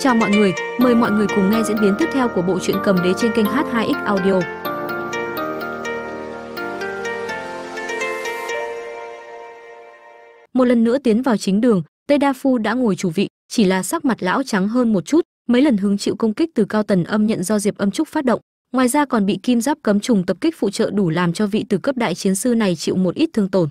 Chào mọi người, mời mọi người cùng nghe diễn biến tiếp theo của bộ truyện cầm đế trên kênh H2X Audio. Một lần nữa tiến vào chính đường, Tây Đa Phu đã ngồi chủ vị, chỉ là sắc mặt lão trắng hơn một chút, mấy lần hứng chịu công kích từ cao tần âm nhận do Diệp Âm Trúc phát động, ngoài ra còn bị kim giáp cấm trùng tập kích phụ trợ đủ làm cho vị từ cấp đại chiến sư này chịu một ít thương tổn.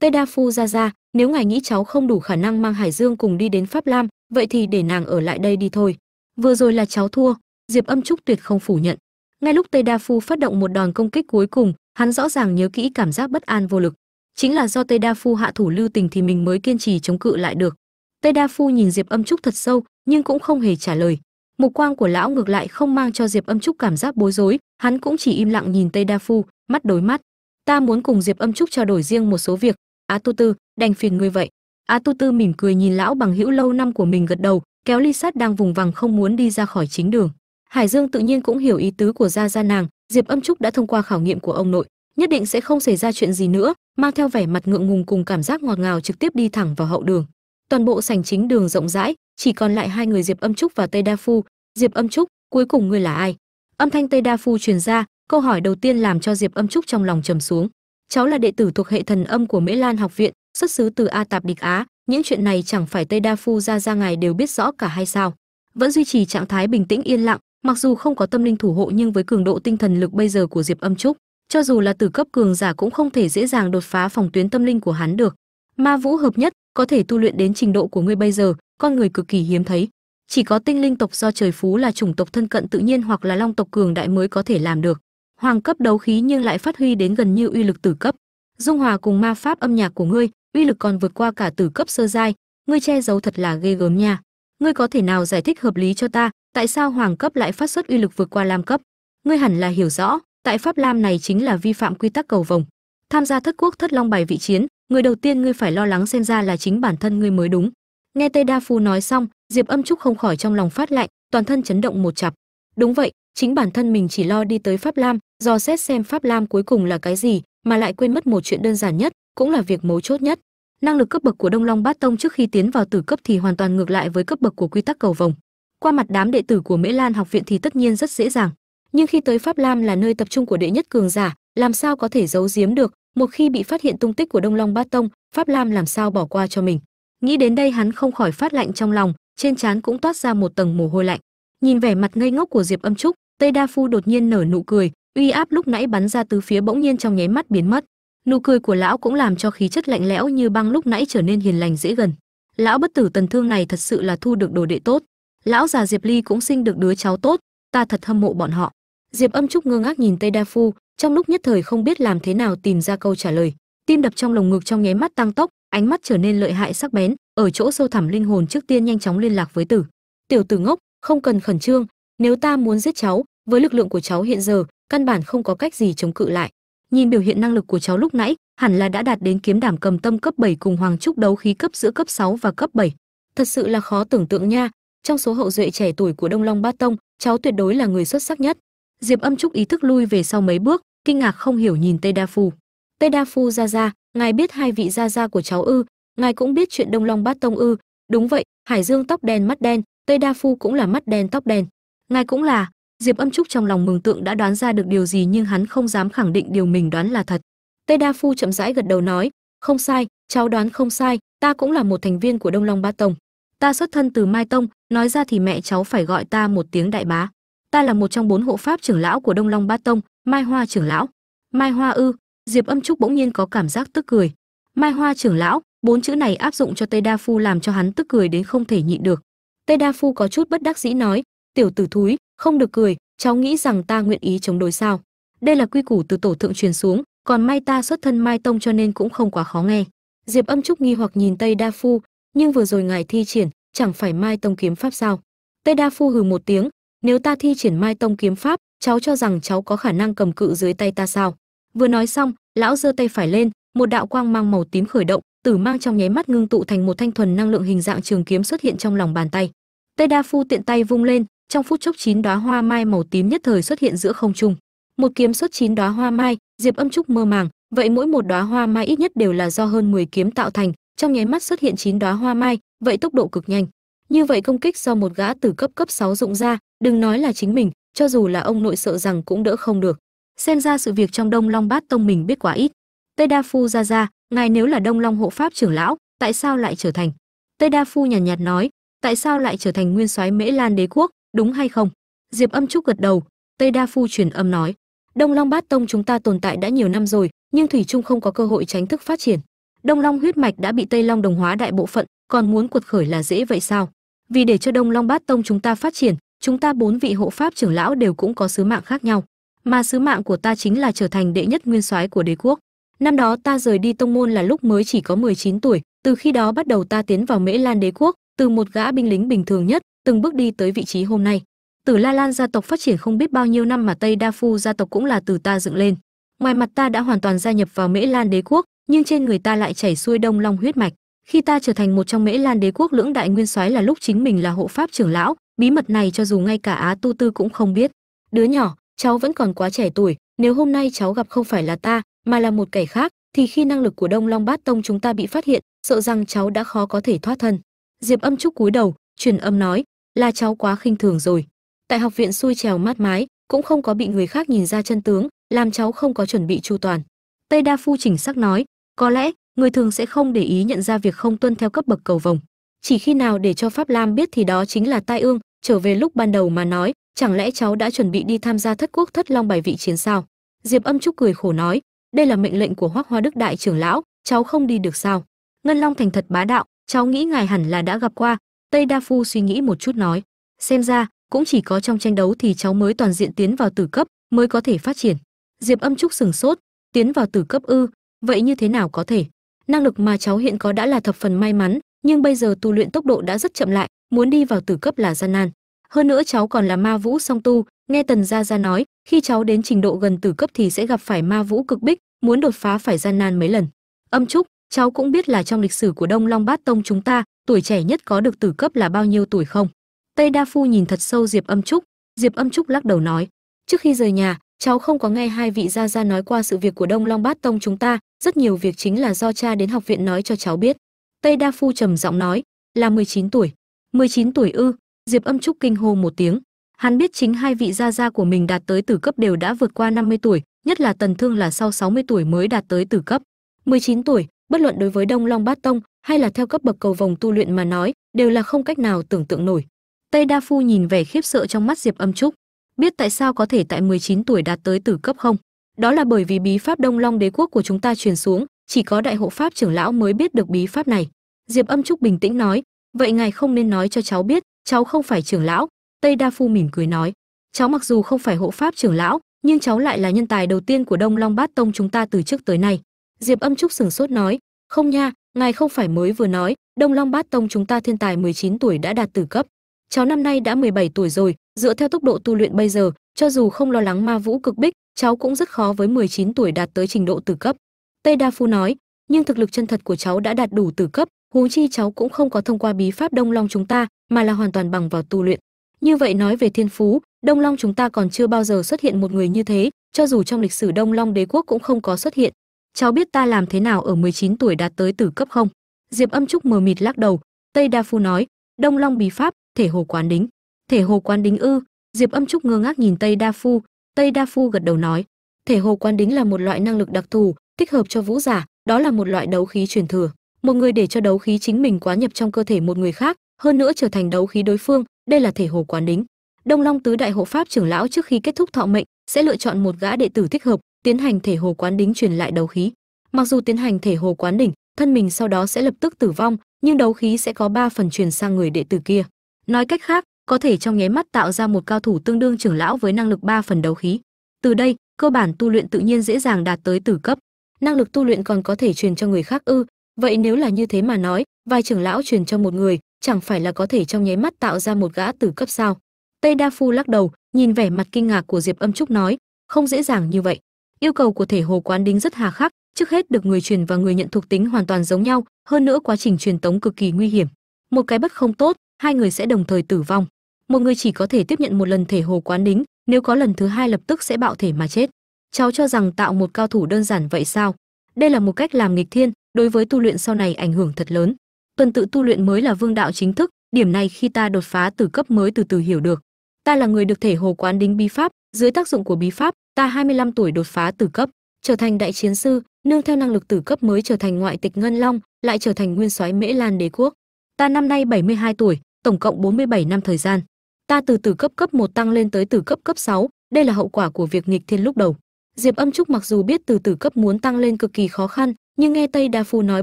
Tây Đa Phu ra ra, nếu ngài nghĩ cháu không đủ khả năng mang Hải Dương cùng đi đến Pháp Lam, vậy thì để nàng ở lại đây đi thôi. Vừa rồi là cháu thua, Diệp Âm Trúc tuyệt không phủ nhận. Ngay lúc Tây Đa Phu phát động một đòn công kích cuối cùng, hắn rõ ràng nhớ kỹ cảm giác bất an vô lực. Chính là do Tây Đa Phu hạ thủ lưu tình thì mình mới kiên trì chống cự lại được. Tây Đa Phu nhìn Diệp Âm Trúc thật sâu, nhưng cũng không hề trả lời. Mục quang của lão ngược lại không mang cho Diệp Âm Trúc cảm giác bối rối, hắn cũng chỉ im lặng nhìn Tây Đa Phu, mắt đối mắt. Ta muốn cùng Diệp Âm Trúc trao đổi riêng một số việc, Á Tu Tư, đành phiền ngươi vậy. Á Tu Tư mỉm cười nhìn lão bằng hữu lâu năm của mình gật đầu, kéo ly sát đang vùng vằng không muốn đi ra khỏi chính đường. Hải Dương tự nhiên cũng hiểu ý tứ của gia gia nàng, Diệp Âm Trúc đã thông qua khảo nghiệm của ông nội, nhất định sẽ không xảy ra chuyện gì nữa, mang theo vẻ mặt ngượng ngùng cùng cảm giác ngọt ngào trực tiếp đi thẳng vào hậu đường. Toàn bộ sảnh chính đường rộng rãi, chỉ còn lại hai người Diệp Âm Trúc và Tây Đa Phu. Diệp Âm Trúc, cuối cùng ngươi là ai? Âm thanh Tây Đa Phu truyền ra, câu hỏi đầu tiên làm cho Diệp Âm Trúc trong lòng trầm xuống. Cháu là đệ tử thuộc hệ thần âm của Mễ Lan học viện, xuất xứ từ A Tạp Địch Á, những chuyện này chẳng phải Tây Đa Phu ra ra ngài đều biết rõ cả hay sao? Vẫn duy trì trạng thái bình tĩnh yên lặng, mặc dù không có tâm linh thủ hộ nhưng với cường độ tinh thần lực bây giờ của Diệp Âm Trúc, cho dù là tử cấp cường giả cũng không thể dễ dàng đột phá phòng tuyến tâm linh của hắn được. Ma vũ hợp nhất, có thể tu luyện đến trình độ của ngươi bây giờ, con người cực kỳ hiếm thấy. Chỉ có tinh linh tộc do trời phú là chủng tộc thân cận tự nhiên hoặc là long tộc cường đại mới có thể làm được. Hoàng cấp đấu khí nhưng lại phát huy đến gần như uy lực tử cấp. Dung hòa cùng ma pháp âm nhạc của ngươi, uy lực còn vượt qua cả tử cấp sơ giai, ngươi che giấu thật là ghê gớm nha. Ngươi có thể nào giải thích hợp lý cho ta, tại sao hoàng cấp lại phát xuất uy lực vượt qua lam cấp? Ngươi hẳn là hiểu rõ, tại pháp lam này chính là vi phạm quy tắc cầu vồng. Tham gia thất quốc thất long bài vị chiến, người đầu tiên ngươi phải lo lắng xem ra là chính bản thân ngươi mới đúng. Nghe Tây Đa Phu nói xong, Diệp Âm Trúc không khỏi trong lòng phát lạnh, toàn thân chấn động một chập. Đúng vậy, chính bản thân mình chỉ lo đi tới Pháp Lam, do xét xem Pháp Lam cuối cùng là cái gì, mà lại quên mất một chuyện đơn giản nhất, cũng là việc mấu chốt nhất. Năng lực cấp bậc của Đông Long Bát Tông trước khi tiến vào tử cấp thì hoàn toàn ngược lại với cấp bậc của quy tắc cầu vồng. Qua mặt đám đệ tử của Mễ Lan học viện thì tất nhiên rất dễ dàng, nhưng khi tới Pháp Lam là nơi tập trung của đệ nhất cường giả, làm sao có thể giấu giếm được, một khi bị phát hiện tung tích của Đông Long Bát Tông, Pháp Lam làm sao bỏ qua cho mình. Nghĩ đến đây hắn không khỏi phát lạnh trong lòng, trên trán cũng toát ra một tầng mồ hôi lạnh. Nhìn vẻ mặt ngây ngốc của Diệp Âm Trúc, Tây Đa Phu đột nhiên nở nụ cười, uy áp lúc nãy bắn ra từ phía bỗng nhiên trong nháy mắt biến mất. Nụ cười của lão cũng làm cho khí chất lạnh lẽo như băng lúc nãy trở nên hiền lành dễ gần. Lão bất tử tần thương này thật sự là thu được đồ đệ tốt. Lão già Diệp Ly cũng sinh được đứa cháu tốt, ta thật hâm mộ bọn họ. Diệp Âm Trúc ngơ ngác nhìn Tây Đa Phu, trong lúc nhất thời không biết làm thế nào tìm ra câu trả lời. Tim đập trong lồng ngực trong nháy mắt tăng tốc, ánh mắt trở nên lợi hại sắc bén, ở chỗ sâu thẳm linh hồn trước tiên nhanh chóng liên lạc với Tử. Tiểu Tử ngốc, không cần khẩn trương, nếu ta muốn giết cháu, với lực lượng của cháu hiện giờ, căn bản không có cách gì chống cự lại. Nhìn biểu hiện năng lực của cháu lúc nãy, hẳn là đã đạt đến kiếm đảm cầm tâm cấp 7 cùng hoàng trúc đấu khí cấp giữa cấp 6 và cấp 7. Thật sự là khó tưởng tượng nha, trong số hậu duệ trẻ tuổi của Đông Long Bát Tông, cháu tuyệt đối là người xuất sắc nhất. Diệp Âm Trúc ý thức lui về sau mấy bước, kinh ngạc không hiểu nhìn Tây Đa Phu. Tây Đa Phu ra ra, ngài biết hai vị gia gia của cháu ư? Ngài cũng biết chuyện Đông Long Bát Tông ư? Đúng vậy, Hải Dương tóc đen mắt đen, Tây Đa Phu cũng là mắt đen tóc đen. Ngài cũng là, Diệp Âm Trúc trong lòng mừng tượng đã đoán ra được điều gì nhưng hắn không dám khẳng định điều mình đoán là thật. Tê Đa Phu chậm rãi gật đầu nói, không sai, cháu đoán không sai, ta cũng là một thành viên của Đông Long Ba Tông. Ta xuất thân từ Mai Tông, nói ra thì mẹ cháu phải gọi ta một tiếng đại bá. Ta là một trong bốn hộ pháp trưởng lão của Đông Long Ba Tông, Mai Hoa trưởng lão. Mai Hoa ư? Diệp Âm Trúc bỗng nhiên có cảm giác tức cười. Mai Hoa trưởng lão, bốn chữ này áp dụng cho Tây Đa Phu làm cho hắn tức cười đến không thể nhịn được. Tây Đa Phu có chút bất đắc dĩ nói, tiểu tử thúi, không được cười, cháu nghĩ rằng ta nguyện ý chống đối sao? Đây là quy củ từ tổ thượng truyền xuống, còn may ta xuất thân Mai Tông cho nên cũng không quá khó nghe. Diệp Âm Trúc nghi hoặc nhìn Tây Đa Phu, nhưng vừa rồi ngài thi triển, chẳng phải Mai Tông kiếm pháp sao? Tây Đa Phu hừ một tiếng, nếu ta thi triển Mai Tông kiếm pháp, cháu cho rằng cháu có khả năng cầm cự dưới tay ta sao? Vừa nói xong, lão giơ tay phải lên, một đạo quang mang màu tím khởi động, tử mang trong nháy mắt ngưng tụ thành một thanh thuần năng lượng hình dạng trường kiếm xuất hiện trong lòng bàn tay. Tây Đa Phu tiện tay vung lên, trong phút chốc chín đóa hoa mai màu tím nhất thời xuất hiện giữa không trung. Một kiếm xuất chín đóa hoa mai, Diệp Âm Trúc mơ màng, vậy mỗi một đóa hoa mai ít nhất đều là do hơn 10 kiếm tạo thành, trong nháy mắt xuất hiện chín đóa hoa mai, vậy tốc độ cực nhanh. như vậy công kích do một gã tử cấp cấp 6 dụng ra đừng nói là chính mình cho dù là ông nội sợ rằng cũng đỡ không được xem ra sự việc trong đông long bát tông mình biết quá ít tây đa phu ra ra ngài nếu là đông long hộ pháp trưởng lão tại sao lại trở thành tây đa phu nhàn nhạt, nhạt nói tại sao lại trở thành nguyên soái mễ lan đế quốc đúng hay không? Diệp âm trúc gật đầu, tây đa phu truyền âm nói, đông long bát tông chúng ta tồn tại đã nhiều năm rồi, nhưng thủy trung không có cơ hội tránh thức phát triển. Đông long huyết mạch đã bị tây long đồng hóa đại bộ phận, còn muốn cuột khởi là dễ vậy sao? Vì để cho đông long bát tông chúng ta phát triển, chúng ta bốn vị hộ pháp trưởng lão đều cũng có sứ mạng khác nhau. Mà sứ mạng của ta chính là trở thành đệ nhất nguyên soái của đế quốc. Năm đó ta rời đi tông môn là lúc mới chỉ có 19 tuổi, từ khi đó bắt đầu ta tiến vào mễ lan đế quốc từ một gã binh lính bình thường nhất, từng bước đi tới vị trí hôm nay. Tử la lan gia tộc phát triển không biết bao nhiêu năm mà tây đa phu gia tộc cũng là từ ta dựng lên. Ngoài mặt ta đã hoàn toàn gia nhập vào mễ lan đế quốc, nhưng trên người ta lại chảy xuôi đông long huyết mạch. Khi ta trở thành một trong mễ lan đế quốc lưỡng đại nguyên soái là lúc chính mình là hộ pháp trưởng lão, bí mật này cho dù ngay cả á tu tư cũng không biết. Đứa nhỏ, cháu vẫn còn quá trẻ tuổi, nếu hôm nay cháu gặp không phải là ta, mà là một kẻ khác, thì khi năng lực của đông long bát tông chúng ta bị phát hiện, sợ rằng cháu đã khó có thể thoát thân diệp âm trúc cúi đầu, truyền âm nói là cháu quá khinh thường rồi. Tại học viện xui trèo mát mái, cũng không có bị người khác nhìn ra chân tướng, làm cháu không có chuẩn bị chu toàn. Tây đa phu chỉnh sắc nói, có lẽ, người thường sẽ không để ý nhận ra việc không tuân theo cấp bậc cầu vồng. Chỉ khi nào để cho pháp lam biết thì đó chính là tai ương, trở về lúc ban đầu mà nói, chẳng lẽ cháu đã chuẩn bị đi tham gia thất quốc thất long bài vị chiến sao? Diệp âm trúc cười khổ nói, đây là mệnh lệnh của hoắc hoa đức đại trưởng lão, cháu không đi được sao? Ngân long thành thật bá đạo cháu nghĩ ngài hẳn là đã gặp qua. Tây đa phu suy nghĩ một chút nói. Xem ra, cũng chỉ có trong tranh đấu thì cháu mới toàn diện tiến vào tử cấp, mới có thể phát triển. Diệp âm trúc sừng sốt, tiến vào tử cấp ư? Vậy như thế nào có thể? Năng lực mà cháu hiện có đã là thập phần may mắn, nhưng bây giờ tu luyện tốc độ đã rất chậm lại, muốn đi vào tử cấp là gian nan. Hơn nữa cháu còn là ma vũ song tu, nghe tần gia gia nói, khi cháu đến trình độ gần tử cấp thì sẽ gặp phải ma vũ cực bích, muốn đột phá phải gian nan mấy lần. Âm trúc cháu cũng biết là trong lịch sử của đông long bát tông chúng ta, tuổi trẻ nhất có được tử cấp là bao nhiêu tuổi không? Tây đa phu nhìn thật sâu diệp âm trúc. Diệp âm trúc lắc đầu nói, trước khi rời nhà, cháu không có nghe hai vị gia gia nói qua sự việc của đông long bát tông chúng ta. Rất nhiều việc chính là do cha đến học viện nói cho cháu biết. Tây đa phu trầm giọng nói, là 19 tuổi. 19 tuổi ư? Diệp âm trúc kinh hô một tiếng. Hắn biết chính hai vị gia gia của mình đạt tới tử cấp đều đã vượt qua 50 tuổi, nhất là tần thương là sau 60 tuổi mới đạt tới tử cấp. 19 tuổi bất luận đối với đông long bát tông hay là theo cấp bậc cầu vòng tu luyện mà nói, đều là không cách nào tưởng tượng nổi. Tây đa phu nhìn vẻ khiếp sợ trong mắt diệp âm trúc, biết tại sao có thể tại 19 tuổi đạt tới tử cấp không? Đó là bởi vì bí pháp đông long đế quốc của chúng ta truyền xuống, chỉ có đại hộ pháp trưởng lão mới biết được bí pháp này. Diệp âm trúc bình tĩnh nói, vậy ngài không nên nói cho cháu biết, cháu không phải trưởng lão. Tây đa phu mỉm cười nói, cháu mặc dù không phải hộ pháp trưởng lão, nhưng cháu lại là nhân tài đầu tiên của đông long bát tông chúng ta từ trước tới nay diệp âm trúc sừng sốt nói, không nha, ngài không phải mới vừa nói, đông long bát tông chúng ta thiên tài 19 tuổi đã đạt tử cấp. Cháu năm nay đã 17 tuổi rồi, dựa theo tốc độ tu luyện bây giờ, cho dù không lo lắng ma vũ cực bích, cháu cũng rất khó với 19 tuổi đạt tới trình độ tử cấp. Tây đa phu nói, nhưng thực lực chân thật của cháu đã đạt đủ tử cấp, huống chi cháu cũng không có thông qua bí pháp đông long chúng ta, mà là hoàn toàn bằng vào tu luyện. Như vậy nói về thiên phú, đông long chúng ta còn chưa bao giờ xuất hiện một người như thế, cho dù trong lịch sử đông long đế quốc cũng không có xuất hiện cháu biết ta làm thế nào ở 19 tuổi đạt tới tử cấp không? Diệp âm trúc mờ mịt lắc đầu. Tây đa phu nói, đông long bí pháp, thể hồ quán đính. Thể hồ quán đính ư? Diệp âm trúc ngơ ngác nhìn tây đa phu. Tây đa phu gật đầu nói, thể hồ quán đính là một loại năng lực đặc thù, thích hợp cho vũ giả, đó là một loại đấu khí truyền thừa. Một người để cho đấu khí chính mình quá nhập trong cơ thể một người khác, hơn nữa trở thành đấu khí đối phương, đây là thể hồ quán đính. Đông long tứ đại hộ pháp trưởng lão trước khi kết thúc thọ mệnh sẽ lựa chọn một gã đệ tử thích hợp tiến hành thể hồ quán đính truyền lại đấu khí. Mặc dù tiến hành thể hồ quán đỉnh, thân mình sau đó sẽ lập tức tử vong, nhưng đấu khí sẽ có 3 phần truyền sang người đệ tử kia. Nói cách khác, có thể trong nháy mắt tạo ra một cao thủ tương đương trưởng lão với năng lực 3 phần đấu khí. Từ đây, cơ bản tu luyện tự nhiên dễ dàng đạt tới tử cấp. Năng lực tu luyện còn có thể truyền cho người khác ư? Vậy nếu là như thế mà nói vài trưởng lão truyền cho một người, chẳng phải là có thể trong nháy mắt tạo ra một gã tử cấp sao? Tây đa phu lắc đầu, nhìn vẻ mặt kinh ngạc của diệp âm trúc nói, không dễ dàng như vậy yêu cầu của thể hồ quán đính rất hà khắc, trước hết được người truyền và người nhận thuộc tính hoàn toàn giống nhau, hơn nữa quá trình truyền tống cực kỳ nguy hiểm. Một cái bất không tốt, hai người sẽ đồng thời tử vong. Một người chỉ có thể tiếp nhận một lần thể hồ quán đính, nếu có lần thứ hai lập tức sẽ bạo thể mà chết. Cháu cho rằng tạo một cao thủ đơn giản vậy sao? Đây là một cách làm nghịch thiên, đối với tu luyện sau này ảnh hưởng thật lớn. Tuần tự tu luyện mới là vương đạo chính thức, điểm này khi ta đột phá từ cấp mới từ từ hiểu được. Ta là người được thể hồ quán đính bí pháp dưới tác dụng của bí pháp ta 25 tuổi đột phá từ cấp trở thành đại chiến sư nương theo năng lực từ cấp mới trở thành ngoại tịch ngân long lại trở thành nguyên soái mễ lan đế quốc. Ta năm nay 72 tuổi tổng cộng 47 năm thời gian. Ta từ từ cấp cấp 1 tăng lên tới từ cấp cấp 6, đây là hậu quả của việc nghịch thiên lúc đầu. Diệp âm trúc mặc dù biết từ từ cấp muốn tăng lên cực kỳ khó khăn nhưng nghe tây đa phu nói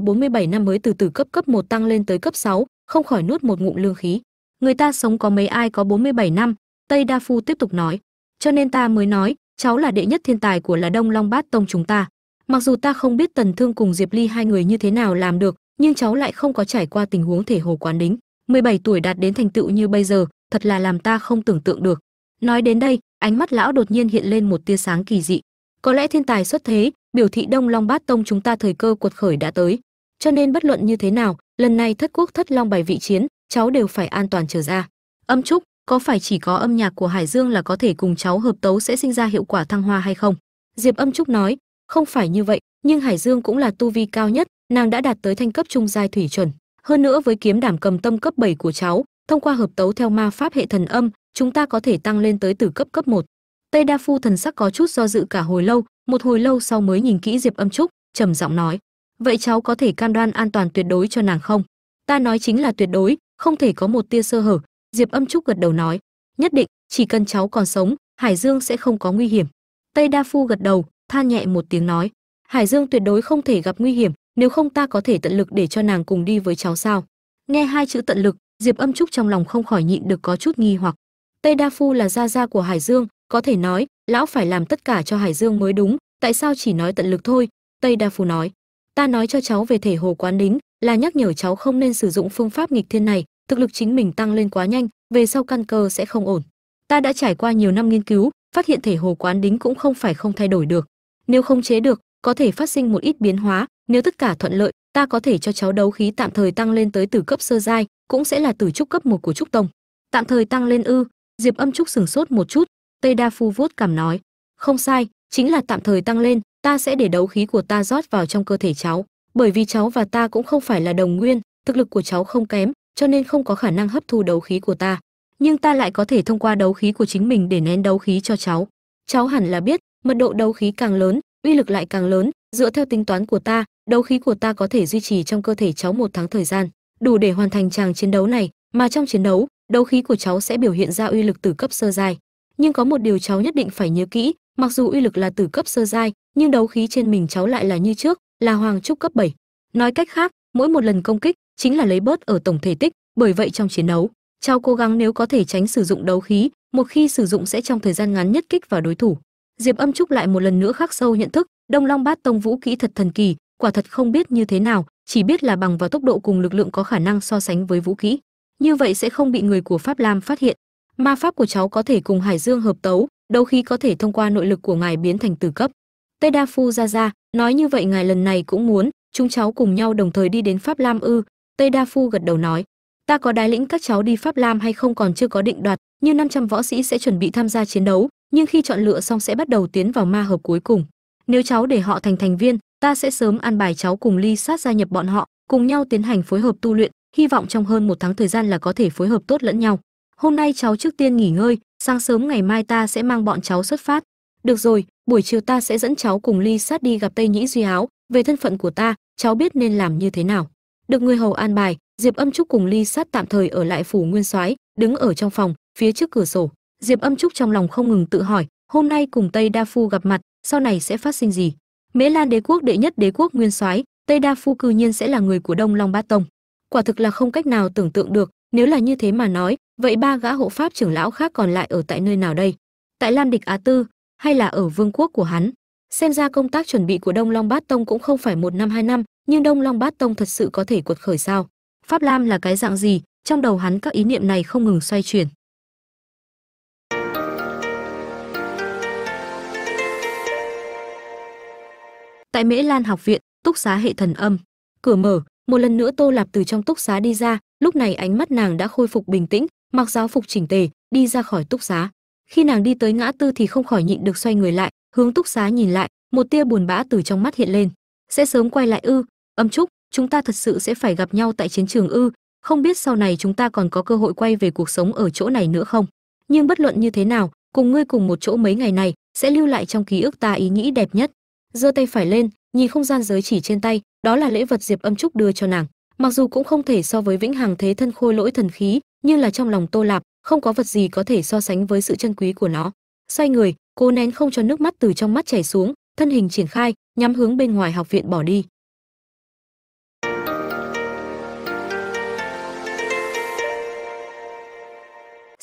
47 năm mới từ từ cấp cấp 1 tăng lên tới cấp 6, không khỏi nuốt một ngụm lương khí. Người ta sống có mấy ai có 47 năm? Tây đa phu tiếp tục nói cho nên ta mới nói, cháu là đệ nhất thiên tài của là đông long bát tông chúng ta. Mặc dù ta không biết tần thương cùng diệp ly hai người như thế nào làm được, nhưng cháu lại không có trải qua tình huống thể hồ quán đính. 17 tuổi đạt đến thành tựu như bây giờ, thật là làm ta không tưởng tượng được. Nói đến đây, ánh mắt lão đột nhiên hiện lên một tia sáng kỳ dị. Có lẽ thiên tài xuất thế, biểu thị đông long bát tông chúng ta thời cơ cuột khởi đã tới. Cho nên bất luận như thế nào, lần này thất quốc thất long bài vị chiến, cháu đều phải an toàn trở ra. Âm trúc có phải chỉ có âm nhạc của hải dương là có thể cùng cháu hợp tấu sẽ sinh ra hiệu quả thăng hoa hay không? Diệp âm trúc nói, không phải như vậy, nhưng hải dương cũng là tu vi cao nhất, nàng đã đạt tới thanh cấp trung giai thủy chuẩn. Hơn nữa với kiếm đảm cầm tâm cấp 7 của cháu, thông qua hợp tấu theo ma pháp hệ thần âm, chúng ta có thể tăng lên tới từ cấp cấp 1. tây đa phu thần sắc có chút do dự cả hồi lâu, một hồi lâu sau mới nhìn kỹ diệp âm trúc, trầm giọng nói, vậy cháu có thể cam đoan an toàn tuyệt đối cho nàng không? Ta nói chính là tuyệt đối, không thể có một tia sơ hở diệp âm trúc gật đầu nói, nhất định, chỉ cần cháu còn sống, hải dương sẽ không có nguy hiểm. Tây đa phu gật đầu, than nhẹ một tiếng nói, hải dương tuyệt đối không thể gặp nguy hiểm, nếu không ta có thể tận lực để cho nàng cùng đi với cháu sao? Nghe hai chữ tận lực, diệp âm trúc trong lòng không khỏi nhịn được có chút nghi hoặc. Tây đa phu là gia gia của hải dương, có thể nói, lão phải làm tất cả cho hải dương mới đúng, tại sao chỉ nói tận lực thôi? Tây đa phu nói, ta nói cho cháu về thể hồ quán đính là nhắc nhở cháu không nên sử dụng phương pháp nghịch thiên này thực lực chính mình tăng lên quá nhanh, về sau căn cơ sẽ không ổn. Ta đã trải qua nhiều năm nghiên cứu, phát hiện thể hồ quán đính cũng không phải không thay đổi được. Nếu không chế được, có thể phát sinh một ít biến hóa. Nếu tất cả thuận lợi, ta có thể cho cháu đấu khí tạm thời tăng lên tới từ cấp sơ giai, cũng sẽ là từ trúc cấp một của trúc tông. Tạm thời tăng lên ư. Diệp âm trúc sừng sốt một chút. Tây đa phu vuốt cảm nói, không sai, chính là tạm thời tăng lên, ta sẽ để đấu khí của ta rót vào trong cơ thể cháu. Bởi vì cháu và ta cũng không phải là đồng nguyên, thực lực của cháu không kém cho nên không có khả năng hấp thu đấu khí của ta. Nhưng ta lại có thể thông qua đấu khí của chính mình để nén đấu khí cho cháu. Cháu hẳn là biết, mật độ đấu khí càng lớn, uy lực lại càng lớn. Dựa theo tính toán của ta, đấu khí của ta có thể duy trì trong cơ thể cháu một tháng thời gian. Đủ để hoàn thành tràng chiến đấu này, mà trong chiến đấu đấu khí của cháu sẽ biểu hiện ra uy lực từ cấp sơ giai. Nhưng có một điều cháu nhất định phải nhớ kỹ, mặc dù uy lực là từ cấp sơ giai, nhưng đấu khí trên mình cháu lại là như trước, là hoàng trúc cấp 7. nói cách khác, mỗi một lần công kích chính là lấy bớt ở tổng thể tích. Bởi vậy trong chiến đấu cháu cố gắng nếu có thể tránh sử dụng đấu khí, một khi sử dụng sẽ trong thời gian ngắn nhất kích vào đối thủ. Diệp âm trúc lại một lần nữa khắc sâu nhận thức, đông long bát tông vũ kỹ thật thần kỳ, quả thật không biết như thế nào, chỉ biết là bằng vào tốc độ cùng lực lượng có khả năng so sánh với vũ kỹ. Như vậy sẽ không bị người của pháp lam phát hiện. Ma pháp của cháu có thể cùng hải dương hợp tấu, đấu khí có thể thông qua nội lực của ngài biến thành tử cấp. Tê đa phu ra ra nói như vậy ngài lần này cũng muốn, chúng cháu cùng nhau đồng thời đi đến pháp lam ư? Tây đa phu gật đầu nói, ta có đái lĩnh các cháu đi pháp lam hay không còn chưa có định đoạt, như 500 võ sĩ sẽ chuẩn bị tham gia chiến đấu, nhưng khi chọn lựa xong sẽ bắt đầu tiến vào ma hợp cuối cùng. Nếu cháu để họ thành thành viên, ta sẽ sớm an bài cháu cùng ly sát gia nhập bọn họ, cùng nhau tiến hành phối hợp tu luyện, hy vọng trong hơn một tháng thời gian là có thể phối hợp tốt lẫn nhau. Hôm nay cháu trước tiên nghỉ ngơi, sáng sớm ngày mai ta sẽ mang bọn cháu xuất phát. Được rồi, buổi chiều ta sẽ dẫn cháu cùng ly sát đi gặp tây nhĩ duy áo. Về thân phận của ta, cháu biết nên làm như thế nào được người hầu an bài, diệp âm trúc cùng ly sát tạm thời ở lại phủ nguyên soái, đứng ở trong phòng, phía trước cửa sổ. Diệp âm trúc trong lòng không ngừng tự hỏi, hôm nay cùng tây đa phu gặp mặt, sau này sẽ phát sinh gì? Mễ lan đế quốc, đệ nhất đế quốc nguyên soái, tây đa phu cư nhiên sẽ là người của đông long bát tông. Quả thực là không cách nào tưởng tượng được, nếu là như thế mà nói, vậy ba gã hộ pháp trưởng lão khác còn lại ở tại nơi nào đây? Tại lam địch á tư, hay là ở vương quốc của hắn? Xem ra công tác chuẩn bị của đông long bát tông cũng không phải một năm hai năm nhưng đông long bát tông thật sự có thể cuột khởi sao? Pháp lam là cái dạng gì? Trong đầu hắn các ý niệm này không ngừng xoay chuyển. Tại mễ lan học viện, túc xá hệ thần âm. Cửa mở, một lần nữa tô lạp từ trong túc xá đi ra. Lúc này ánh mắt nàng đã khôi phục bình tĩnh, mặc giáo phục chỉnh tề, đi ra khỏi túc xá. Khi nàng đi tới ngã tư thì không khỏi nhịn được xoay người lại, hướng túc xá nhìn lại, một tia buồn bã từ trong mắt hiện lên. Sẽ sớm quay lại ư? Âm trúc, chúng ta thật sự sẽ phải gặp nhau tại chiến trường ư? Không biết sau này chúng ta còn có cơ hội quay về cuộc sống ở chỗ này nữa không? Nhưng bất luận như thế nào, cùng ngươi cùng một chỗ mấy ngày này sẽ lưu lại trong ký ức ta ý nghĩ đẹp nhất. Giơ tay phải lên, nhìn không gian giới chỉ trên tay, đó là lễ vật diệp âm trúc đưa cho nàng. Mặc dù cũng không thể so với vĩnh hằng thế thân khôi lỗi thần khí, nhưng là trong lòng tô lạp, không có vật gì có thể so sánh với sự chân quý của nó. Xoay người cô nén không cho nước mắt từ trong mắt chảy xuống, thân hình triển khai, nhắm hướng bên ngoài học viện bỏ đi.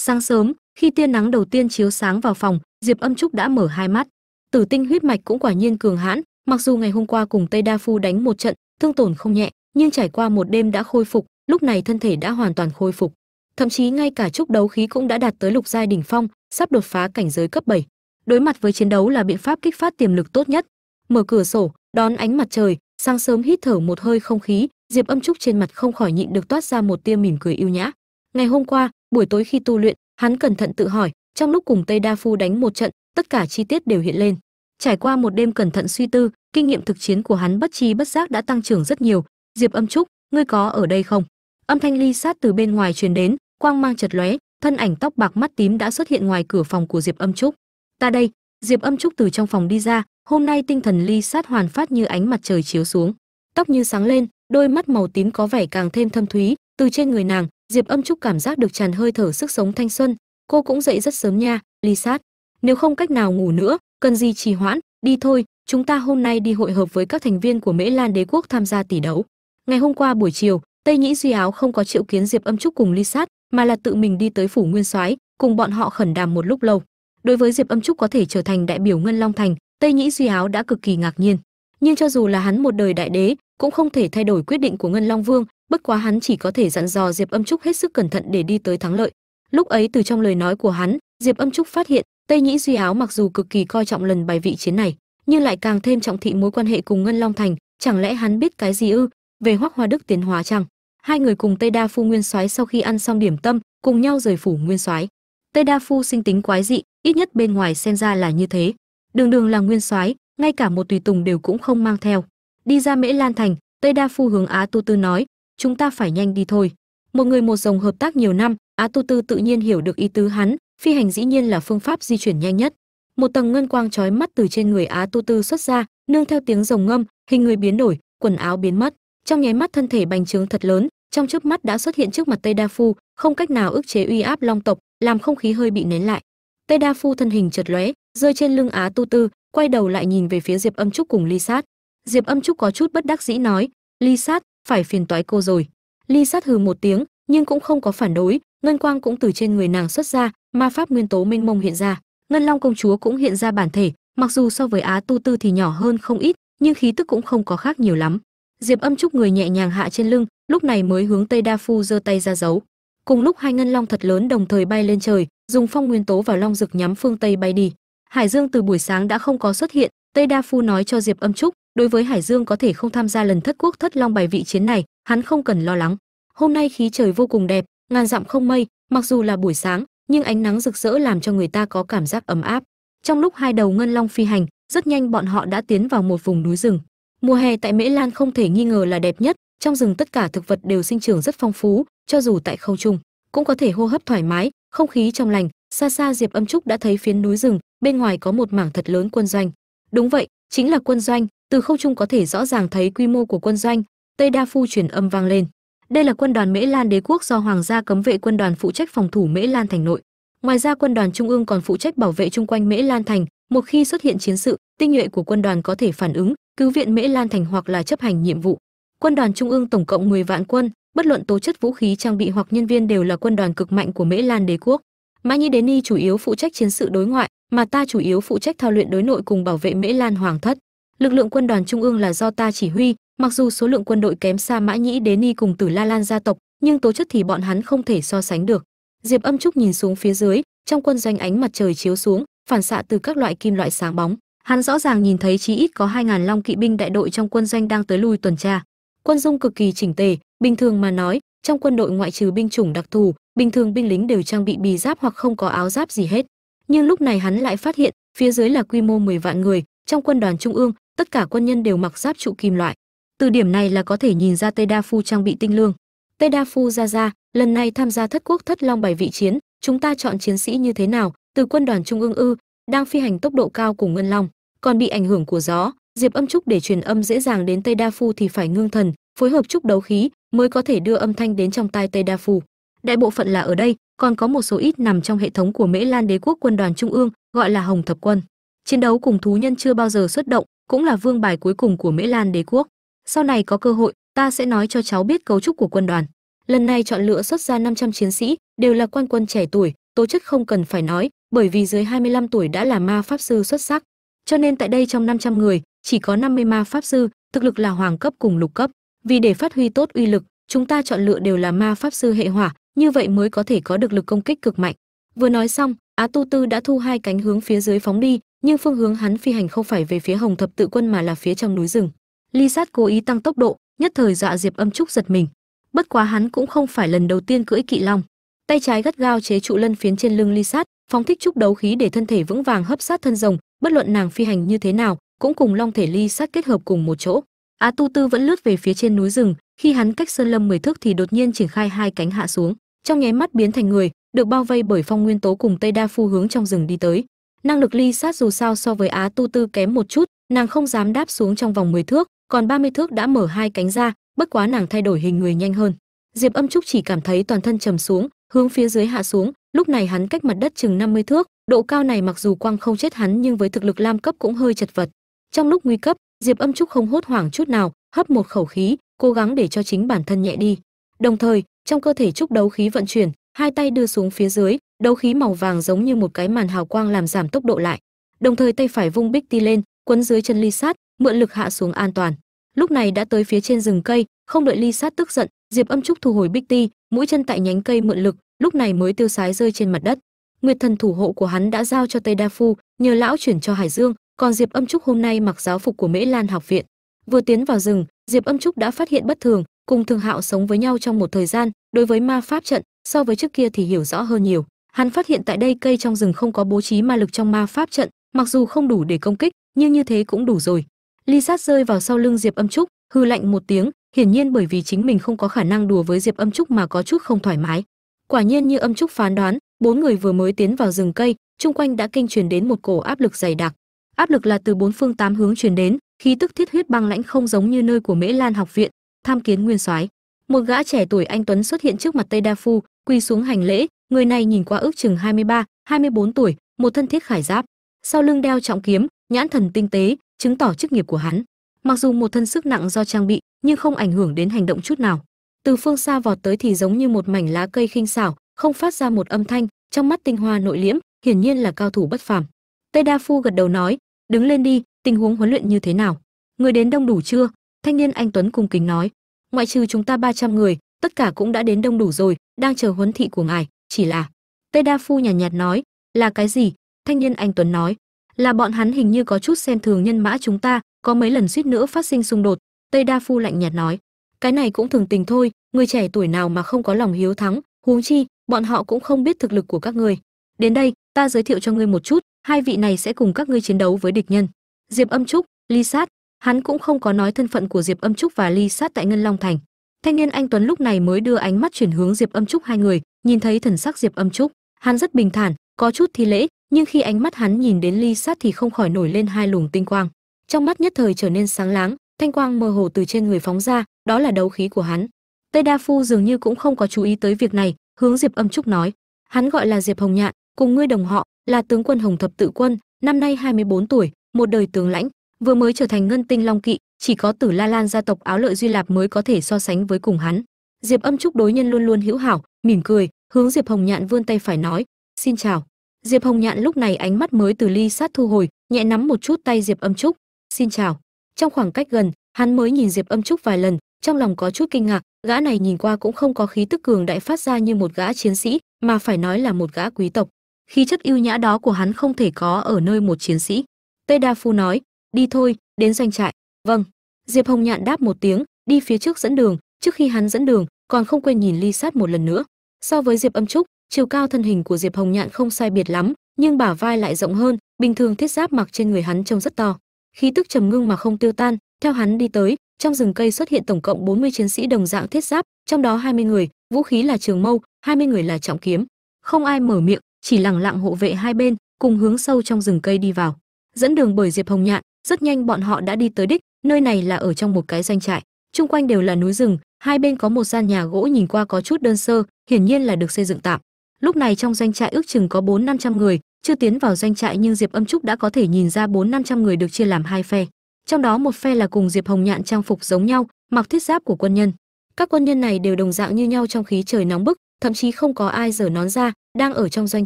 Sáng sớm, khi tia nắng đầu tiên chiếu sáng vào phòng, diệp âm trúc đã mở hai mắt. Tử tinh huyết mạch cũng quả nhiên cường hãn, mặc dù ngày hôm qua cùng tây đa phu đánh một trận, thương tổn không nhẹ, nhưng trải qua một đêm đã khôi phục, lúc này thân thể đã hoàn toàn khôi phục. Thậm chí ngay cả trúc đấu khí cũng đã đạt tới lục giai đỉnh phong, sắp đột phá cảnh giới cấp 7. đối mặt với chiến đấu là biện pháp kích phát tiềm lực tốt nhất. Mở cửa sổ, đón ánh mặt trời, sáng sớm hít thở một hơi không khí, diệp âm trúc trên mặt không khỏi nhịn được toát ra một tia mỉm cười yêu nhã. Ngày hôm qua buổi tối khi tu luyện, hắn cẩn thận tự hỏi, trong lúc cùng tây đa phu đánh một trận, tất cả chi tiết đều hiện lên. Trải qua một đêm cẩn thận suy tư, kinh nghiệm thực chiến của hắn bất chi bất giác đã tăng trưởng rất nhiều. Diệp âm trúc, ngươi có ở đây không? Âm thanh ly sát từ bên ngoài truyền đến, quang mang chật lóe, thân ảnh tóc bạc mắt tím đã xuất hiện ngoài cửa phòng của diệp âm trúc. Ta đây. Diệp âm trúc từ trong phòng đi ra, hôm nay tinh thần ly sát hoàn phát như ánh mặt trời chiếu xuống. Tóc như sáng lên, đôi mắt màu tím có vẻ càng thêm thâm thúy, từ trên người nàng diệp âm trúc cảm giác được tràn hơi thở sức sống thanh xuân. Cô cũng dậy rất sớm nha, ly sát. Nếu không cách nào ngủ nữa, cần gì trì hoãn? Đi thôi, chúng ta hôm nay đi hội hợp với các thành viên của mễ lan đế quốc tham gia tỷ đấu. Ngày hôm qua buổi chiều, tây nhĩ duy áo không có triệu kiến diệp âm trúc cùng ly sát, mà là tự mình đi tới phủ nguyên soái, cùng bọn họ khẩn đàm một lúc lâu. Đối với diệp âm trúc có thể trở thành đại biểu ngân long thành, tây nhĩ duy áo đã cực kỳ ngạc nhiên. Nhưng cho dù là hắn một đời đại đế, cũng không thể thay đổi quyết định của ngân long vương bất quá hắn chỉ có thể dặn dò diệp âm trúc hết sức cẩn thận để đi tới thắng lợi. Lúc ấy từ trong lời nói của hắn, diệp âm trúc phát hiện tây nhĩ duy áo mặc dù cực kỳ coi trọng lần bài vị chiến này, nhưng lại càng thêm trọng thị mối quan hệ cùng ngân long thành. Chẳng lẽ hắn biết cái gì ư? Về hoắc hoa đức tiến hóa chăng? Hai người cùng tây đa phu nguyên soái sau khi ăn xong điểm tâm, cùng nhau rời phủ nguyên soái. Tây đa phu sinh tính quái dị, ít nhất bên ngoài xem ra là như thế. Đường đường là nguyên soái, ngay cả một tùy tùng đều cũng không mang theo. Đi ra mễ lan thành, tây đa phu hướng á tu tư nói chúng ta phải nhanh đi thôi. Một người một dòng hợp tác nhiều năm á tu tư tự nhiên hiểu được ý tứ hắn, phi hành dĩ nhiên là phương pháp di chuyển nhanh nhất. Một tầng ngân quang chói mắt từ trên người á tu tư xuất ra, nương theo tiếng rồng ngâm, hình người biến đổi, quần áo biến mất. Trong nháy mắt thân thể bành trướng thật lớn, trong chớp mắt đã xuất hiện trước mặt tây đa phu, không cách nào ức chế uy áp long tộc, làm không khí hơi bị nén lại. Tây đa phu thân hình chật lóe, rơi trên lưng á tu tư quay đầu lại nhìn về phía diệp âm trúc cùng ly sát. Diệp âm trúc có chút bất đắc dĩ nói, ly sát phải phiền toái cô rồi. Ly sát hừ một tiếng, nhưng cũng không có phản đối. Ngân quang cũng từ trên người nàng xuất ra, ma pháp nguyên tố minh mông hiện ra. Ngân long công chúa cũng hiện ra bản thể, mặc dù so với á tu tư thì nhỏ hơn không ít, nhưng khí tức cũng không có khác nhiều lắm. Diệp âm trúc người nhẹ nhàng hạ trên lưng, lúc này mới hướng tây đa phu giơ tay ra giấu. Cùng lúc hai ngân long thật lớn đồng thời bay lên trời, dùng phong nguyên tố vào long rực nhắm phương tây bay đi. Hải dương từ buổi sáng đã không có xuất hiện, tây đa phu nói cho diệp âm trúc đối với hải dương có thể không tham gia lần thất quốc thất long bài vị chiến này, hắn không cần lo lắng. Hôm nay khí trời vô cùng đẹp, ngàn dặm không mây, mặc dù là buổi sáng, nhưng ánh nắng rực rỡ làm cho người ta có cảm giác ấm áp. Trong lúc hai đầu ngân long phi hành, rất nhanh bọn họ đã tiến vào một vùng núi rừng. Mùa hè tại mễ lan không thể nghi ngờ là đẹp nhất, trong rừng tất cả thực vật đều sinh trưởng rất phong phú, cho dù tại khâu trung, cũng có thể hô hấp thoải mái, không khí trong lành. Xa xa diệp âm trúc đã thấy phiến núi rừng, bên ngoài có một mảng thật lớn quân doanh. Đúng vậy, chính là quân doanh từ không trung có thể rõ ràng thấy quy mô của quân doanh, tây đa phu truyền âm vang lên. Đây là quân đoàn mễ lan đế quốc do hoàng gia cấm vệ quân đoàn phụ trách phòng thủ mễ lan thành nội. Ngoài ra, quân đoàn trung ương còn phụ trách bảo vệ chung quanh mễ lan thành, một khi xuất hiện chiến sự, tinh nhuệ của quân đoàn có thể phản ứng, cứu viện mễ lan thành hoặc là chấp hành nhiệm vụ. Quân đoàn trung ương tổng cộng 10 vạn quân, bất luận tố chất vũ khí, trang bị hoặc nhân viên đều là quân đoàn cực mạnh của mễ lan đế quốc. Mã nhi đến ni chủ yếu phụ trách chiến sự đối ngoại, mà ta chủ yếu phụ trách thao luyện đối nội cùng bảo vệ mễ lan hoàng thất lực lượng quân đoàn trung ương là do ta chỉ huy, mặc dù số lượng quân đội kém xa mã nhĩ đế ni cùng tử la lan gia tộc, nhưng tố chất thì bọn hắn không thể so sánh được. Diệp âm trúc nhìn xuống phía dưới, trong quân doanh ánh mặt trời chiếu xuống, phản xạ từ các loại kim loại sáng bóng. Hắn rõ ràng nhìn thấy chí ít có hai ngàn long kỵ binh đại đội trong quân doanh đang tới lui tuần tra. Quân dung cực kỳ chỉnh tề, bình thường mà nói, trong quân đội ngoại trừ binh chủng đặc thù, bình thường binh lính đều trang bị bì giáp hoặc không có áo giáp gì hết. Nhưng lúc này hắn lại phát hiện, phía dưới là quy mô 10 vạn người, trong quân đoàn trung ương tất cả quân nhân đều mặc giáp trụ kim loại. Từ điểm này là có thể nhìn ra tây đa phu trang bị tinh lương. Tây đa phu ra ra, lần này tham gia thất quốc thất long bảy vị chiến, chúng ta chọn chiến sĩ như thế nào? Từ quân đoàn trung ương ư, đang phi hành tốc độ cao cùng ngân long, còn bị ảnh hưởng của gió, diệp âm trúc để truyền âm dễ dàng đến tây đa phu thì phải ngưng thần, phối hợp trúc đấu khí mới có thể đưa âm thanh đến trong tai tây đa phu. Đại bộ phận là ở đây, còn có một số ít nằm trong hệ thống của mễ lan đế quốc quân đoàn trung ương, gọi là hồng thập quân. Chiến đấu cùng thú nhân chưa bao giờ xuất động cũng là vương bài cuối cùng của mễ lan đế quốc. Sau này có cơ hội, ta sẽ nói cho cháu biết cấu trúc của quân đoàn. Lần này chọn lựa xuất ra 500 chiến sĩ, đều là quan quân trẻ tuổi, tố chất không cần phải nói, bởi vì dưới 25 tuổi đã là ma pháp sư xuất sắc. Cho nên tại đây trong 500 người, chỉ có 50 ma pháp sư, thực lực là hoàng cấp cùng lục cấp. Vì để phát huy tốt uy lực, chúng ta chọn lựa đều là ma pháp sư hệ hỏa, như vậy mới có thể có được lực công kích cực mạnh. Vừa nói xong, á tu tư đã thu hai cánh hướng phía dưới phóng đi nhưng phương hướng hắn phi hành không phải về phía hồng thập tự quân mà là phía trong núi rừng. Ly sát cố ý tăng tốc độ, nhất thời dọa diệp âm trúc giật mình. Bất quá hắn cũng không phải lần đầu tiên cưỡi kỵ long. Tay trái gắt gao chế trụ lân phiến trên lưng ly sát, phóng thích trúc đấu khí để thân thể vững vàng hấp sát thân rồng, bất luận nàng phi hành như thế nào, cũng cùng long thể ly sát kết hợp cùng một chỗ. Á tu tư vẫn lướt về phía trên núi rừng, khi hắn cách sơn lâm mười thước thì đột nhiên triển khai hai cánh hạ xuống, trong nháy mắt biến thành người, được bao vây bởi phong nguyên tố cùng tây đa phu hướng trong rừng đi tới năng lực ly sát dù sao so với á tu tư kém một chút, nàng không dám đáp xuống trong vòng 10 thước, còn 30 thước đã mở hai cánh ra, bất quá nàng thay đổi hình người nhanh hơn. Diệp âm trúc chỉ cảm thấy toàn thân trầm xuống, hướng phía dưới hạ xuống, lúc này hắn cách mặt đất chừng 50 thước, độ cao này mặc dù quang không chết hắn nhưng với thực lực lam cấp cũng hơi chật vật. Trong lúc nguy cấp, diệp âm trúc không hốt hoảng chút nào, hấp một khẩu khí, cố gắng để cho chính bản thân nhẹ đi. Đồng thời, trong cơ thể trúc đấu khí vận chuyển, hai tay đưa xuống phía dưới đấu khí màu vàng giống như một cái màn hào quang làm giảm tốc độ lại, đồng thời tay phải vung bích ti lên, quấn dưới chân ly sát, mượn lực hạ xuống an toàn. Lúc này đã tới phía trên rừng cây, không đợi ly sát tức giận, diệp âm trúc thu hồi bích ti, mũi chân tại nhánh cây mượn lực, lúc này mới tiêu sái rơi trên mặt đất. Nguyệt thần thủ hộ của hắn đã giao cho tây đa phu, nhờ lão chuyển cho hải dương, còn diệp âm trúc hôm nay mặc giáo phục của mễ lan học viện. Vừa tiến vào rừng, diệp âm trúc đã phát hiện bất thường, cùng thường hạo sống với nhau trong một thời gian, đối với ma pháp trận, so với trước kia thì hiểu rõ hơn nhiều hắn phát hiện tại đây cây trong rừng không có bố trí ma lực trong ma pháp trận, mặc dù không đủ để công kích, nhưng như thế cũng đủ rồi. Ly sát rơi vào sau lưng diệp âm trúc, hư lạnh một tiếng, hiển nhiên bởi vì chính mình không có khả năng đùa với diệp âm trúc mà có chút không thoải mái. Quả nhiên như âm trúc phán đoán, bốn người vừa mới tiến vào rừng cây, chung quanh đã kinh truyền đến một cổ áp lực dày đặc. Áp lực là từ bốn phương tám hướng truyền đến, khí tức thiết huyết băng lãnh không giống như nơi của mễ lan học viện, tham kiến nguyên soái. Một gã trẻ tuổi anh tuấn xuất hiện trước mặt tây đa phu, quỳ xuống hành lễ người này nhìn qua ước chừng 23, 24 tuổi một thân thiết khải giáp sau lưng đeo trọng kiếm nhãn thần tinh tế chứng tỏ chức nghiệp của hắn. Mặc dù một thân sức nặng do trang bị nhưng không ảnh hưởng đến hành động chút nào. Từ phương xa vọt tới thì giống như một mảnh lá cây khinh xảo không phát ra một âm thanh trong mắt tinh hoa nội liễm hiển nhiên là cao thủ bất phàm. Tây đa phu gật đầu nói đứng lên đi tình huống huấn luyện như thế nào? Người đến đông đủ chưa? Thanh niên anh tuấn cung kính nói ngoại trừ chúng ta 300 người tất cả cũng đã đến đông đủ rồi đang chờ huấn thị của ngài chỉ là tây đa phu nhàn nhạt, nhạt nói là cái gì? Thanh niên anh tuấn nói là bọn hắn hình như có chút xem thường nhân mã chúng ta có mấy lần suýt nữa phát sinh xung đột. Tây đa phu lạnh nhạt nói cái này cũng thường tình thôi người trẻ tuổi nào mà không có lòng hiếu thắng huống chi bọn họ cũng không biết thực lực của các ngươi. Đến đây ta giới thiệu cho ngươi một chút hai vị này sẽ cùng các ngươi chiến đấu với địch nhân. Diệp âm trúc ly sát hắn cũng không có nói thân phận của diệp âm trúc và ly sát tại ngân long thành. Thanh niên anh tuấn lúc này mới đưa ánh mắt chuyển hướng diệp âm trúc hai người nhìn thấy thần sắc diệp âm trúc, hắn rất bình thản, có chút thi lễ, nhưng khi ánh mắt hắn nhìn đến ly sát thì không khỏi nổi lên hai luồng tinh quang. Trong mắt nhất thời trở nên sáng láng, thanh quang mơ hồ từ trên người phóng ra, đó là đấu khí của hắn. Tây đa phu dường như cũng không có chú ý tới việc này, hướng diệp âm trúc nói, hắn gọi là diệp hồng nhạn, cùng ngươi đồng họ, là tướng quân hồng thập tự quân, năm nay 24 tuổi, một đời tướng lãnh, vừa mới trở thành ngân tinh long kỵ, chỉ có tử la lan gia tộc áo lợi duy lạp mới có thể so sánh với cùng hắn. Diệp âm trúc đối nhân luôn luôn hữu hảo mỉm cười, hướng diệp hồng nhạn vươn tay phải nói, xin chào. Diệp hồng nhạn lúc này ánh mắt mới từ ly sát thu hồi, nhẹ nắm một chút tay diệp âm trúc, xin chào. Trong khoảng cách gần, hắn mới nhìn diệp âm trúc vài lần, trong lòng có chút kinh ngạc, gã này nhìn qua cũng không có khí tức cường đại phát ra như một gã chiến sĩ, mà phải nói là một gã quý tộc. Khí chất ưu nhã đó của hắn không thể có ở nơi một chiến sĩ. Tây đa phu nói, đi thôi, đến doanh trại. Vâng. Diệp hồng nhạn đáp một tiếng, đi phía trước dẫn đường, trước khi hắn dẫn đường, còn không quên nhìn ly sát một lần nữa so với diệp âm trúc, chiều cao thân hình của diệp hồng nhạn không sai biệt lắm, nhưng bả vai lại rộng hơn, bình thường thiết giáp mặc trên người hắn trông rất to. Khí tức trầm ngưng mà không tiêu tan, theo hắn đi tới, trong rừng cây xuất hiện tổng cộng 40 chiến sĩ đồng dạng thiết giáp, trong đó 20 người, vũ khí là trường mâu 20 người là trọng kiếm. Không ai mở miệng, chỉ lặng lặng hộ vệ hai bên, cùng hướng sâu trong rừng cây đi vào. Dẫn đường bởi diệp hồng nhạn, rất nhanh bọn họ đã đi tới đích, nơi này là ở trong một cái doanh trại. Chung quanh đều là núi rừng, hai bên có một gian nhà gỗ nhìn qua có chút đơn sơ hiển nhiên là được xây dựng tạm. Lúc này trong doanh trại ước chừng có bốn năm trăm người, chưa tiến vào doanh trại nhưng diệp âm trúc đã có thể nhìn ra bốn năm trăm người được chia làm hai phe. Trong đó một phe là cùng diệp hồng nhạn trang phục giống nhau, mặc thiết giáp của quân nhân. Các quân nhân này đều đồng dạng như nhau trong khí trời nóng bức, thậm chí không có ai giở nón ra, đang ở trong doanh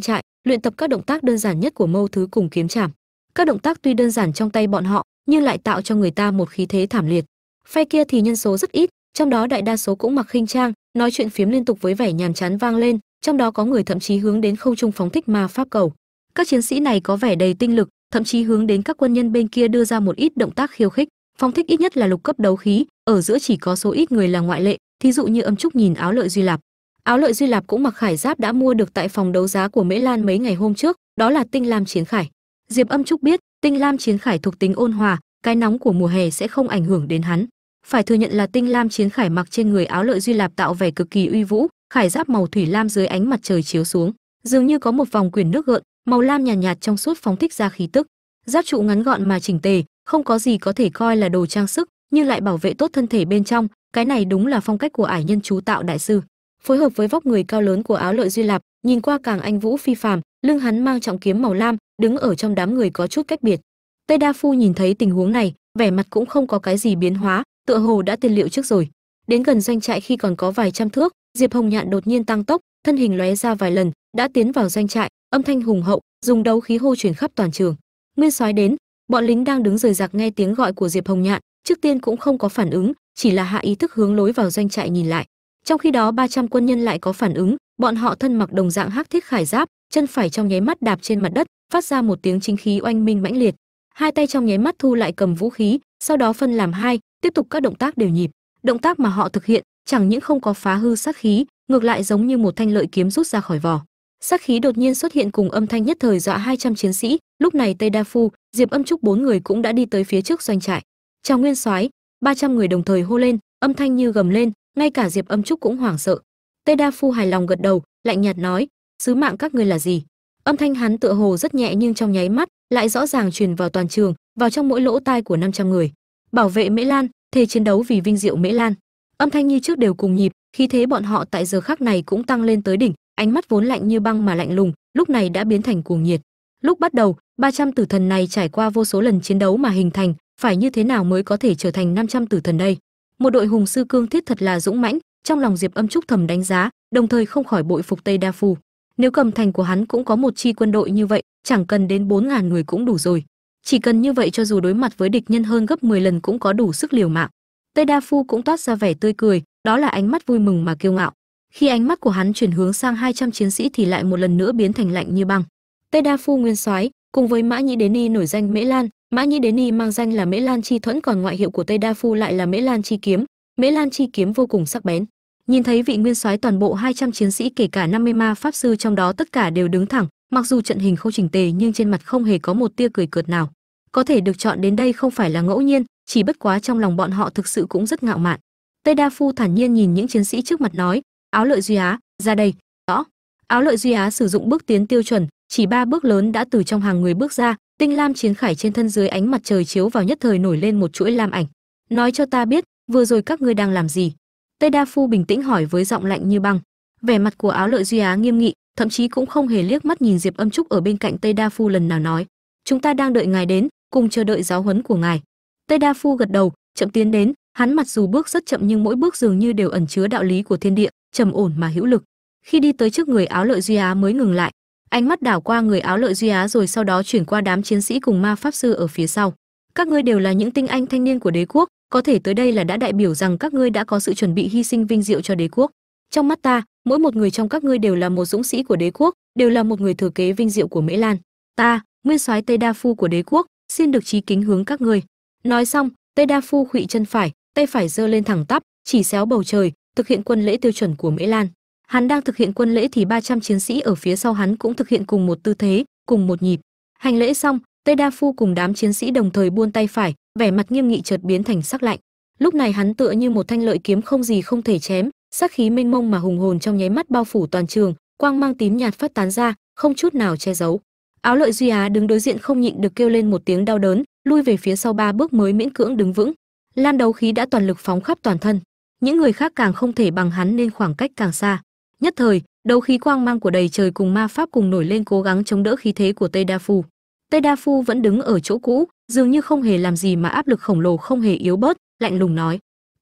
trại, luyện tập các động tác đơn giản nhất của mâu thứ cùng kiếm chạm các động tác tuy đơn giản trong tay bọn họ, nhưng lại tạo cho người ta một khí thế thảm liệt. Phe kia thì nhân số rất ít, trong đó đại đa số cũng mặc khinh trang nói chuyện phiếm liên tục với vẻ nhàm chán vang lên, trong đó có người thậm chí hướng đến không trung phóng thích ma pháp cầu. Các chiến sĩ này có vẻ đầy tinh lực, thậm chí hướng đến các quân nhân bên kia đưa ra một ít động tác khiêu khích. Phóng thích ít nhất là lục cấp đấu khí, ở giữa chỉ có số ít người là ngoại lệ, thí dụ như âm trúc nhìn áo lợi duy lạp. Áo lợi duy lạp cũng mặc khải giáp đã mua được tại phòng đấu giá của mễ lan mấy ngày hôm trước, đó là tinh lam chiến khải. Diệp âm trúc biết, tinh lam chiến khải thuộc tính ôn hòa, cái nóng của mùa hè sẽ không ảnh hưởng đến hắn phải thừa nhận là tinh lam chiến khải mặc trên người áo lợi duy lạp tạo vẻ cực kỳ uy vũ khải giáp màu thủy lam dưới ánh mặt trời chiếu xuống dường như có một vòng quyển nước gợn màu lam nhàn nhạt, nhạt trong suốt phóng thích ra khí tức. Giáp trụ ngắn gọn mà chỉnh tề không có gì có thể coi là đồ trang sức nhưng lại bảo vệ tốt thân thể bên trong cái này đúng là phong cách của ải nhân chú tạo đại sư. Phối hợp với vóc người cao lớn của áo lợi duy lạp nhìn qua càng anh vũ phi phàm lưng hắn mang trọng kiếm màu lam đứng ở trong đám người có chút cách biệt. Tây đa phu nhìn thấy tình huống này vẻ mặt cũng không có cái gì biến hóa tựa hồ đã tiên liệu trước rồi. Đến gần doanh trại khi còn có vài trăm thước, diệp hồng nhạn đột nhiên tăng tốc, thân hình lóe ra vài lần, đã tiến vào doanh trại, âm thanh hùng hậu, dùng đấu khí hô truyền khắp toàn trường. Nguyên soái đến, bọn lính đang đứng rời rạc nghe tiếng gọi của diệp hồng nhạn, trước tiên cũng không có phản ứng, chỉ là hạ ý thức hướng lối vào doanh trại nhìn lại. Trong khi đó 300 quân nhân lại có phản ứng, bọn họ thân mặc đồng dạng hắc thiết khải giáp, chân phải trong nháy mắt đạp trên mặt đất, phát ra một tiếng chính khí oanh minh mãnh liệt. Hai tay trong nháy mắt thu lại cầm vũ khí, sau đó phân làm hai tiếp tục các động tác đều nhịp. Động tác mà họ thực hiện, chẳng những không có phá hư sát khí, ngược lại giống như một thanh lợi kiếm rút ra khỏi vỏ. Sát khí đột nhiên xuất hiện cùng âm thanh nhất thời dọa 200 chiến sĩ. Lúc này tây đa phu, diệp âm trúc bốn người cũng đã đi tới phía trước doanh trại. Chào nguyên soái 300 người đồng thời hô lên, âm thanh như gầm lên, ngay cả diệp âm trúc cũng hoảng sợ. Tây đa phu hài lòng gật đầu, lạnh nhạt nói, sứ mạng các ngươi là gì? Âm thanh hắn tựa hồ rất nhẹ nhưng trong nháy mắt lại rõ ràng truyền vào toàn trường, vào trong mỗi lỗ tai của 500 người bảo vệ mễ lan, thề chiến đấu vì vinh diệu mễ lan. Âm thanh như trước đều cùng nhịp khi thế bọn họ tại giờ khắc này cũng tăng lên tới đỉnh, ánh mắt vốn lạnh như băng mà lạnh lùng, lúc này đã biến thành cuồng nhiệt. Lúc bắt đầu 300 tử thần này trải qua vô số lần chiến đấu mà hình thành, phải như thế nào mới có thể trở thành 500 tử thần đây? Một đội hùng sư cương thiết thật là dũng mãnh, trong lòng diệp âm trúc thầm đánh giá, đồng thời không khỏi bội phục tây đa phù nếu cầm thành của hắn cũng có một chi quân đội như vậy, chẳng cần đến 4.000 người cũng đủ rồi chỉ cần như vậy cho dù đối mặt với địch nhân hơn gấp 10 lần cũng có đủ sức liều mạng. Tây đa phu cũng toát ra vẻ tươi cười, đó là ánh mắt vui mừng mà kiêu ngạo. Khi ánh mắt của hắn chuyển hướng sang 200 chiến sĩ thì lại một lần nữa biến thành lạnh như băng. Tây đa phu nguyên soái, cùng với mã nhĩ đế ni nổi danh mễ lan, mã nhĩ đế ni mang danh là mễ lan chi thuẫn còn ngoại hiệu của tây đa phu lại là mễ lan chi kiếm. Mễ lan chi kiếm vô cùng sắc bén. Nhìn thấy vị nguyên soái toàn bộ 200 chiến sĩ kể cả 50 ma pháp sư trong đó tất cả đều đứng thẳng mặc dù trận hình không chỉnh tề nhưng trên mặt không hề có một tia cười cợt nào. Có thể được chọn đến đây không phải là ngẫu nhiên, chỉ bất quá trong lòng bọn họ thực sự cũng rất ngạo mạn. Tây đa phu thản nhiên nhìn những chiến sĩ trước mặt nói, áo lợi duy á, ra đây. Rõ. Áo lợi duy á sử dụng bước tiến tiêu chuẩn, chỉ ba bước lớn đã từ trong hàng người bước ra, tinh lam chiến khải trên thân dưới ánh mặt trời chiếu vào nhất thời nổi lên một chuỗi lam ảnh. Nói cho ta biết, vừa rồi các ngươi đang làm gì? Tây đa phu bình tĩnh hỏi với giọng lạnh như băng. Vẻ mặt của áo lợi duy á nghiêm nghị thậm chí cũng không hề liếc mắt nhìn diệp âm trúc ở bên cạnh tây đa phu lần nào nói, chúng ta đang đợi ngài đến, cùng chờ đợi giáo huấn của ngài. Tây đa phu gật đầu, chậm tiến đến, hắn mặc dù bước rất chậm nhưng mỗi bước dường như đều ẩn chứa đạo lý của thiên địa, trầm ổn mà hữu lực. Khi đi tới trước người áo lợi duy á mới ngừng lại. Ánh mắt đảo qua người áo lợi duy á rồi sau đó chuyển qua đám chiến sĩ cùng ma pháp sư ở phía sau. Các ngươi đều là những tinh anh thanh niên của đế quốc, có thể tới đây là đã đại biểu rằng các ngươi đã có sự chuẩn bị hy sinh vinh diệu cho đế quốc. Trong mắt ta mỗi một người trong các ngươi đều là một dũng sĩ của đế quốc, đều là một người thừa kế vinh diệu của mễ lan. Ta, nguyên soái tây đa phu của đế quốc, xin được trí kính hướng các ngươi. Nói xong, tây đa phu khuỵ chân phải, tay phải giơ lên thẳng tắp, chỉ xéo bầu trời, thực hiện quân lễ tiêu chuẩn của mễ lan. Hắn đang thực hiện quân lễ thì 300 chiến sĩ ở phía sau hắn cũng thực hiện cùng một tư thế, cùng một nhịp. Hành lễ xong, tây đa phu cùng đám chiến sĩ đồng thời buôn tay phải, vẻ mặt nghiêm nghị chợt biến thành sắc lạnh. Lúc này hắn tựa như một thanh lợi kiếm không gì không thể chém sát khí mênh mông mà hùng hồn trong nháy mắt bao phủ toàn trường, quang mang tím nhạt phát tán ra, không chút nào che giấu. Áo lợi duy á đứng đối diện không nhịn được kêu lên một tiếng đau đớn, lui về phía sau ba bước mới miễn cưỡng đứng vững. Lan đấu khí đã toàn lực phóng khắp toàn thân. Những người khác càng không thể bằng hắn nên khoảng cách càng xa. Nhất thời, đấu khí quang mang của đầy trời cùng ma pháp cùng nổi lên cố gắng chống đỡ khí thế của tây đa phu. Tây đa phu vẫn đứng ở chỗ cũ, dường như không hề làm gì mà áp lực khổng lồ không hề yếu bớt, lạnh lùng nói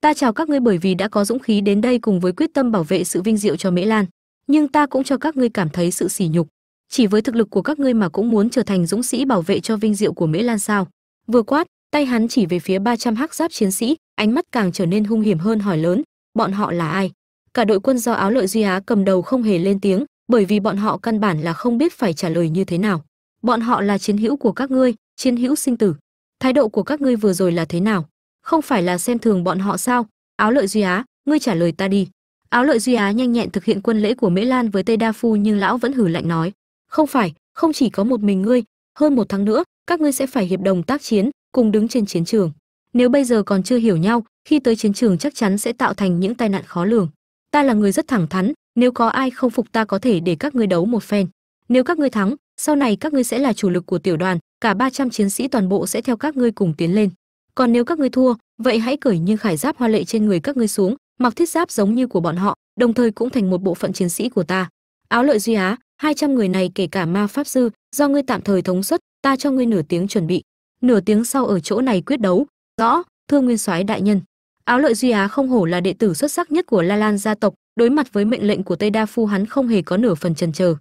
ta chào các ngươi bởi vì đã có dũng khí đến đây cùng với quyết tâm bảo vệ sự vinh diệu cho mễ lan. Nhưng ta cũng cho các ngươi cảm thấy sự sỉ nhục. Chỉ với thực lực của các ngươi mà cũng muốn trở thành dũng sĩ bảo vệ cho vinh diệu của mễ lan sao? Vừa quát, tay hắn chỉ về phía 300 hắc giáp chiến sĩ, ánh mắt càng trở nên hung hiểm hơn hỏi lớn, bọn họ là ai? Cả đội quân do áo lợi duy á cầm đầu không hề lên tiếng, bởi vì bọn họ căn bản là không biết phải trả lời như thế nào. Bọn họ là chiến hữu của các ngươi, chiến hữu sinh tử. Thái độ của các ngươi vừa rồi là thế nào? Không phải là xem thường bọn họ sao? Áo lợi duy á, ngươi trả lời ta đi. Áo lợi duy á nhanh nhẹn thực hiện quân lễ của mễ lan với tây đa phu nhưng lão vẫn hử lạnh nói. Không phải, không chỉ có một mình ngươi, hơn một tháng nữa, các ngươi sẽ phải hiệp đồng tác chiến, cùng đứng trên chiến trường. Nếu bây giờ còn chưa hiểu nhau, khi tới chiến trường chắc chắn sẽ tạo thành những tai nạn khó lường. Ta là người rất thẳng thắn, nếu có ai không phục ta có thể để các ngươi đấu một phen. Nếu các ngươi thắng, sau này các ngươi sẽ là chủ lực của tiểu đoàn, cả 300 chiến sĩ toàn bộ sẽ theo các ngươi cùng tiến lên còn nếu các ngươi thua, vậy hãy cởi như khải giáp hoa lệ trên người các ngươi xuống, mặc thiết giáp giống như của bọn họ, đồng thời cũng thành một bộ phận chiến sĩ của ta. Áo lợi duy á 200 người này kể cả ma pháp sư, do ngươi tạm thời thống suất, ta cho ngươi nửa tiếng chuẩn bị. Nửa tiếng sau ở chỗ này quyết đấu. Rõ, thưa nguyên soái đại nhân. Áo lợi duy á không hổ là đệ tử xuất sắc nhất của la lan gia tộc, đối mặt với mệnh lệnh của tây đa phu hắn không hề có nửa phần chần chờ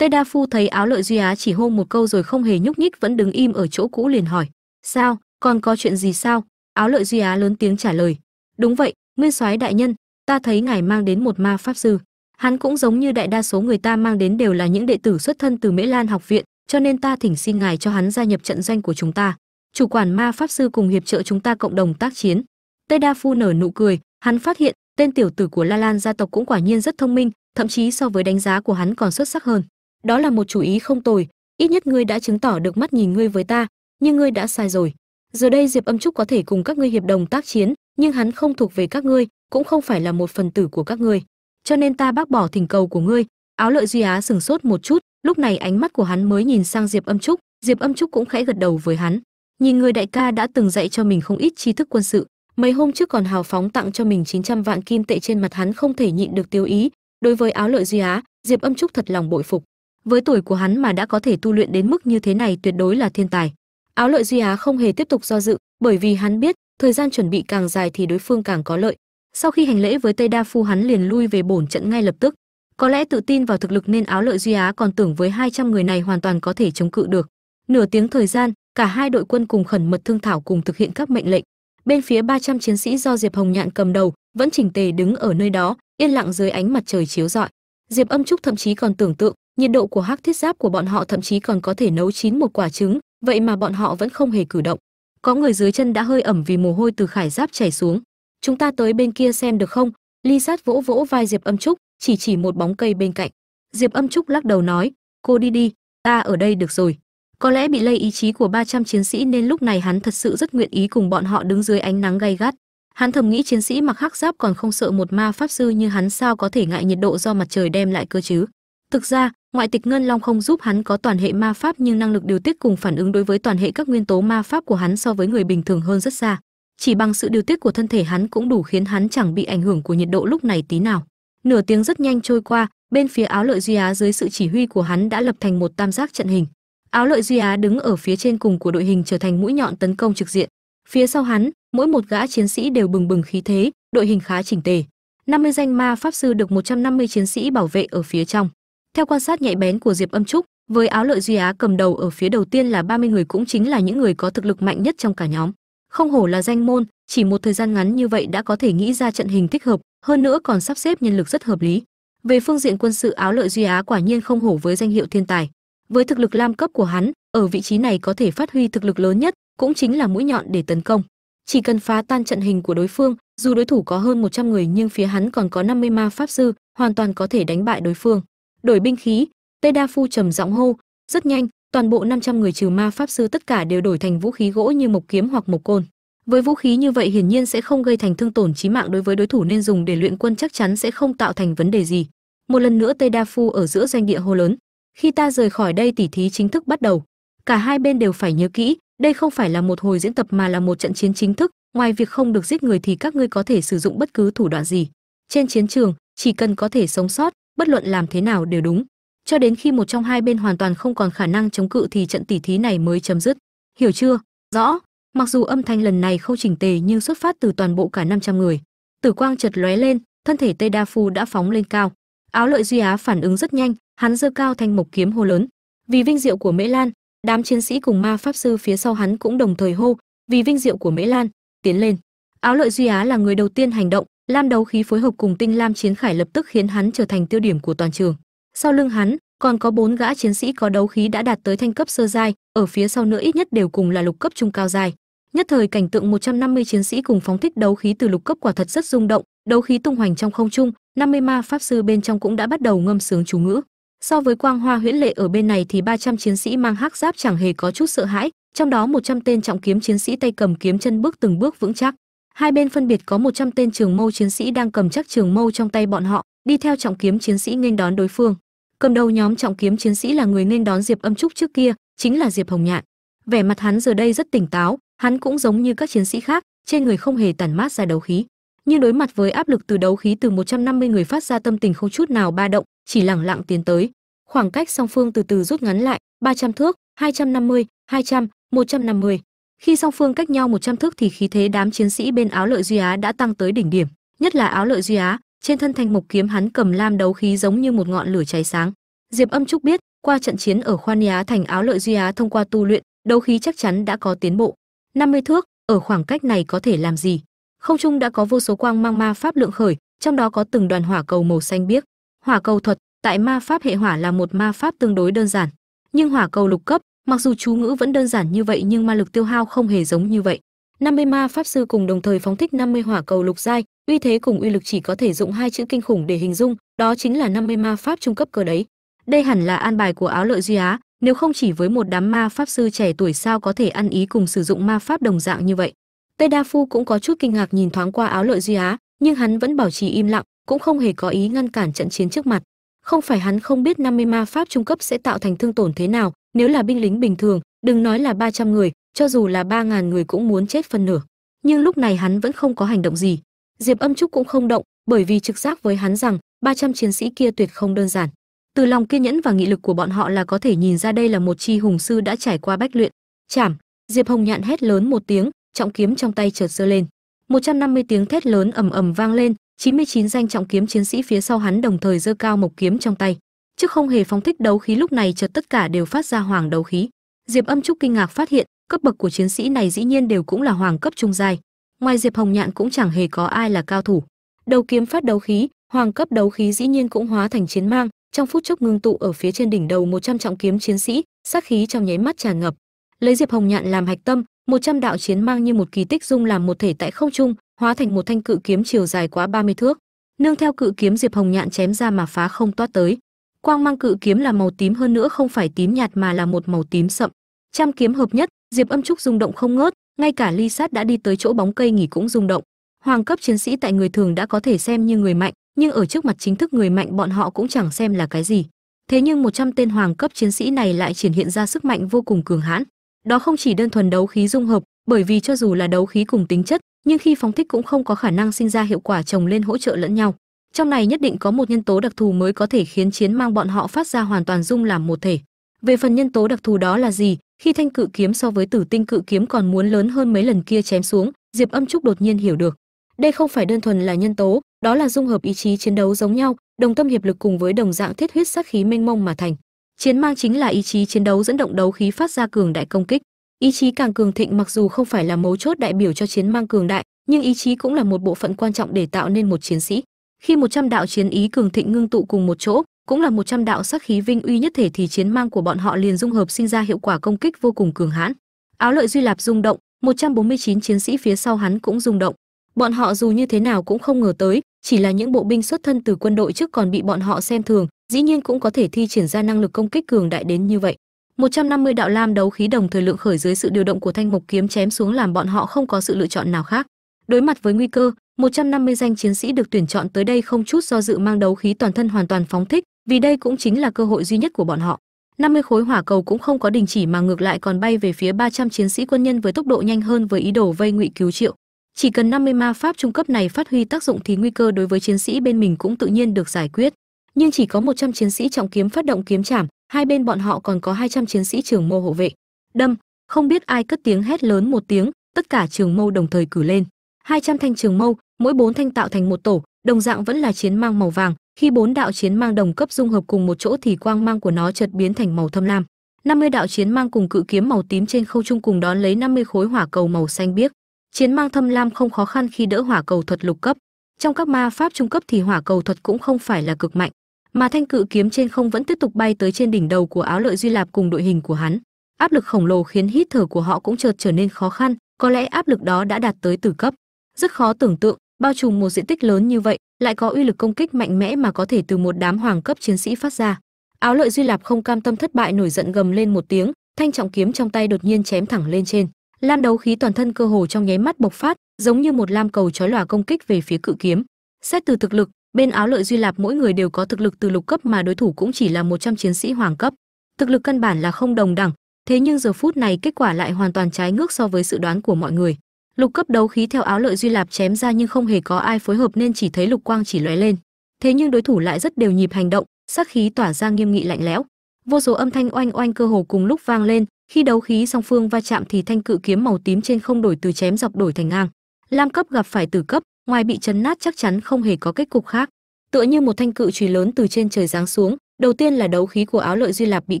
tây đa phu thấy áo lợi duy á chỉ hô một câu rồi không hề nhúc nhích vẫn đứng im ở chỗ cũ liền hỏi, sao? Còn có chuyện gì sao? Áo lợi duy á lớn tiếng trả lời. Đúng vậy, nguyên soái đại nhân, ta thấy ngài mang đến một ma pháp sư. Hắn cũng giống như đại đa số người ta mang đến đều là những đệ tử xuất thân từ mễ lan học viện, cho nên ta thỉnh xin ngài cho hắn gia nhập trận doanh của chúng ta. Chủ quản ma pháp sư cùng hiệp trợ chúng ta cộng đồng tác chiến. Tây đa phu nở nụ cười, hắn phát hiện, tên tiểu tử của la lan gia tộc cũng quả nhiên rất thông minh, thậm chí so với đánh giá của hắn còn xuất sắc hơn. Đó là một chủ ý không tồi, ít nhất ngươi đã chứng tỏ được mắt nhìn ngươi với ta, nhưng ngươi đã sai rồi giờ đây diệp âm trúc có thể cùng các ngươi hiệp đồng tác chiến, nhưng hắn không thuộc về các ngươi, cũng không phải là một phần tử của các ngươi. Cho nên ta bác bỏ thỉnh cầu của ngươi, áo lợi duy á sừng sốt một chút, lúc này ánh mắt của hắn mới nhìn sang diệp âm trúc, diệp âm trúc cũng khẽ gật đầu với hắn. Nhìn người đại ca đã từng dạy cho mình không ít tri thức quân sự, mấy hôm trước còn hào phóng tặng cho mình 900 vạn kim tệ trên mặt hắn không thể nhịn được tiêu ý. Đối với áo lợi duy á, diệp âm trúc thật lòng bội phục. Với tuổi của hắn mà đã có thể tu luyện đến mức như thế này tuyệt đối là thiên tài áo lợi duy á không hề tiếp tục do dự, bởi vì hắn biết, thời gian chuẩn bị càng dài thì đối phương càng có lợi. Sau khi hành lễ với tây đa phu, hắn liền lui về bổn trận ngay lập tức. Có lẽ tự tin vào thực lực nên áo lợi duy á còn tưởng với 200 người này hoàn toàn có thể chống cự được. Nửa tiếng thời gian, cả hai đội quân cùng khẩn mật thương thảo cùng thực hiện các mệnh lệnh. Bên phía 300 chiến sĩ do diệp hồng nhạn cầm đầu, vẫn chỉnh tề đứng ở nơi đó, yên lặng dưới ánh mặt trời chiếu rọi. Diệp âm trúc thậm chí còn tưởng tượng, nhiệt độ của hắc thiết giáp của bọn họ thậm chí còn có thể nấu chín một quả trứng vậy mà bọn họ vẫn không hề cử động. Có người dưới chân đã hơi ẩm vì mồ hôi từ khải giáp chảy xuống. Chúng ta tới bên kia xem được không? Ly sát vỗ vỗ vai diệp âm trúc, chỉ chỉ một bóng cây bên cạnh. Diệp âm trúc lắc đầu nói, cô đi đi, ta ở đây được rồi. Có lẽ bị lây ý chí của 300 chiến sĩ nên lúc này hắn thật sự rất nguyện ý cùng bọn họ đứng dưới ánh nắng gay gắt. Hắn thầm nghĩ chiến sĩ mặc hắc giáp còn không sợ một ma pháp sư như hắn sao có thể ngại nhiệt độ do mặt trời đem lại cơ chứ. Thực ra ngoại tịch ngân long không giúp hắn có toàn hệ ma pháp nhưng năng lực điều tiết cùng phản ứng đối với toàn hệ các nguyên tố ma pháp của hắn so với người bình thường hơn rất xa. Chỉ bằng sự điều tiết của thân thể hắn cũng đủ khiến hắn chẳng bị ảnh hưởng của nhiệt độ lúc này tí nào. Nửa tiếng rất nhanh trôi qua, bên phía áo lợi duy á dưới sự chỉ huy của hắn đã lập thành một tam giác trận hình. Áo lợi duy á đứng ở phía trên cùng của đội hình trở thành mũi nhọn tấn công trực diện. Phía sau hắn, mỗi một gã chiến sĩ đều bừng bừng khí thế, đội hình khá chỉnh tề. 50 danh ma pháp sư được 150 chiến sĩ bảo vệ ở phía trong theo quan sát nhạy bén của diệp âm trúc, với áo lợi duy á cầm đầu ở phía đầu tiên là 30 người cũng chính là những người có thực lực mạnh nhất trong cả nhóm. Không hổ là danh môn, chỉ một thời gian ngắn như vậy đã có thể nghĩ ra trận hình thích hợp, hơn nữa còn sắp xếp nhân lực rất hợp lý. Về phương diện quân sự, áo lợi duy á quả nhiên không hổ với danh hiệu thiên tài. Với thực lực lam cấp của hắn, ở vị trí này có thể phát huy thực lực lớn nhất, cũng chính là mũi nhọn để tấn công. Chỉ cần phá tan trận hình của đối phương, dù đối thủ có hơn 100 người nhưng phía hắn còn có 50 ma pháp sư, hoàn toàn có thể đánh bại đối phương đổi binh khí tây đa phu trầm giọng hô, rất nhanh, toàn bộ 500 người trừ ma pháp sư tất cả đều đổi thành vũ khí gỗ như mộc kiếm hoặc mộc côn. Với vũ khí như vậy hiển nhiên sẽ không gây thành thương tổn chí mạng đối với đối thủ nên dùng để luyện quân chắc chắn sẽ không tạo thành vấn đề gì. Một lần nữa tây đa phu ở giữa doanh địa hô lớn, khi ta rời khỏi đây tỉ thí chính thức bắt đầu. Cả hai bên đều phải nhớ kỹ, đây không phải là một hồi diễn tập mà là một trận chiến chính thức, ngoài việc không được giết người thì các ngươi có thể sử dụng bất cứ thủ đoạn gì. Trên chiến trường, chỉ cần có thể sống sót bất luận làm thế nào đều đúng. Cho đến khi một trong hai bên hoàn toàn không còn khả năng chống cự thì trận tỉ thí này mới chấm dứt. Hiểu chưa? Rõ. Mặc dù âm thanh lần này không chỉnh tề nhưng xuất phát từ toàn bộ cả 500 người. Tử quang chợt lóe lên, thân thể tây đa phu đã phóng lên cao. Áo lợi duy á phản ứng rất nhanh, hắn giơ cao thanh mộc kiếm hô lớn. Vì vinh diệu của mễ lan, đám chiến sĩ cùng ma pháp sư phía sau hắn cũng đồng thời hô, vì vinh diệu của mễ lan, tiến lên. Áo lợi duy á là người đầu tiên hành động lam đấu khí phối hợp cùng tinh lam chiến khải lập tức khiến hắn trở thành tiêu điểm của toàn trường. Sau lưng hắn, còn có bốn gã chiến sĩ có đấu khí đã đạt tới thanh cấp sơ giai, ở phía sau nữa ít nhất đều cùng là lục cấp trung cao giai. Nhất thời cảnh tượng 150 chiến sĩ cùng phóng thích đấu khí từ lục cấp quả thật rất rung động, đấu khí tung hoành trong không trung 50 ma pháp sư bên trong cũng đã bắt đầu ngâm sướng chú ngữ. So với quang hoa huyễn lệ ở bên này thì 300 chiến sĩ mang hắc giáp chẳng hề có chút sợ hãi, trong đó 100 tên trọng kiếm chiến sĩ tay cầm kiếm chân bước từng bước vững chắc hai bên phân biệt có 100 tên trường mâu chiến sĩ đang cầm chắc trường mâu trong tay bọn họ, đi theo trọng kiếm chiến sĩ nghênh đón đối phương. Cầm đầu nhóm trọng kiếm chiến sĩ là người nên đón diệp âm trúc trước kia, chính là diệp hồng nhạn. Vẻ mặt hắn giờ đây rất tỉnh táo, hắn cũng giống như các chiến sĩ khác, trên người không hề tản mát ra đấu khí. Nhưng đối mặt với áp lực từ đấu khí từ 150 người phát ra tâm tình không chút nào ba động, chỉ lẳng lặng tiến tới. Khoảng cách song phương từ từ rút ngắn lại 300 thước 250 200 150 khi song phương cách nhau 100 thước thì khí thế đám chiến sĩ bên áo lợi duy á đã tăng tới đỉnh điểm. Nhất là áo lợi duy á, trên thân thanh mộc kiếm hắn cầm lam đấu khí giống như một ngọn lửa cháy sáng. Diệp âm trúc biết, qua trận chiến ở khoan á thành áo lợi duy á thông qua tu luyện, đấu khí chắc chắn đã có tiến bộ. 50 thước, ở khoảng cách này có thể làm gì? Không trung đã có vô số quang mang ma pháp lượng khởi, trong đó có từng đoàn hỏa cầu màu xanh biếc. Hỏa cầu thuật, tại ma pháp hệ hỏa là một ma pháp tương đối đơn giản, nhưng hỏa cầu lục cấp mặc dù chú ngữ vẫn đơn giản như vậy nhưng ma lực tiêu hao không hề giống như vậy. 50 ma pháp sư cùng đồng thời phóng thích 50 hỏa cầu lục giai, uy thế cùng uy lực chỉ có thể dụng hai chữ kinh khủng để hình dung, đó chính là 50 ma pháp trung cấp cơ đấy. Đây hẳn là an bài của áo lợi duy á, nếu không chỉ với một đám ma pháp sư trẻ tuổi sao có thể ăn ý cùng sử dụng ma pháp đồng dạng như vậy. Tây đa phu cũng có chút kinh ngạc nhìn thoáng qua áo lợi duy á, nhưng hắn vẫn bảo trì im lặng, cũng không hề có ý ngăn cản trận chiến trước mặt. Không phải hắn không biết 50 ma pháp trung cấp sẽ tạo thành thương tổn thế nào nếu là binh lính bình thường, đừng nói là 300 người, cho dù là 3.000 người cũng muốn chết phân nửa. Nhưng lúc này hắn vẫn không có hành động gì. Diệp âm trúc cũng không động, bởi vì trực giác với hắn rằng 300 chiến sĩ kia tuyệt không đơn giản. Từ lòng kiên nhẫn và nghị lực của bọn họ là có thể nhìn ra đây là một chi hùng sư đã trải qua bách luyện. Chảm! Diệp hồng nhạn hét lớn một tiếng, trọng kiếm trong tay chợt giơ lên. 150 tiếng thét lớn ầm ầm vang lên 99 danh trọng kiếm chiến sĩ phía sau hắn đồng thời giơ cao mộc kiếm trong tay chứ không hề phóng thích đấu khí lúc này chợt tất cả đều phát ra hoàng đấu khí. Diệp âm trúc kinh ngạc phát hiện, cấp bậc của chiến sĩ này dĩ nhiên đều cũng là hoàng cấp trung giai. Ngoài diệp hồng nhạn cũng chẳng hề có ai là cao thủ. Đầu kiếm phát đấu khí, hoàng cấp đấu khí dĩ nhiên cũng hóa thành chiến mang, trong phút chốc ngưng tụ ở phía trên đỉnh đầu 100 trọng kiếm chiến sĩ, sát khí trong nháy mắt tràn ngập. Lấy diệp hồng nhạn làm hạch tâm 100 đạo chiến mang như một kỳ tích dung làm một thể tại không trung, hóa thành một thanh cự kiếm chiều dài quá 30 thước. Nương theo cự kiếm diệp hồng nhạn chém ra mà phá không toát tới quang mang cự kiếm là màu tím hơn nữa không phải tím nhạt mà là một màu tím sậm. Trăm kiếm hợp nhất, diệp âm trúc rung động không ngớt, ngay cả ly sát đã đi tới chỗ bóng cây nghỉ cũng rung động. Hoàng cấp chiến sĩ tại người thường đã có thể xem như người mạnh, nhưng ở trước mặt chính thức người mạnh bọn họ cũng chẳng xem là cái gì. Thế nhưng 100 tên hoàng cấp chiến sĩ này lại triển hiện ra sức mạnh vô cùng cường hãn. Đó không chỉ đơn thuần đấu khí dung hợp, bởi vì cho dù là đấu khí cùng tính chất, nhưng khi phóng thích cũng không có khả năng sinh ra hiệu quả chồng lên hỗ trợ lẫn nhau trong này nhất định có một nhân tố đặc thù mới có thể khiến chiến mang bọn họ phát ra hoàn toàn dung làm một thể. Về phần nhân tố đặc thù đó là gì? Khi thanh cự kiếm so với tử tinh cự kiếm còn muốn lớn hơn mấy lần kia chém xuống, diệp âm trúc đột nhiên hiểu được. Đây không phải đơn thuần là nhân tố, đó là dung hợp ý chí chiến đấu giống nhau, đồng tâm hiệp lực cùng với đồng dạng thiết huyết sát khí mênh mông mà thành. Chiến mang chính là ý chí chiến đấu dẫn động đấu khí phát ra cường đại công kích. Ý chí càng cường thịnh mặc dù không phải là mấu chốt đại biểu cho chiến mang cường đại, nhưng ý chí cũng là một bộ phận quan trọng để tạo nên một chiến sĩ khi 100 đạo chiến ý cường thịnh ngưng tụ cùng một chỗ cũng là 100 đạo sát khí vinh uy nhất thể thì chiến mang của bọn họ liền dung hợp sinh ra hiệu quả công kích vô cùng cường hãn. Áo lợi duy lạp rung động 149 chiến sĩ phía sau hắn cũng rung động. Bọn họ dù như thế nào cũng không ngờ tới chỉ là những bộ binh xuất thân từ quân đội trước còn bị bọn họ xem thường dĩ nhiên cũng có thể thi triển ra năng lực công kích cường đại đến như vậy. 150 đạo lam đấu khí đồng thời lượng khởi dưới sự điều động của thanh mộc kiếm chém xuống làm bọn họ không có sự lựa chọn nào khác. Đối mặt với nguy cơ, 150 danh chiến sĩ được tuyển chọn tới đây không chút do dự mang đấu khí toàn thân hoàn toàn phóng thích, vì đây cũng chính là cơ hội duy nhất của bọn họ. 50 khối hỏa cầu cũng không có đình chỉ mà ngược lại còn bay về phía 300 chiến sĩ quân nhân với tốc độ nhanh hơn với ý đồ vây ngụy cứu triệu. Chỉ cần 50 ma pháp trung cấp này phát huy tác dụng thì nguy cơ đối với chiến sĩ bên mình cũng tự nhiên được giải quyết. Nhưng chỉ có 100 chiến sĩ trọng kiếm phát động kiếm chảm, hai bên bọn họ còn có 200 chiến sĩ trường mâu hộ vệ. Đâm, không biết ai cất tiếng hét lớn một tiếng, tất cả trường mâu đồng thời cử lên. 200 thanh trường mâu, mỗi bốn thanh tạo thành một tổ, đồng dạng vẫn là chiến mang màu vàng, khi bốn đạo chiến mang đồng cấp dung hợp cùng một chỗ thì quang mang của nó chợt biến thành màu thâm lam. 50 đạo chiến mang cùng cự kiếm màu tím trên không trung cùng đón lấy 50 khối hỏa cầu màu xanh biếc. Chiến mang thâm lam không khó khăn khi đỡ hỏa cầu thuật lục cấp. Trong các ma pháp trung cấp thì hỏa cầu thuật cũng không phải là cực mạnh, mà thanh cự kiếm trên không vẫn tiếp tục bay tới trên đỉnh đầu của áo lợi duy lạp cùng đội hình của hắn. Áp lực khổng lồ khiến hít thở của họ cũng chợt trở nên khó khăn, có lẽ áp lực đó đã đạt tới tử cấp. Rất khó tưởng tượng, bao trùm một diện tích lớn như vậy, lại có uy lực công kích mạnh mẽ mà có thể từ một đám hoàng cấp chiến sĩ phát ra. Áo lợi duy lạp không cam tâm thất bại nổi giận gầm lên một tiếng, thanh trọng kiếm trong tay đột nhiên chém thẳng lên trên. Lam đấu khí toàn thân cơ hồ trong nháy mắt bộc phát, giống như một lam cầu chói lòa công kích về phía cự kiếm. Xét từ thực lực, bên áo lợi duy lạp mỗi người đều có thực lực từ lục cấp mà đối thủ cũng chỉ là 100 chiến sĩ hoàng cấp. Thực lực căn bản là không đồng đẳng, thế nhưng giờ phút này kết quả lại hoàn toàn trái ngược so với dự đoán của mọi người lục cấp đấu khí theo áo lợi duy lạp chém ra nhưng không hề có ai phối hợp nên chỉ thấy lục quang chỉ lóe lên. Thế nhưng đối thủ lại rất đều nhịp hành động, sát khí tỏa ra nghiêm nghị lạnh lẽo. Vô số âm thanh oanh oanh cơ hồ cùng lúc vang lên, khi đấu khí song phương va chạm thì thanh cự kiếm màu tím trên không đổi từ chém dọc đổi thành ngang. Lam cấp gặp phải tử cấp, ngoài bị chấn nát chắc chắn không hề có kết cục khác. Tựa như một thanh cự chùy lớn từ trên trời giáng xuống, đầu tiên là đấu khí của áo lợi duy lạp bị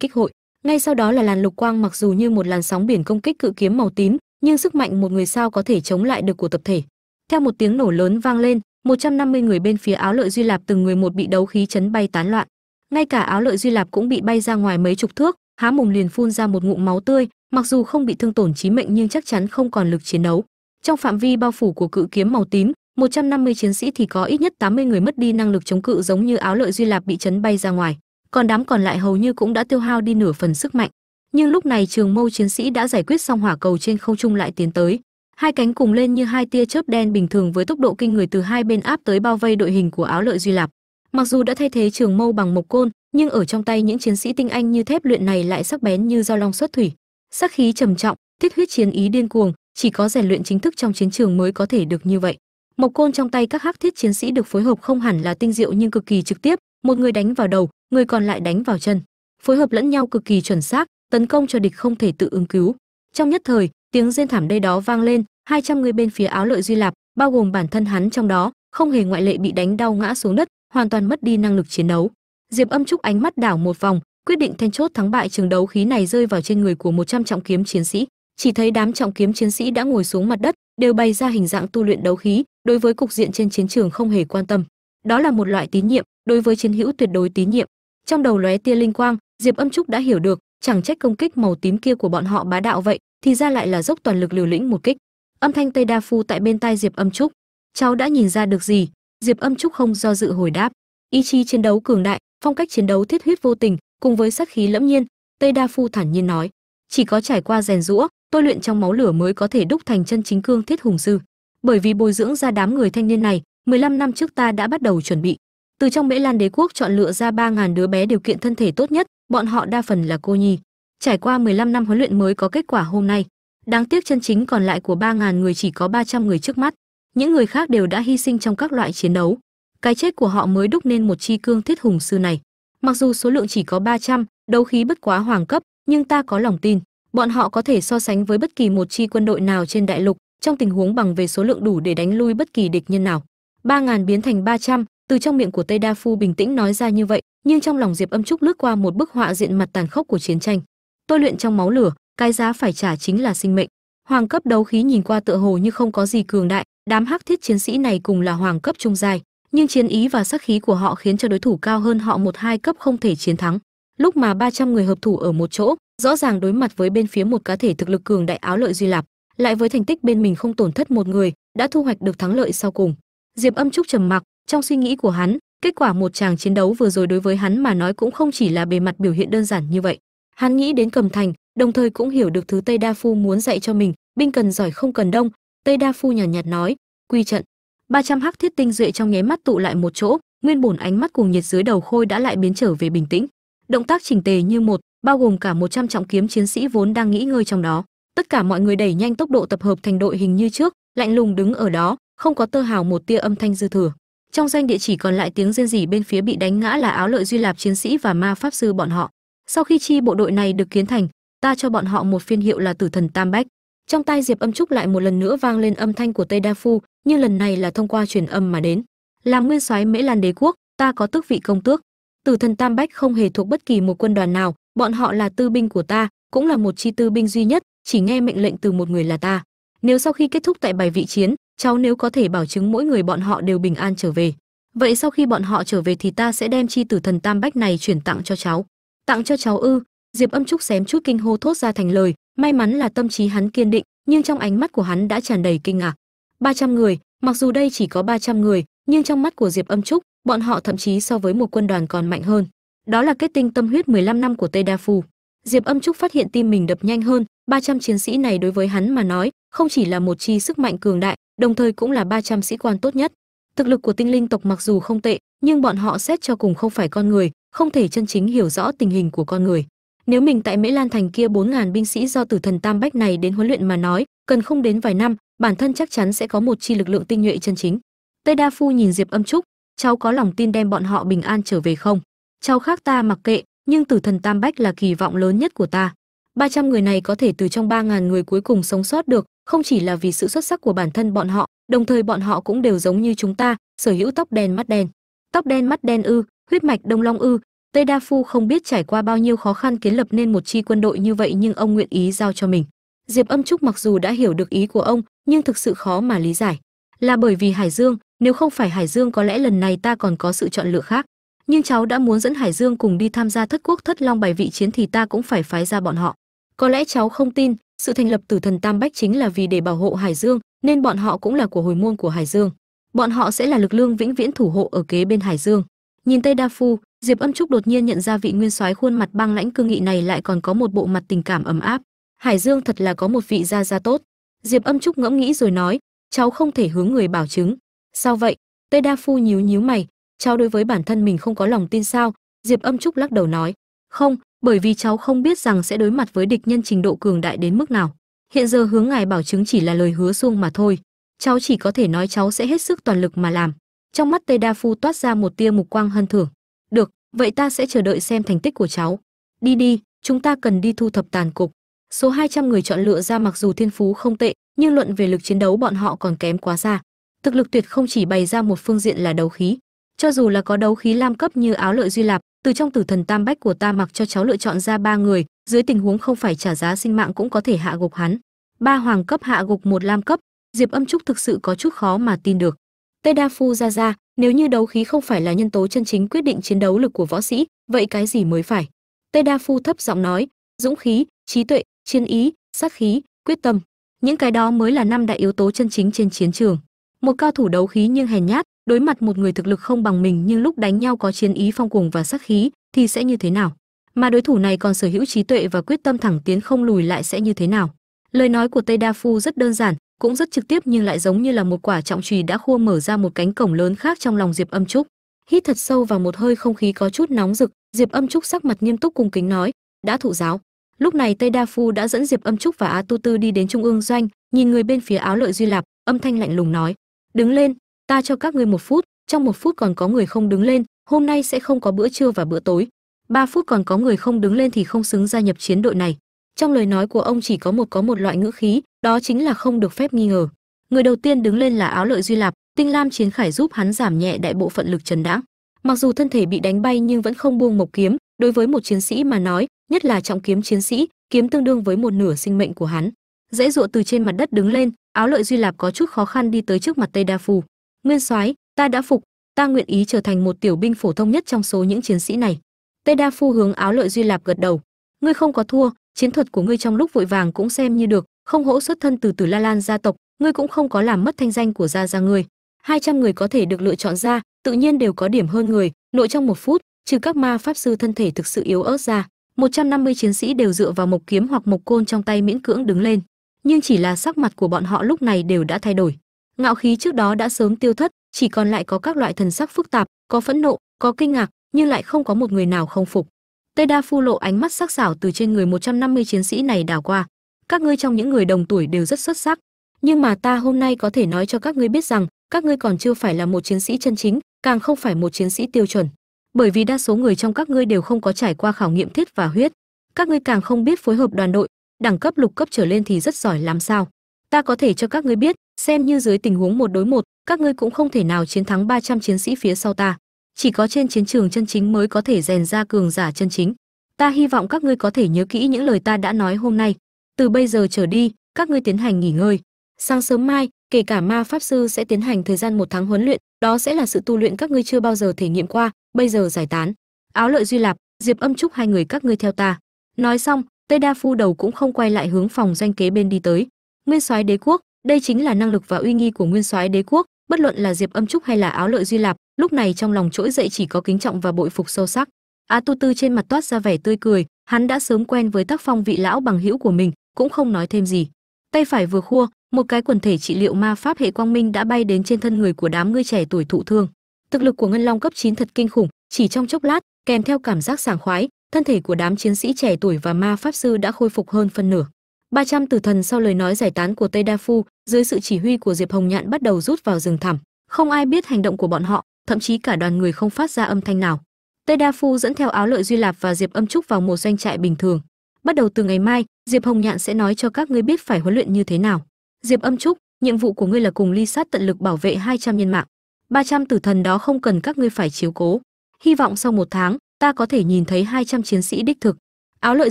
kích hội, ngay sau đó là làn lục quang mặc dù như một làn sóng biển công kích cự kiếm màu tím nhưng sức mạnh một người sao có thể chống lại được của tập thể. Theo một tiếng nổ lớn vang lên 150 người bên phía áo lợi duy lạp từng người một bị đấu khí chấn bay tán loạn. Ngay cả áo lợi duy lạp cũng bị bay ra ngoài mấy chục thước, há mồm liền phun ra một ngụm máu tươi, mặc dù không bị thương tổn chí mệnh nhưng chắc chắn không còn lực chiến đấu. Trong phạm vi bao phủ của cự kiếm màu tím 150 chiến sĩ thì có ít nhất 80 người mất đi năng lực chống cự giống như áo lợi duy lạp bị chấn bay ra ngoài. Còn đám còn lại hầu như cũng đã tiêu hao đi nửa phần sức mạnh nhưng lúc này trường mâu chiến sĩ đã giải quyết xong hỏa cầu trên không trung lại tiến tới. Hai cánh cùng lên như hai tia chớp đen bình thường với tốc độ kinh người từ hai bên áp tới bao vây đội hình của áo lợi duy lạp. Mặc dù đã thay thế trường mâu bằng mộc côn, nhưng ở trong tay những chiến sĩ tinh anh như thép luyện này lại sắc bén như dao long xuất thủy. Sắc khí trầm trọng thiết huyết chiến ý điên cuồng, chỉ có rèn luyện chính thức trong chiến trường mới có thể được như vậy. Mộc côn trong tay các hắc thiết chiến sĩ được phối hợp không hẳn là tinh diệu nhưng cực kỳ trực tiếp, một người đánh vào đầu, người còn lại đánh vào chân. Phối hợp lẫn nhau cực kỳ chuẩn xác tấn công cho địch không thể tự ứng cứu. Trong nhất thời, tiếng rên thảm đây đó vang lên 200 người bên phía áo lợi duy lạp, bao gồm bản thân hắn trong đó, không hề ngoại lệ bị đánh đau ngã xuống đất, hoàn toàn mất đi năng lực chiến đấu. Diệp âm trúc ánh mắt đảo một vòng, quyết định then chốt thắng bại trường đấu khí này rơi vào trên người của 100 trọng kiếm chiến sĩ. Chỉ thấy đám trọng kiếm chiến sĩ đã ngồi xuống mặt đất, đều bày ra hình dạng tu luyện đấu khí, đối với cục diện trên chiến trường không hề quan tâm. Đó là một loại tín nhiệm, đối với chiến hữu tuyệt đối tín nhiệm. Trong đầu lóe tia linh quang, diệp âm trúc đã hiểu được chẳng trách công kích màu tím kia của bọn họ bá đạo vậy, thì ra lại là dốc toàn lực liều lĩnh một kích. Âm thanh tây đa phu tại bên tai diệp âm trúc. Cháu đã nhìn ra được gì? Diệp âm trúc không do dự hồi đáp. Ý chí chiến đấu cường đại, phong cách chiến đấu thiết huyết vô tình, cùng với sát khí lẫm nhiên, tây đa phu thản nhiên nói, chỉ có trải qua rèn rũa tôi luyện trong máu lửa mới có thể đúc thành chân chính cương thiết hùng sư. Bởi vì bồi dưỡng ra đám người thanh niên này 15 năm trước ta đã bắt đầu chuẩn bị. Từ trong mễ lan đế quốc chọn lựa ra 3.000 đứa bé điều kiện thân thể tốt nhất bọn họ đa phần là cô nhi. Trải qua 15 năm huấn luyện mới có kết quả hôm nay đáng tiếc chân chính còn lại của 3.000 người chỉ có 300 người trước mắt. Những người khác đều đã hy sinh trong các loại chiến đấu. Cái chết của họ mới đúc nên một chi cương thiết hùng sư này. Mặc dù số lượng chỉ có 300, đấu khí bất quá hoàng cấp nhưng ta có lòng tin bọn họ có thể so sánh với bất kỳ một chi quân đội nào trên đại lục trong tình huống bằng về số lượng đủ để đánh lui bất kỳ địch nhân nào. 3.000 biến thành 300, từ trong miệng của tây đa phu bình tĩnh nói ra như vậy, nhưng trong lòng diệp âm trúc lướt qua một bức họa diện mặt tàn khốc của chiến tranh. Tôi luyện trong máu lửa, cái giá phải trả chính là sinh mệnh. Hoàng cấp đấu khí nhìn qua tựa hồ như không có gì cường đại, đám hắc thiết chiến sĩ này cùng là hoàng cấp trung dài nhưng chiến ý và sắc khí của họ khiến cho đối thủ cao hơn họ một hai cấp không thể chiến thắng. Lúc mà 300 người hợp thủ ở một chỗ, rõ ràng đối mặt với bên phía một cá thể thực lực cường đại áo lợi duy lạp, lại với thành tích bên mình không tổn thất một người, đã thu hoạch được thắng lợi sau cùng. Diệp âm trúc trầm mặc trong suy nghĩ của hắn kết quả một chàng chiến đấu vừa rồi đối với hắn mà nói cũng không chỉ là bề mặt biểu hiện đơn giản như vậy. Hắn nghĩ đến cầm thành đồng thời cũng hiểu được thứ tây đa phu muốn dạy cho mình binh cần giỏi không cần đông tây đa phu nhàn nhạt, nhạt nói quy trận 300 hắc thiết tinh duệ trong nháy mắt tụ lại một chỗ nguyên bổn ánh mắt cùng nhiệt dưới đầu khôi đã lại biến trở về bình tĩnh. Động tác chỉnh tề như một bao gồm cả 100 trọng kiếm chiến sĩ vốn đang nghĩ ngơi trong đó. Tất cả mọi người đẩy nhanh tốc độ tập hợp thành đội hình như trước lạnh lùng đứng ở đó không có tơ hào một tia âm thanh dư thừa trong danh địa chỉ còn lại tiếng rên rỉ bên phía bị đánh ngã là áo lợi duy lạp chiến sĩ và ma pháp sư bọn họ. Sau khi chi bộ đội này được kiến thành, ta cho bọn họ một phiên hiệu là tử thần tam bách. Trong tai diệp âm trúc lại một lần nữa vang lên âm thanh của tây đa phu, nhưng lần này là thông qua truyền âm mà đến. Làm nguyên soái mễ lan đế quốc, ta có tước vị công tước. Tử thần tam bách không hề thuộc bất kỳ một quân đoàn nào, bọn họ là tư binh của ta, cũng là một chi tư binh duy nhất, chỉ nghe mệnh lệnh từ một người là ta. Nếu sau khi kết thúc tại bài vị chiến cháu nếu có thể bảo chứng mỗi người bọn họ đều bình an trở về. Vậy sau khi bọn họ trở về thì ta sẽ đem chi tử thần tam bách này chuyển tặng cho cháu. Tặng cho cháu ư? Diệp âm trúc xém chút kinh hô thốt ra thành lời. May mắn là tâm trí hắn kiên định, nhưng trong ánh mắt của hắn đã tràn đầy kinh ngạc. 300 người, mặc dù đây chỉ có 300 người, nhưng trong mắt của diệp âm trúc, bọn họ thậm chí so với một quân đoàn còn mạnh hơn. Đó là kết tinh tâm huyết 15 năm của tây đa phù diệp âm trúc phát hiện tim mình đập nhanh hơn 300 chiến sĩ này đối với hắn mà nói, không chỉ là một chi sức mạnh cường đại đồng thời cũng là 300 sĩ quan tốt nhất. Thực lực của tinh linh tộc mặc dù không tệ, nhưng bọn họ xét cho cùng không phải con người, không thể chân chính hiểu rõ tình hình của con người. Nếu mình tại mễ lan thành kia 4000 binh sĩ do tử thần tam bách này đến huấn luyện mà nói, cần không đến vài năm, bản thân chắc chắn sẽ có một chi lực lượng tinh nhuệ chân chính. Tây đa phu nhìn diệp âm trúc, cháu có lòng tin đem bọn họ bình an trở về không? Cháu khác ta mặc kệ, nhưng tử thần tam bách là kỳ vọng lớn nhất của ta. 300 người này có thể từ trong 3000 người cuối cùng sống sót được không chỉ là vì sự xuất sắc của bản thân bọn họ, đồng thời bọn họ cũng đều giống như chúng ta, sở hữu tóc đen mắt đen. Tóc đen mắt đen ư, huyết mạch đông long ư. Tây đa phu không biết trải qua bao nhiêu khó khăn kiến lập nên một chi quân đội như vậy nhưng ông nguyện ý giao cho mình. Diệp âm trúc mặc dù đã hiểu được ý của ông, nhưng thực sự khó mà lý giải. Là bởi vì hải dương, nếu không phải hải dương có lẽ lần này ta còn có sự chọn lựa khác. Nhưng cháu đã muốn dẫn hải dương cùng đi tham gia thất quốc thất long bài vị chiến thì ta cũng phải phái ra bọn họ. Có lẽ cháu không tin sự thành lập tử thần tam bách chính là vì để bảo hộ hải dương, nên bọn họ cũng là của hồi môn của hải dương. Bọn họ sẽ là lực lượng vĩnh viễn thủ hộ ở kế bên hải dương. Nhìn tây đa phu, diệp âm trúc đột nhiên nhận ra vị nguyên soái khuôn mặt băng lãnh cương nghị này lại còn có một bộ mặt tình cảm ấm áp. Hải dương thật là có một vị gia gia tốt. Diệp âm trúc ngẫm nghĩ rồi nói, cháu không thể hướng người bảo chứng. Sao vậy? Tây đa phu nhíu nhíu mày. Cháu đối với bản thân mình không có lòng tin sao? Diệp âm trúc lắc đầu nói, không bởi vì cháu không biết rằng sẽ đối mặt với địch nhân trình độ cường đại đến mức nào. Hiện giờ hướng ngài bảo chứng chỉ là lời hứa xuông mà thôi. Cháu chỉ có thể nói cháu sẽ hết sức toàn lực mà làm. Trong mắt tây đa phu toát ra một tia mục quang hân thưởng. Được, vậy ta sẽ chờ đợi xem thành tích của cháu. Đi đi, chúng ta cần đi thu thập tàn cục. Số 200 người chọn lựa ra mặc dù thiên phú không tệ, nhưng luận về lực chiến đấu bọn họ còn kém quá xa. Thực lực tuyệt không chỉ bày ra một phương diện là đấu khí. Cho dù là có đấu khí lam cấp như áo lợi duy lạp từ trong tử thần tam bách của ta mặc cho cháu lựa chọn ra ba người, dưới tình huống không phải trả giá sinh mạng cũng có thể hạ gục hắn. Ba hoàng cấp hạ gục một lam cấp, diệp âm trúc thực sự có chút khó mà tin được. Tây đa phu ra ra, nếu như đấu khí không phải là nhân tố chân chính quyết định chiến đấu lực của võ sĩ, vậy cái gì mới phải? Tây đa phu thấp giọng nói, dũng khí, trí tuệ, chiến ý, sát khí, quyết tâm. Những cái đó mới là năm đại yếu tố chân chính trên chiến trường. Một cao thủ đấu khí nhưng hèn nhát đối mặt một người thực lực không bằng mình nhưng lúc đánh nhau có chiến ý phong cuồng và sắc khí thì sẽ như thế nào? Mà đối thủ này còn sở hữu trí tuệ và quyết tâm thẳng tiến không lùi lại sẽ như thế nào? Lời nói của tây đa phu rất đơn giản, cũng rất trực tiếp nhưng lại giống như là một quả trọng trùy đã khua mở ra một cánh cổng lớn khác trong lòng diệp âm trúc. Hít thật sâu vào một hơi không khí có chút nóng rực, diệp âm trúc sắc mặt nghiêm túc cung kính nói, đã thụ giáo. Lúc này tây đa phu đã dẫn diệp âm trúc và á tu tư đi đến trung ương doanh, nhìn người bên phía áo lợi duy lạp, âm thanh lạnh lùng nói, đứng lên ta cho các ngươi một phút, trong một phút còn có người không đứng lên, hôm nay sẽ không có bữa trưa và bữa tối. Ba phút còn có người không đứng lên thì không xứng gia nhập chiến đội này. Trong lời nói của ông chỉ có một có một loại ngữ khí, đó chính là không được phép nghi ngờ. Người đầu tiên đứng lên là áo lợi duy lạp, tinh lam chiến khải giúp hắn giảm nhẹ đại bộ phận lực trần đãng. Mặc dù thân thể bị đánh bay nhưng vẫn không buông mộc kiếm, đối với một chiến sĩ mà nói, nhất là trọng kiếm chiến sĩ, kiếm tương đương với một nửa sinh mệnh của hắn. Dễ dụa từ trên mặt đất đứng lên, áo lợi duy lạp có chút khó khăn đi tới trước mặt tây đa phù nguyên soái, ta đã phục, ta nguyện ý trở thành một tiểu binh phổ thông nhất trong số những chiến sĩ này. Tây đa phu hướng áo lợi duy lạp gật đầu. Ngươi không có thua, chiến thuật của ngươi trong lúc vội vàng cũng xem như được, không hỗ xuất thân từ từ la lan gia tộc, ngươi cũng không có làm mất thanh danh của gia gia ngươi. 200 người có thể được lựa chọn ra, tự nhiên đều có điểm hơn người, nội trong một phút, trừ các ma pháp sư thân thể thực sự yếu ớt ra 150 chiến sĩ đều dựa vào mộc kiếm hoặc mộc côn trong tay miễn cưỡng đứng lên. Nhưng chỉ là sắc mặt của bọn họ lúc này đều đã thay đổi ngạo khí trước đó đã sớm tiêu thất, chỉ còn lại có các loại thần sắc phức tạp, có phẫn nộ, có kinh ngạc, nhưng lại không có một người nào không phục. Tê đa phu lộ ánh mắt sắc sảo từ trên người 150 chiến sĩ này đảo qua. Các ngươi trong những người đồng tuổi đều rất xuất sắc. Nhưng mà ta hôm nay có thể nói cho các ngươi biết rằng, các ngươi còn chưa phải là một chiến sĩ chân chính, càng không phải một chiến sĩ tiêu chuẩn. Bởi vì đa số người trong các ngươi đều không có trải qua khảo nghiệm thiết và huyết. Các ngươi càng không biết phối hợp đoàn đội, đẳng cấp, lục cấp trở lên thì rất giỏi, làm sao? Ta có thể cho các ngươi biết xem như dưới tình huống một đối một, các ngươi cũng không thể nào chiến thắng 300 chiến sĩ phía sau ta. Chỉ có trên chiến trường chân chính mới có thể rèn ra cường giả chân chính. Ta hy vọng các ngươi có thể nhớ kỹ những lời ta đã nói hôm nay. Từ bây giờ trở đi, các ngươi tiến hành nghỉ ngơi. Sáng sớm mai, kể cả ma pháp sư sẽ tiến hành thời gian một tháng huấn luyện, đó sẽ là sự tu luyện các ngươi chưa bao giờ thể nghiệm qua, bây giờ giải tán. Áo lợi duy lạp, diệp âm trúc hai người các ngươi theo ta. Nói xong tây đa phu đầu cũng không quay lại hướng phòng doanh kế bên đi tới. Nguyên soái đế quốc đây chính là năng lực và uy nghi của nguyên soái đế quốc, bất luận là diệp âm trúc hay là áo lợi duy lạp, lúc này trong lòng trỗi dậy chỉ có kính trọng và bội phục sâu sắc. Á tu tư trên mặt toát ra vẻ tươi cười, hắn đã sớm quen với tác phong vị lão bằng hữu của mình, cũng không nói thêm gì. Tay phải vừa khua, một cái quần thể trị liệu ma pháp hệ quang minh đã bay đến trên thân người của đám ngươi trẻ tuổi thụ thương. Thực lực của ngân long cấp 9 thật kinh khủng, chỉ trong chốc lát, kèm theo cảm giác sảng khoái, thân thể của đám chiến sĩ trẻ tuổi và ma pháp sư đã khôi phục hơn phân nửa. 300 tử thần sau lời nói giải tán của tây đa phu, dưới sự chỉ huy của diệp hồng nhạn bắt đầu rút vào rừng thẳm. Không ai biết hành động của bọn họ, thậm chí cả đoàn người không phát ra âm thanh nào. Tây đa phu dẫn theo áo lợi duy lạp và diệp âm trúc vào một doanh trại bình thường. Bắt đầu từ ngày mai, diệp hồng nhạn sẽ nói cho các ngươi biết phải huấn luyện như thế nào. Diệp âm trúc, nhiệm vụ của ngươi là cùng ly sát tận lực bảo vệ 200 nhân mạng. 300 tử thần đó không cần các ngươi phải chiếu cố. Hy vọng sau một tháng, ta có thể nhìn thấy 200 chiến sĩ đích thực. Áo lợi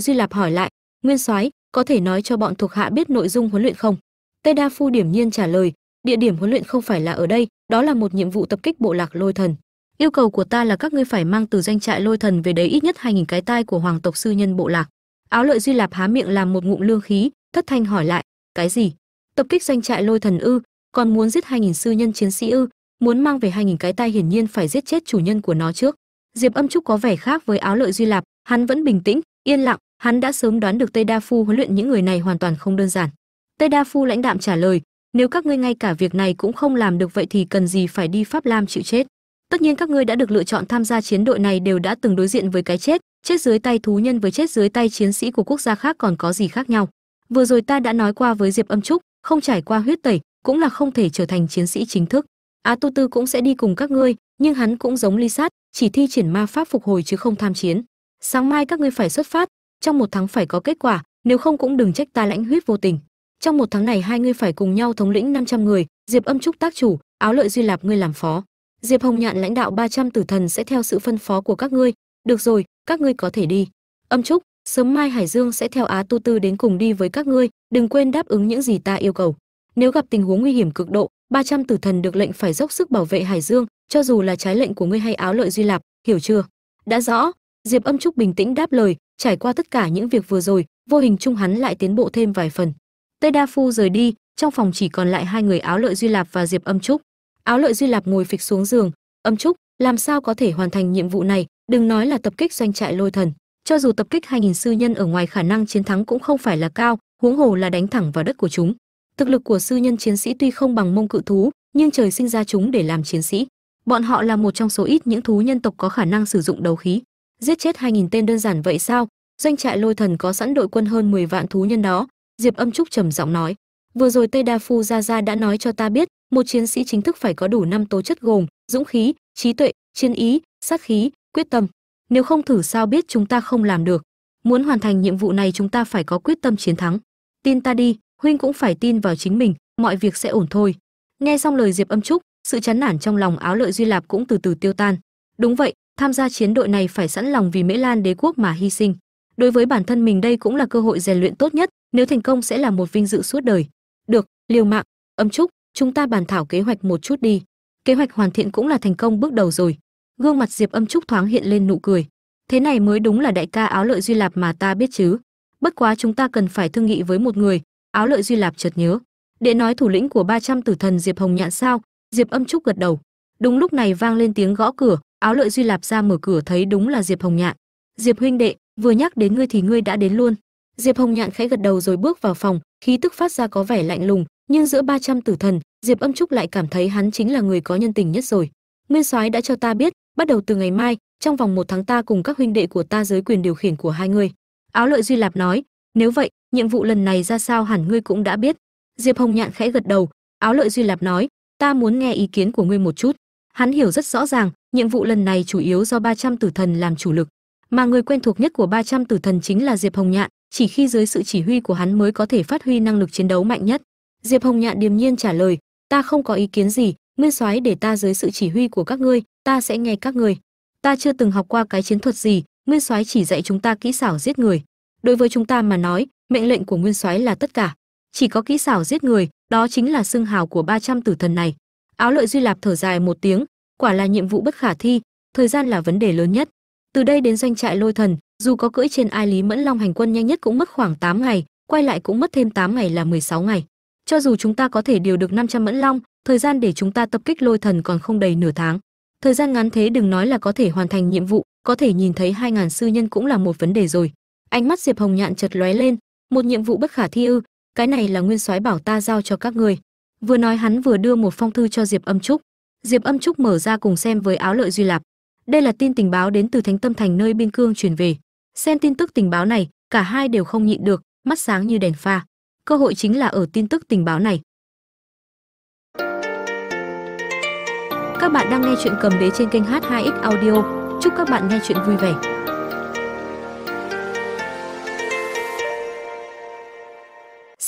duy lạp hỏi lại, nguyên soái có thể nói cho bọn thuộc hạ biết nội dung huấn luyện không? Tây đa phu điểm nhiên trả lời, địa điểm huấn luyện không phải là ở đây, đó là một nhiệm vụ tập kích bộ lạc lôi thần. Yêu cầu của ta là các ngươi phải mang từ doanh trại lôi thần về đấy ít nhất hai nghìn cái tai của hoàng tộc sư nhân bộ lạc. Áo lợi duy lạp há miệng làm một ngụm lương khí, thất thanh hỏi lại, cái gì? Tập kích doanh trại lôi thần ư? Còn muốn giết hai nghìn sư nhân chiến sĩ ư? Muốn mang về hai nghìn cái tai hiển nhiên phải giết chết chủ nhân của nó trước. Diệp âm trúc có vẻ khác với áo lợi duy lạp, hắn vẫn bình tĩnh, yên lặng hắn đã sớm đoán được tây đa phu huấn luyện những người này hoàn toàn không đơn giản. Tây đa phu lãnh đạm trả lời, nếu các ngươi ngay cả việc này cũng không làm được vậy thì cần gì phải đi pháp lam chịu chết? Tất nhiên các ngươi đã được lựa chọn tham gia chiến đội này đều đã từng đối diện với cái chết chết dưới tay thú nhân với chết dưới tay chiến sĩ của quốc gia khác còn có gì khác nhau? Vừa rồi ta đã nói qua với diệp âm trúc, không trải qua huyết tẩy, cũng là không thể trở thành chiến sĩ chính thức. Á tu tư cũng sẽ đi cùng các ngươi, nhưng hắn cũng giống ly sát, chỉ thi triển ma pháp phục hồi chứ không tham chiến. Sáng mai các ngươi phải xuất phát trong một tháng phải có kết quả, nếu không cũng đừng trách ta lãnh huyết vô tình. Trong một tháng này hai ngươi phải cùng nhau thống lĩnh 500 người, diệp âm trúc tác chủ, áo lợi duy lạp ngươi làm phó. Diệp hồng nhạn lãnh đạo 300 tử thần sẽ theo sự phân phó của các ngươi. Được rồi, các ngươi có thể đi. Âm trúc, sớm mai hải dương sẽ theo á tu tư đến cùng đi với các ngươi, đừng quên đáp ứng những gì ta yêu cầu. Nếu gặp tình huống nguy hiểm cực độ 300 tử thần được lệnh phải dốc sức bảo vệ hải dương, cho dù là trái lệnh của ngươi hay áo lợi duy lạp, hiểu chưa? Đã rõ diệp âm trúc bình tĩnh đáp lời, trải qua tất cả những việc vừa rồi, vô hình chung hắn lại tiến bộ thêm vài phần. Tây đa phu rời đi, trong phòng chỉ còn lại hai người áo lợi duy lạp và diệp âm trúc. Áo lợi duy lạp ngồi phịch xuống giường. Âm trúc, làm sao có thể hoàn thành nhiệm vụ này? Đừng nói là tập kích doanh trại lôi thần. Cho dù tập kích 2.000 sư nhân ở ngoài khả năng chiến thắng cũng không phải là cao, huống hồ là đánh thẳng vào đất của chúng. Thực lực của sư nhân chiến sĩ tuy không bằng mông cự thú, nhưng trời sinh ra chúng để làm chiến sĩ. Bọn họ là một trong số ít những thú nhân tộc có khả năng sử dụng đấu khí giết chết 2.000 tên đơn giản vậy sao? Doanh trại lôi thần có sẵn đội quân hơn 10 vạn thú nhân đó. Diệp âm trúc trầm giọng nói. Vừa rồi tây đa phu gia gia đã nói cho ta biết, một chiến sĩ chính thức phải có đủ năm tố chất gồm dũng khí, trí tuệ, chiến ý, sát khí, quyết tâm. Nếu không thử sao biết chúng ta không làm được. Muốn hoàn thành nhiệm vụ này chúng ta phải có quyết tâm chiến thắng. Tin ta đi, huynh cũng phải tin vào chính mình, mọi việc sẽ ổn thôi. Nghe xong lời diệp âm trúc, sự chán nản trong lòng áo lợi duy lạp cũng từ từ tiêu tan. Đúng vậy tham gia chiến đội này phải sẵn lòng vì mễ lan đế quốc mà hy sinh. Đối với bản thân mình đây cũng là cơ hội rèn luyện tốt nhất, nếu thành công sẽ là một vinh dự suốt đời. Được, liều mạng âm trúc chúng ta bàn thảo kế hoạch một chút đi. Kế hoạch hoàn thiện cũng là thành công bước đầu rồi. Gương mặt diệp âm trúc thoáng hiện lên nụ cười. Thế này mới đúng là đại ca áo lợi duy lạp mà ta biết chứ. Bất quá chúng ta cần phải thương nghị với một người. Áo lợi duy lạp chợt nhớ. Để nói thủ lĩnh của 300 tử thần diệp hồng nhạn sao? Diệp âm trúc gật đầu. Đúng lúc này vang lên tiếng gõ cửa áo lợi duy lạp ra mở cửa thấy đúng là diệp hồng nhạn. Diệp huynh đệ, vừa nhắc đến ngươi thì ngươi đã đến luôn. Diệp hồng nhạn khẽ gật đầu rồi bước vào phòng, khí tức phát ra có vẻ lạnh lùng, nhưng giữa 300 tử thần, diệp âm trúc lại cảm thấy hắn chính là người có nhân tình nhất rồi. Nguyên soái đã cho ta biết, bắt đầu từ ngày mai, trong vòng một tháng ta cùng các huynh đệ của ta dưới quyền điều khiển của hai người áo lợi duy lạp nói, nếu vậy, nhiệm vụ lần này ra sao hẳn ngươi cũng đã biết. Diệp hồng nhạn khẽ gật đầu, áo lợi duy lạp nói, ta muốn nghe ý kiến của ngươi một chút hắn hiểu rất rõ ràng, nhiệm vụ lần này chủ yếu do 300 tử thần làm chủ lực. Mà người quen thuộc nhất của 300 tử thần chính là diệp hồng nhạn, chỉ khi dưới sự chỉ huy của hắn mới có thể phát huy năng lực chiến đấu mạnh nhất. Diệp hồng nhạn điềm nhiên trả lời, ta không có ý kiến gì, nguyên soái để ta dưới sự chỉ huy của các ngươi, ta sẽ nghe các ngươi. Ta chưa từng học qua cái chiến thuật gì, nguyên soái chỉ dạy chúng ta kỹ xảo giết người. Đối với chúng ta mà nói, mệnh lệnh của nguyên soái là tất cả. Chỉ có kỹ xảo giết người, đó chính là xưng hào của 300 tử thần này áo lợi duy lạp thở dài một tiếng, quả là nhiệm vụ bất khả thi, thời gian là vấn đề lớn nhất. Từ đây đến doanh trại lôi thần, dù có cưỡi trên ai lý mẫn long hành quân nhanh nhất cũng mất khoảng 8 ngày, quay lại cũng mất thêm 8 ngày là 16 ngày. Cho dù chúng ta có thể điều được 500 mẫn long, thời gian để chúng ta tập kích lôi thần còn không đầy nửa tháng. Thời gian ngắn thế đừng nói là có thể hoàn thành nhiệm vụ, có thể nhìn thấy 2.000 sư nhân cũng là một vấn đề rồi. Ánh mắt diệp hồng nhạn chật lóe lên, một nhiệm vụ bất khả thi ư, cái này là nguyên soái bảo ta giao cho các người vừa nói hắn vừa đưa một phong thư cho diệp âm trúc. Diệp âm trúc mở ra cùng xem với áo lợi duy lạp. Đây là tin tình báo đến từ thánh tâm thành nơi biên cương truyền về. Xem tin tức tình báo này, cả hai đều không nhịn được, mắt sáng như đèn pha. Cơ hội chính là ở tin tức tình báo này. Các bạn đang nghe chuyện cầm đế trên kênh h2x audio. Chúc các bạn nghe chuyện vui vẻ.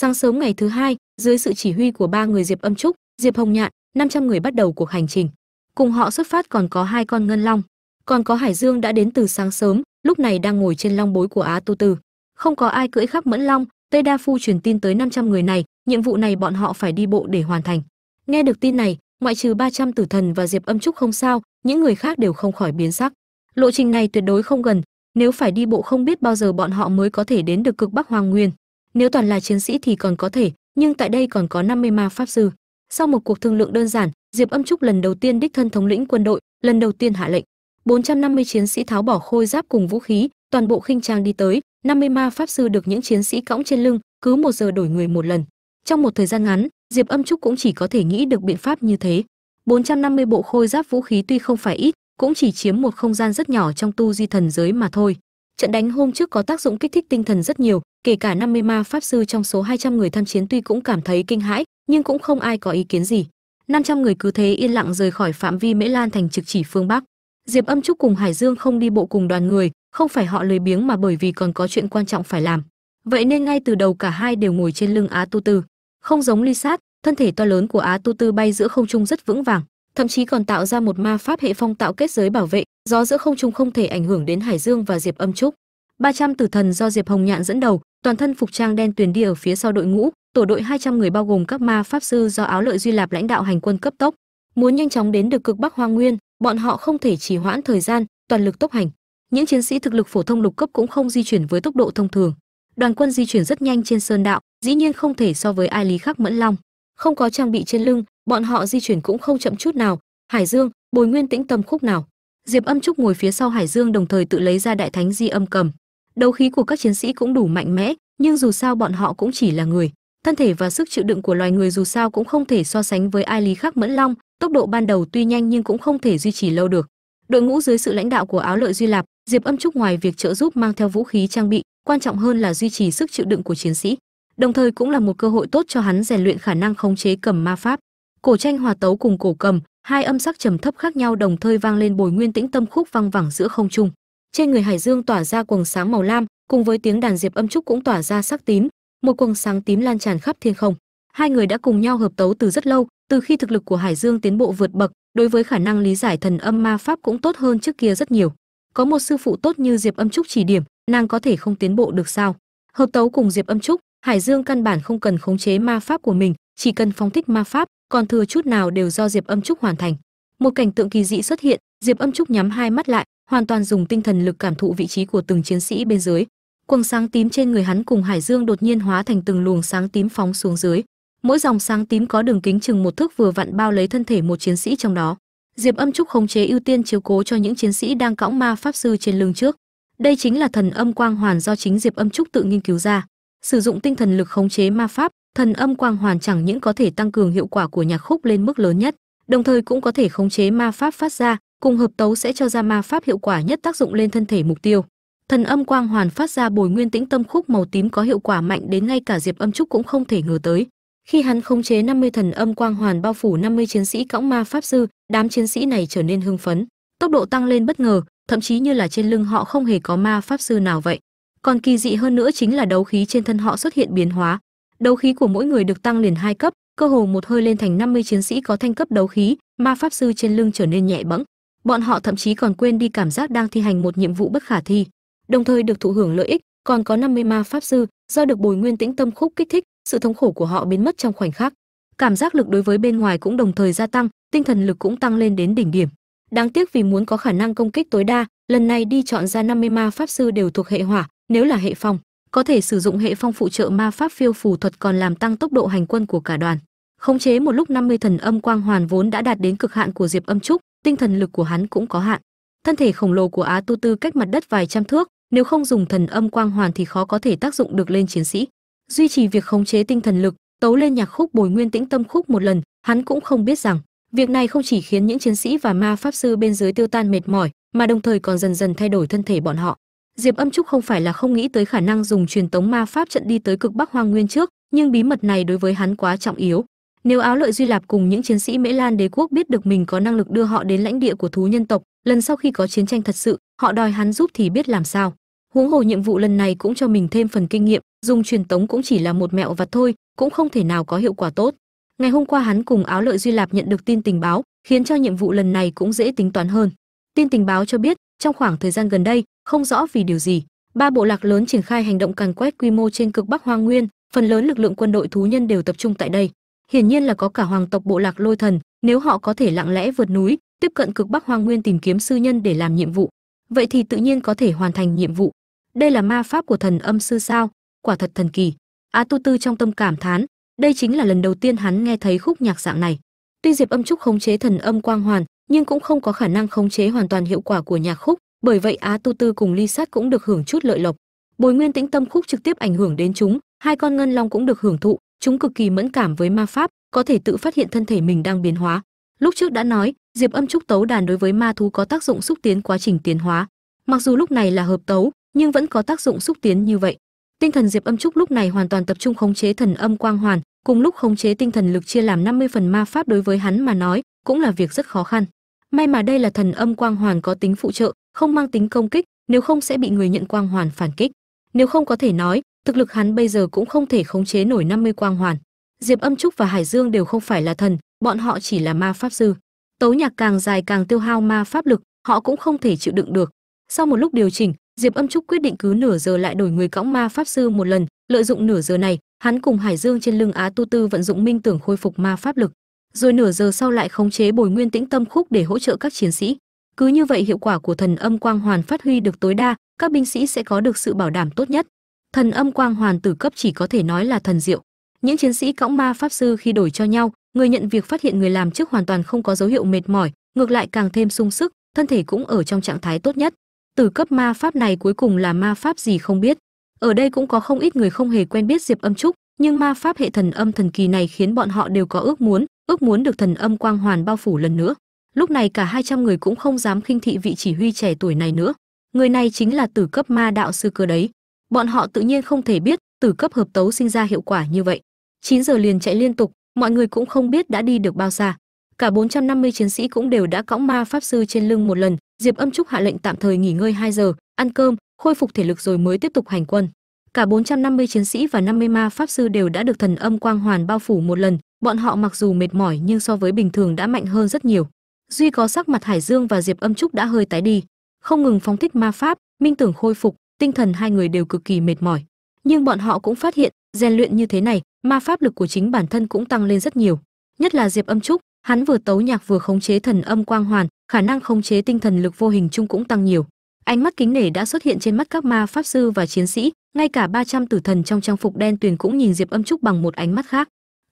Sáng sớm ngày thứ hai, dưới sự chỉ huy của ba người diệp âm trúc, diệp hồng nhạn 500 người bắt đầu cuộc hành trình. Cùng họ xuất phát còn có hai con ngân long. Còn có hải dương đã đến từ sáng sớm, lúc này đang ngồi trên long bối của á tu tư. Không có ai cưỡi khắc mẫn long, tây đa phu truyền tin tới 500 người này, nhiệm vụ này bọn họ phải đi bộ để hoàn thành. Nghe được tin này, ngoại trừ 300 tử thần và diệp âm trúc không sao, những người khác đều không khỏi biến sắc. Lộ trình này tuyệt đối không gần, nếu phải đi bộ không biết bao giờ bọn họ mới có thể đến được cực bắc hoàng nguyên nếu toàn là chiến sĩ thì còn có thể, nhưng tại đây còn có 50 ma pháp sư. Sau một cuộc thương lượng đơn giản, diệp âm trúc lần đầu tiên đích thân thống lĩnh quân đội, lần đầu tiên hạ lệnh. 450 chiến sĩ tháo bỏ khôi giáp cùng vũ khí, toàn bộ khinh trang đi tới 50 ma pháp sư được những chiến sĩ cõng trên lưng, cứ một giờ đổi người một lần. Trong một thời gian ngắn, diệp âm trúc cũng chỉ có thể nghĩ được biện pháp như thế. 450 bộ khôi giáp vũ khí tuy không phải ít, cũng chỉ chiếm một không gian rất nhỏ trong tu di thần giới mà thôi trận đánh hôm trước có tác dụng kích thích tinh thần rất nhiều, kể cả 50 ma pháp sư trong số 200 người tham chiến tuy cũng cảm thấy kinh hãi, nhưng cũng không ai có ý kiến gì. 500 người cứ thế yên lặng rời khỏi phạm vi mễ lan thành trực chỉ phương bắc. Diệp âm trúc cùng hải dương không đi bộ cùng đoàn người, không phải họ lười biếng mà bởi vì còn có chuyện quan trọng phải làm. Vậy nên ngay từ đầu cả hai đều ngồi trên lưng á tu tư. Không giống ly sát, thân thể to lớn của á tu tư bay giữa không trung rất vững vàng thậm chí còn tạo ra một ma pháp hệ phong tạo kết giới bảo vệ gió giữa không trung không thể ảnh hưởng đến hải dương và diệp âm trúc. 300 tử thần do diệp hồng nhạn dẫn đầu, toàn thân phục trang đen tuyền đi ở phía sau đội ngũ, tổ đội 200 người bao gồm các ma pháp sư do áo lợi duy lạp lãnh đạo hành quân cấp tốc. Muốn nhanh chóng đến được cực bắc hoang nguyên, bọn họ không thể trì hoãn thời gian, toàn lực tốc hành. Những chiến sĩ thực lực phổ thông lục cấp cũng không di chuyển với tốc độ thông thường. Đoàn quân di chuyển rất nhanh trên sơn đạo, dĩ nhiên không thể so với ai lý khắc mẫn long. Không có trang bị trên lưng bọn họ di chuyển cũng không chậm chút nào. Hải dương, bồi nguyên tĩnh tâm khúc nào? Diệp âm trúc ngồi phía sau hải dương đồng thời tự lấy ra đại thánh di âm cầm. Đấu khí của các chiến sĩ cũng đủ mạnh mẽ, nhưng dù sao bọn họ cũng chỉ là người. Thân thể và sức chịu đựng của loài người dù sao cũng không thể so sánh với ai lý khắc mẫn long, tốc độ ban đầu tuy nhanh nhưng cũng không thể duy trì lâu được. Đội ngũ dưới sự lãnh đạo của áo lợi duy lạp, diệp âm trúc ngoài việc trợ giúp mang theo vũ khí trang bị, quan trọng hơn là duy trì sức chịu đựng của chiến sĩ, đồng thời cũng là một cơ hội tốt cho hắn rèn luyện khả năng khống chế cầm ma pháp cổ tranh hòa tấu cùng cổ cầm, hai âm sắc trầm thấp khác nhau đồng thời vang lên bồi nguyên tĩnh tâm khúc vang vẳng giữa không trung. Trên người hải dương tỏa ra quầng sáng màu lam, cùng với tiếng đàn diệp âm trúc cũng tỏa ra sắc tím một quầng sáng tím lan tràn khắp thiên không. Hai người đã cùng nhau hợp tấu từ rất lâu, từ khi thực lực của hải dương tiến bộ vượt bậc, đối với khả năng lý giải thần âm ma pháp cũng tốt hơn trước kia rất nhiều. Có một sư phụ tốt như diệp âm trúc chỉ điểm, nàng có thể không tiến bộ được sao? Hợp tấu cùng diệp âm trúc, hải dương căn bản không cần khống chế ma pháp của mình chỉ cần phóng thích ma pháp, còn thừa chút nào đều do diệp âm trúc hoàn thành. Một cảnh tượng kỳ dị xuất hiện, diệp âm trúc nhắm hai mắt lại, hoàn toàn dùng tinh thần lực cảm thụ vị trí của từng chiến sĩ bên dưới. Quầng sáng tím trên người hắn cùng hải dương đột nhiên hóa thành từng luồng sáng tím phóng xuống dưới. Mỗi dòng sáng tím có đường kính chừng một thước vừa vặn bao lấy thân thể một chiến sĩ trong đó. Diệp âm trúc khống chế ưu tiên chiếu cố cho những chiến sĩ đang cõng ma pháp sư trên lưng trước. Đây chính là thần âm quang hoàn do chính diệp âm trúc tự nghiên cứu ra. Sử dụng tinh thần lực khống chế ma pháp thần âm quang hoàn chẳng những có thể tăng cường hiệu quả của nhạc khúc lên mức lớn nhất, đồng thời cũng có thể khống chế ma pháp phát ra, cùng hợp tấu sẽ cho ra ma pháp hiệu quả nhất tác dụng lên thân thể mục tiêu. Thần âm quang hoàn phát ra bồi nguyên tĩnh tâm khúc màu tím có hiệu quả mạnh đến ngay cả diệp âm trúc cũng không thể ngờ tới. Khi hắn khống chế 50 thần âm quang hoàn bao phủ 50 chiến sĩ cõng ma pháp sư, đám chiến sĩ này trở nên hưng phấn, tốc độ tăng lên bất ngờ, thậm chí như là trên lưng họ không hề có ma pháp sư nào vậy. Còn kỳ dị hơn nữa chính là đấu khí trên thân họ xuất hiện biến hóa đấu khí của mỗi người được tăng liền hai cấp, cơ hồ một hơi lên thành 50 chiến sĩ có thanh cấp đấu khí, ma pháp sư trên lưng trở nên nhẹ bẫng. Bọn họ thậm chí còn quên đi cảm giác đang thi hành một nhiệm vụ bất khả thi. Đồng thời được thụ hưởng lợi ích, còn có 50 ma pháp sư, do được bồi nguyên tĩnh tâm khúc kích thích, sự thống khổ của họ biến mất trong khoảnh khắc. Cảm giác lực đối với bên ngoài cũng đồng thời gia tăng, tinh thần lực cũng tăng lên đến đỉnh điểm. Đáng tiếc vì muốn có khả năng công kích tối đa, lần này đi chọn ra 50 ma pháp sư đều thuộc hệ hỏa, nếu là hệ phong có thể sử dụng hệ phong phụ trợ ma pháp phiêu phù thuật còn làm tăng tốc độ hành quân của cả đoàn. Khống chế một lúc 50 thần âm quang hoàn vốn đã đạt đến cực hạn của diệp âm trúc, tinh thần lực của hắn cũng có hạn. Thân thể khổng lồ của á tu tư cách mặt đất vài trăm thước, nếu không dùng thần âm quang hoàn thì khó có thể tác dụng được lên chiến sĩ. Duy trì việc khống chế tinh thần lực, tấu lên nhạc khúc bồi nguyên tĩnh tâm khúc một lần, hắn cũng không biết rằng, việc này không chỉ khiến những chiến sĩ và ma pháp sư bên dưới tiêu tan mệt mỏi, mà đồng thời còn dần dần thay đổi thân thể bọn họ diệp âm trúc không phải là không nghĩ tới khả năng dùng truyền tống ma pháp trận đi tới cực bắc hoang nguyên trước, nhưng bí mật này đối với hắn quá trọng yếu. Nếu áo lợi duy lạp cùng những chiến sĩ mễ lan đế quốc biết được mình có năng lực đưa họ đến lãnh địa của thú nhân tộc, lần sau khi có chiến tranh thật sự, họ đòi hắn giúp thì biết làm sao. Huống hồ nhiệm vụ lần này cũng cho mình thêm phần kinh nghiệm, dùng truyền tống cũng chỉ là một mẹo vặt thôi, cũng không thể nào có hiệu quả tốt. Ngày hôm qua hắn cùng áo lợi duy lạp nhận được tin tình báo, khiến cho nhiệm vụ lần này cũng dễ tính toán hơn. Tin tình báo cho biết trong khoảng thời gian gần đây, không rõ vì điều gì, ba bộ lạc lớn triển khai hành động càn quét quy mô trên cực bắc hoang nguyên, phần lớn lực lượng quân đội thú nhân đều tập trung tại đây. Hiển nhiên là có cả hoàng tộc bộ lạc lôi thần, nếu họ có thể lặng lẽ vượt núi, tiếp cận cực bắc hoang nguyên tìm kiếm sư nhân để làm nhiệm vụ, vậy thì tự nhiên có thể hoàn thành nhiệm vụ. Đây là ma pháp của thần âm sư sao? Quả thật thần kỳ. Á tu tư trong tâm cảm thán, đây chính là lần đầu tiên hắn nghe thấy khúc nhạc dạng này. Tuy diệp âm trúc khống chế thần âm quang hoàn nhưng cũng không có khả năng khống chế hoàn toàn hiệu quả của nhạc khúc, bởi vậy á tu tư cùng ly sát cũng được hưởng chút lợi lộc. Bồi nguyên tĩnh tâm khúc trực tiếp ảnh hưởng đến chúng, hai con ngân long cũng được hưởng thụ, chúng cực kỳ mẫn cảm với ma pháp, có thể tự phát hiện thân thể mình đang biến hóa. Lúc trước đã nói, diệp âm trúc tấu đàn đối với ma thú có tác dụng xúc tiến quá trình tiến hóa. Mặc dù lúc này là hợp tấu, nhưng vẫn có tác dụng xúc tiến như vậy. Tinh thần diệp âm trúc lúc này hoàn toàn tập trung khống chế thần âm quang hoàn, cùng lúc khống chế tinh thần lực chia làm 50 phần ma pháp đối với hắn mà nói, cũng là việc rất khó khăn may mà đây là thần âm quang hoàn có tính phụ trợ, không mang tính công kích, nếu không sẽ bị người nhận quang hoàn phản kích. Nếu không có thể nói, thực lực hắn bây giờ cũng không thể khống chế nổi 50 quang hoàn. Diệp âm trúc và hải dương đều không phải là thần, bọn họ chỉ là ma pháp sư. Tấu nhạc càng dài càng tiêu hao ma pháp lực, họ cũng không thể chịu đựng được. Sau một lúc điều chỉnh, diệp âm trúc quyết định cứ nửa giờ lại đổi người cõng ma pháp sư một lần, lợi dụng nửa giờ này, hắn cùng hải dương trên lưng á tu tư vận dụng minh tưởng khôi phục ma pháp lực rồi nửa giờ sau lại khống chế bồi nguyên tĩnh tâm khúc để hỗ trợ các chiến sĩ. Cứ như vậy hiệu quả của thần âm quang hoàn phát huy được tối đa, các binh sĩ sẽ có được sự bảo đảm tốt nhất. Thần âm quang hoàn tử cấp chỉ có thể nói là thần diệu. Những chiến sĩ cõng ma pháp sư khi đổi cho nhau, người nhận việc phát hiện người làm trước hoàn toàn không có dấu hiệu mệt mỏi, ngược lại càng thêm sung sức, thân thể cũng ở trong trạng thái tốt nhất. Tử cấp ma pháp này cuối cùng là ma pháp gì không biết. Ở đây cũng có không ít người không hề quen biết diệp âm trúc, nhưng ma pháp hệ thần âm thần kỳ này khiến bọn họ đều có ước muốn ước muốn được thần âm quang hoàn bao phủ lần nữa. Lúc này cả 200 người cũng không dám khinh thị vị chỉ huy trẻ tuổi này nữa. Người này chính là tử cấp ma đạo sư cơ đấy. Bọn họ tự nhiên không thể biết tử cấp hợp tấu sinh ra hiệu quả như vậy. 9 giờ liền chạy liên tục, mọi người cũng không biết đã đi được bao xa. Cả 450 chiến sĩ cũng đều đã cõng ma pháp sư trên lưng một lần. Diệp âm trúc hạ lệnh tạm thời nghỉ ngơi 2 giờ, ăn cơm, khôi phục thể lực rồi mới tiếp tục hành quân. Cả 450 chiến sĩ và 50 ma pháp sư đều đã được thần âm quang hoàn bao phủ một lần bọn họ mặc dù mệt mỏi nhưng so với bình thường đã mạnh hơn rất nhiều. Duy có sắc mặt hải dương và diệp âm trúc đã hơi tái đi. Không ngừng phóng thích ma pháp, minh tưởng khôi phục, tinh thần hai người đều cực kỳ mệt mỏi. Nhưng bọn họ cũng phát hiện, rèn luyện như thế này, ma pháp lực của chính bản thân cũng tăng lên rất nhiều. Nhất là diệp âm trúc, hắn vừa tấu nhạc vừa khống chế thần âm quang hoàn, khả năng khống chế tinh thần lực vô hình chung cũng tăng nhiều. Ánh mắt kính nể đã xuất hiện trên mắt các ma pháp sư và chiến sĩ, ngay cả 300 tử thần trong trang phục đen tuyền cũng nhìn diệp âm trúc bằng một ánh mắt khác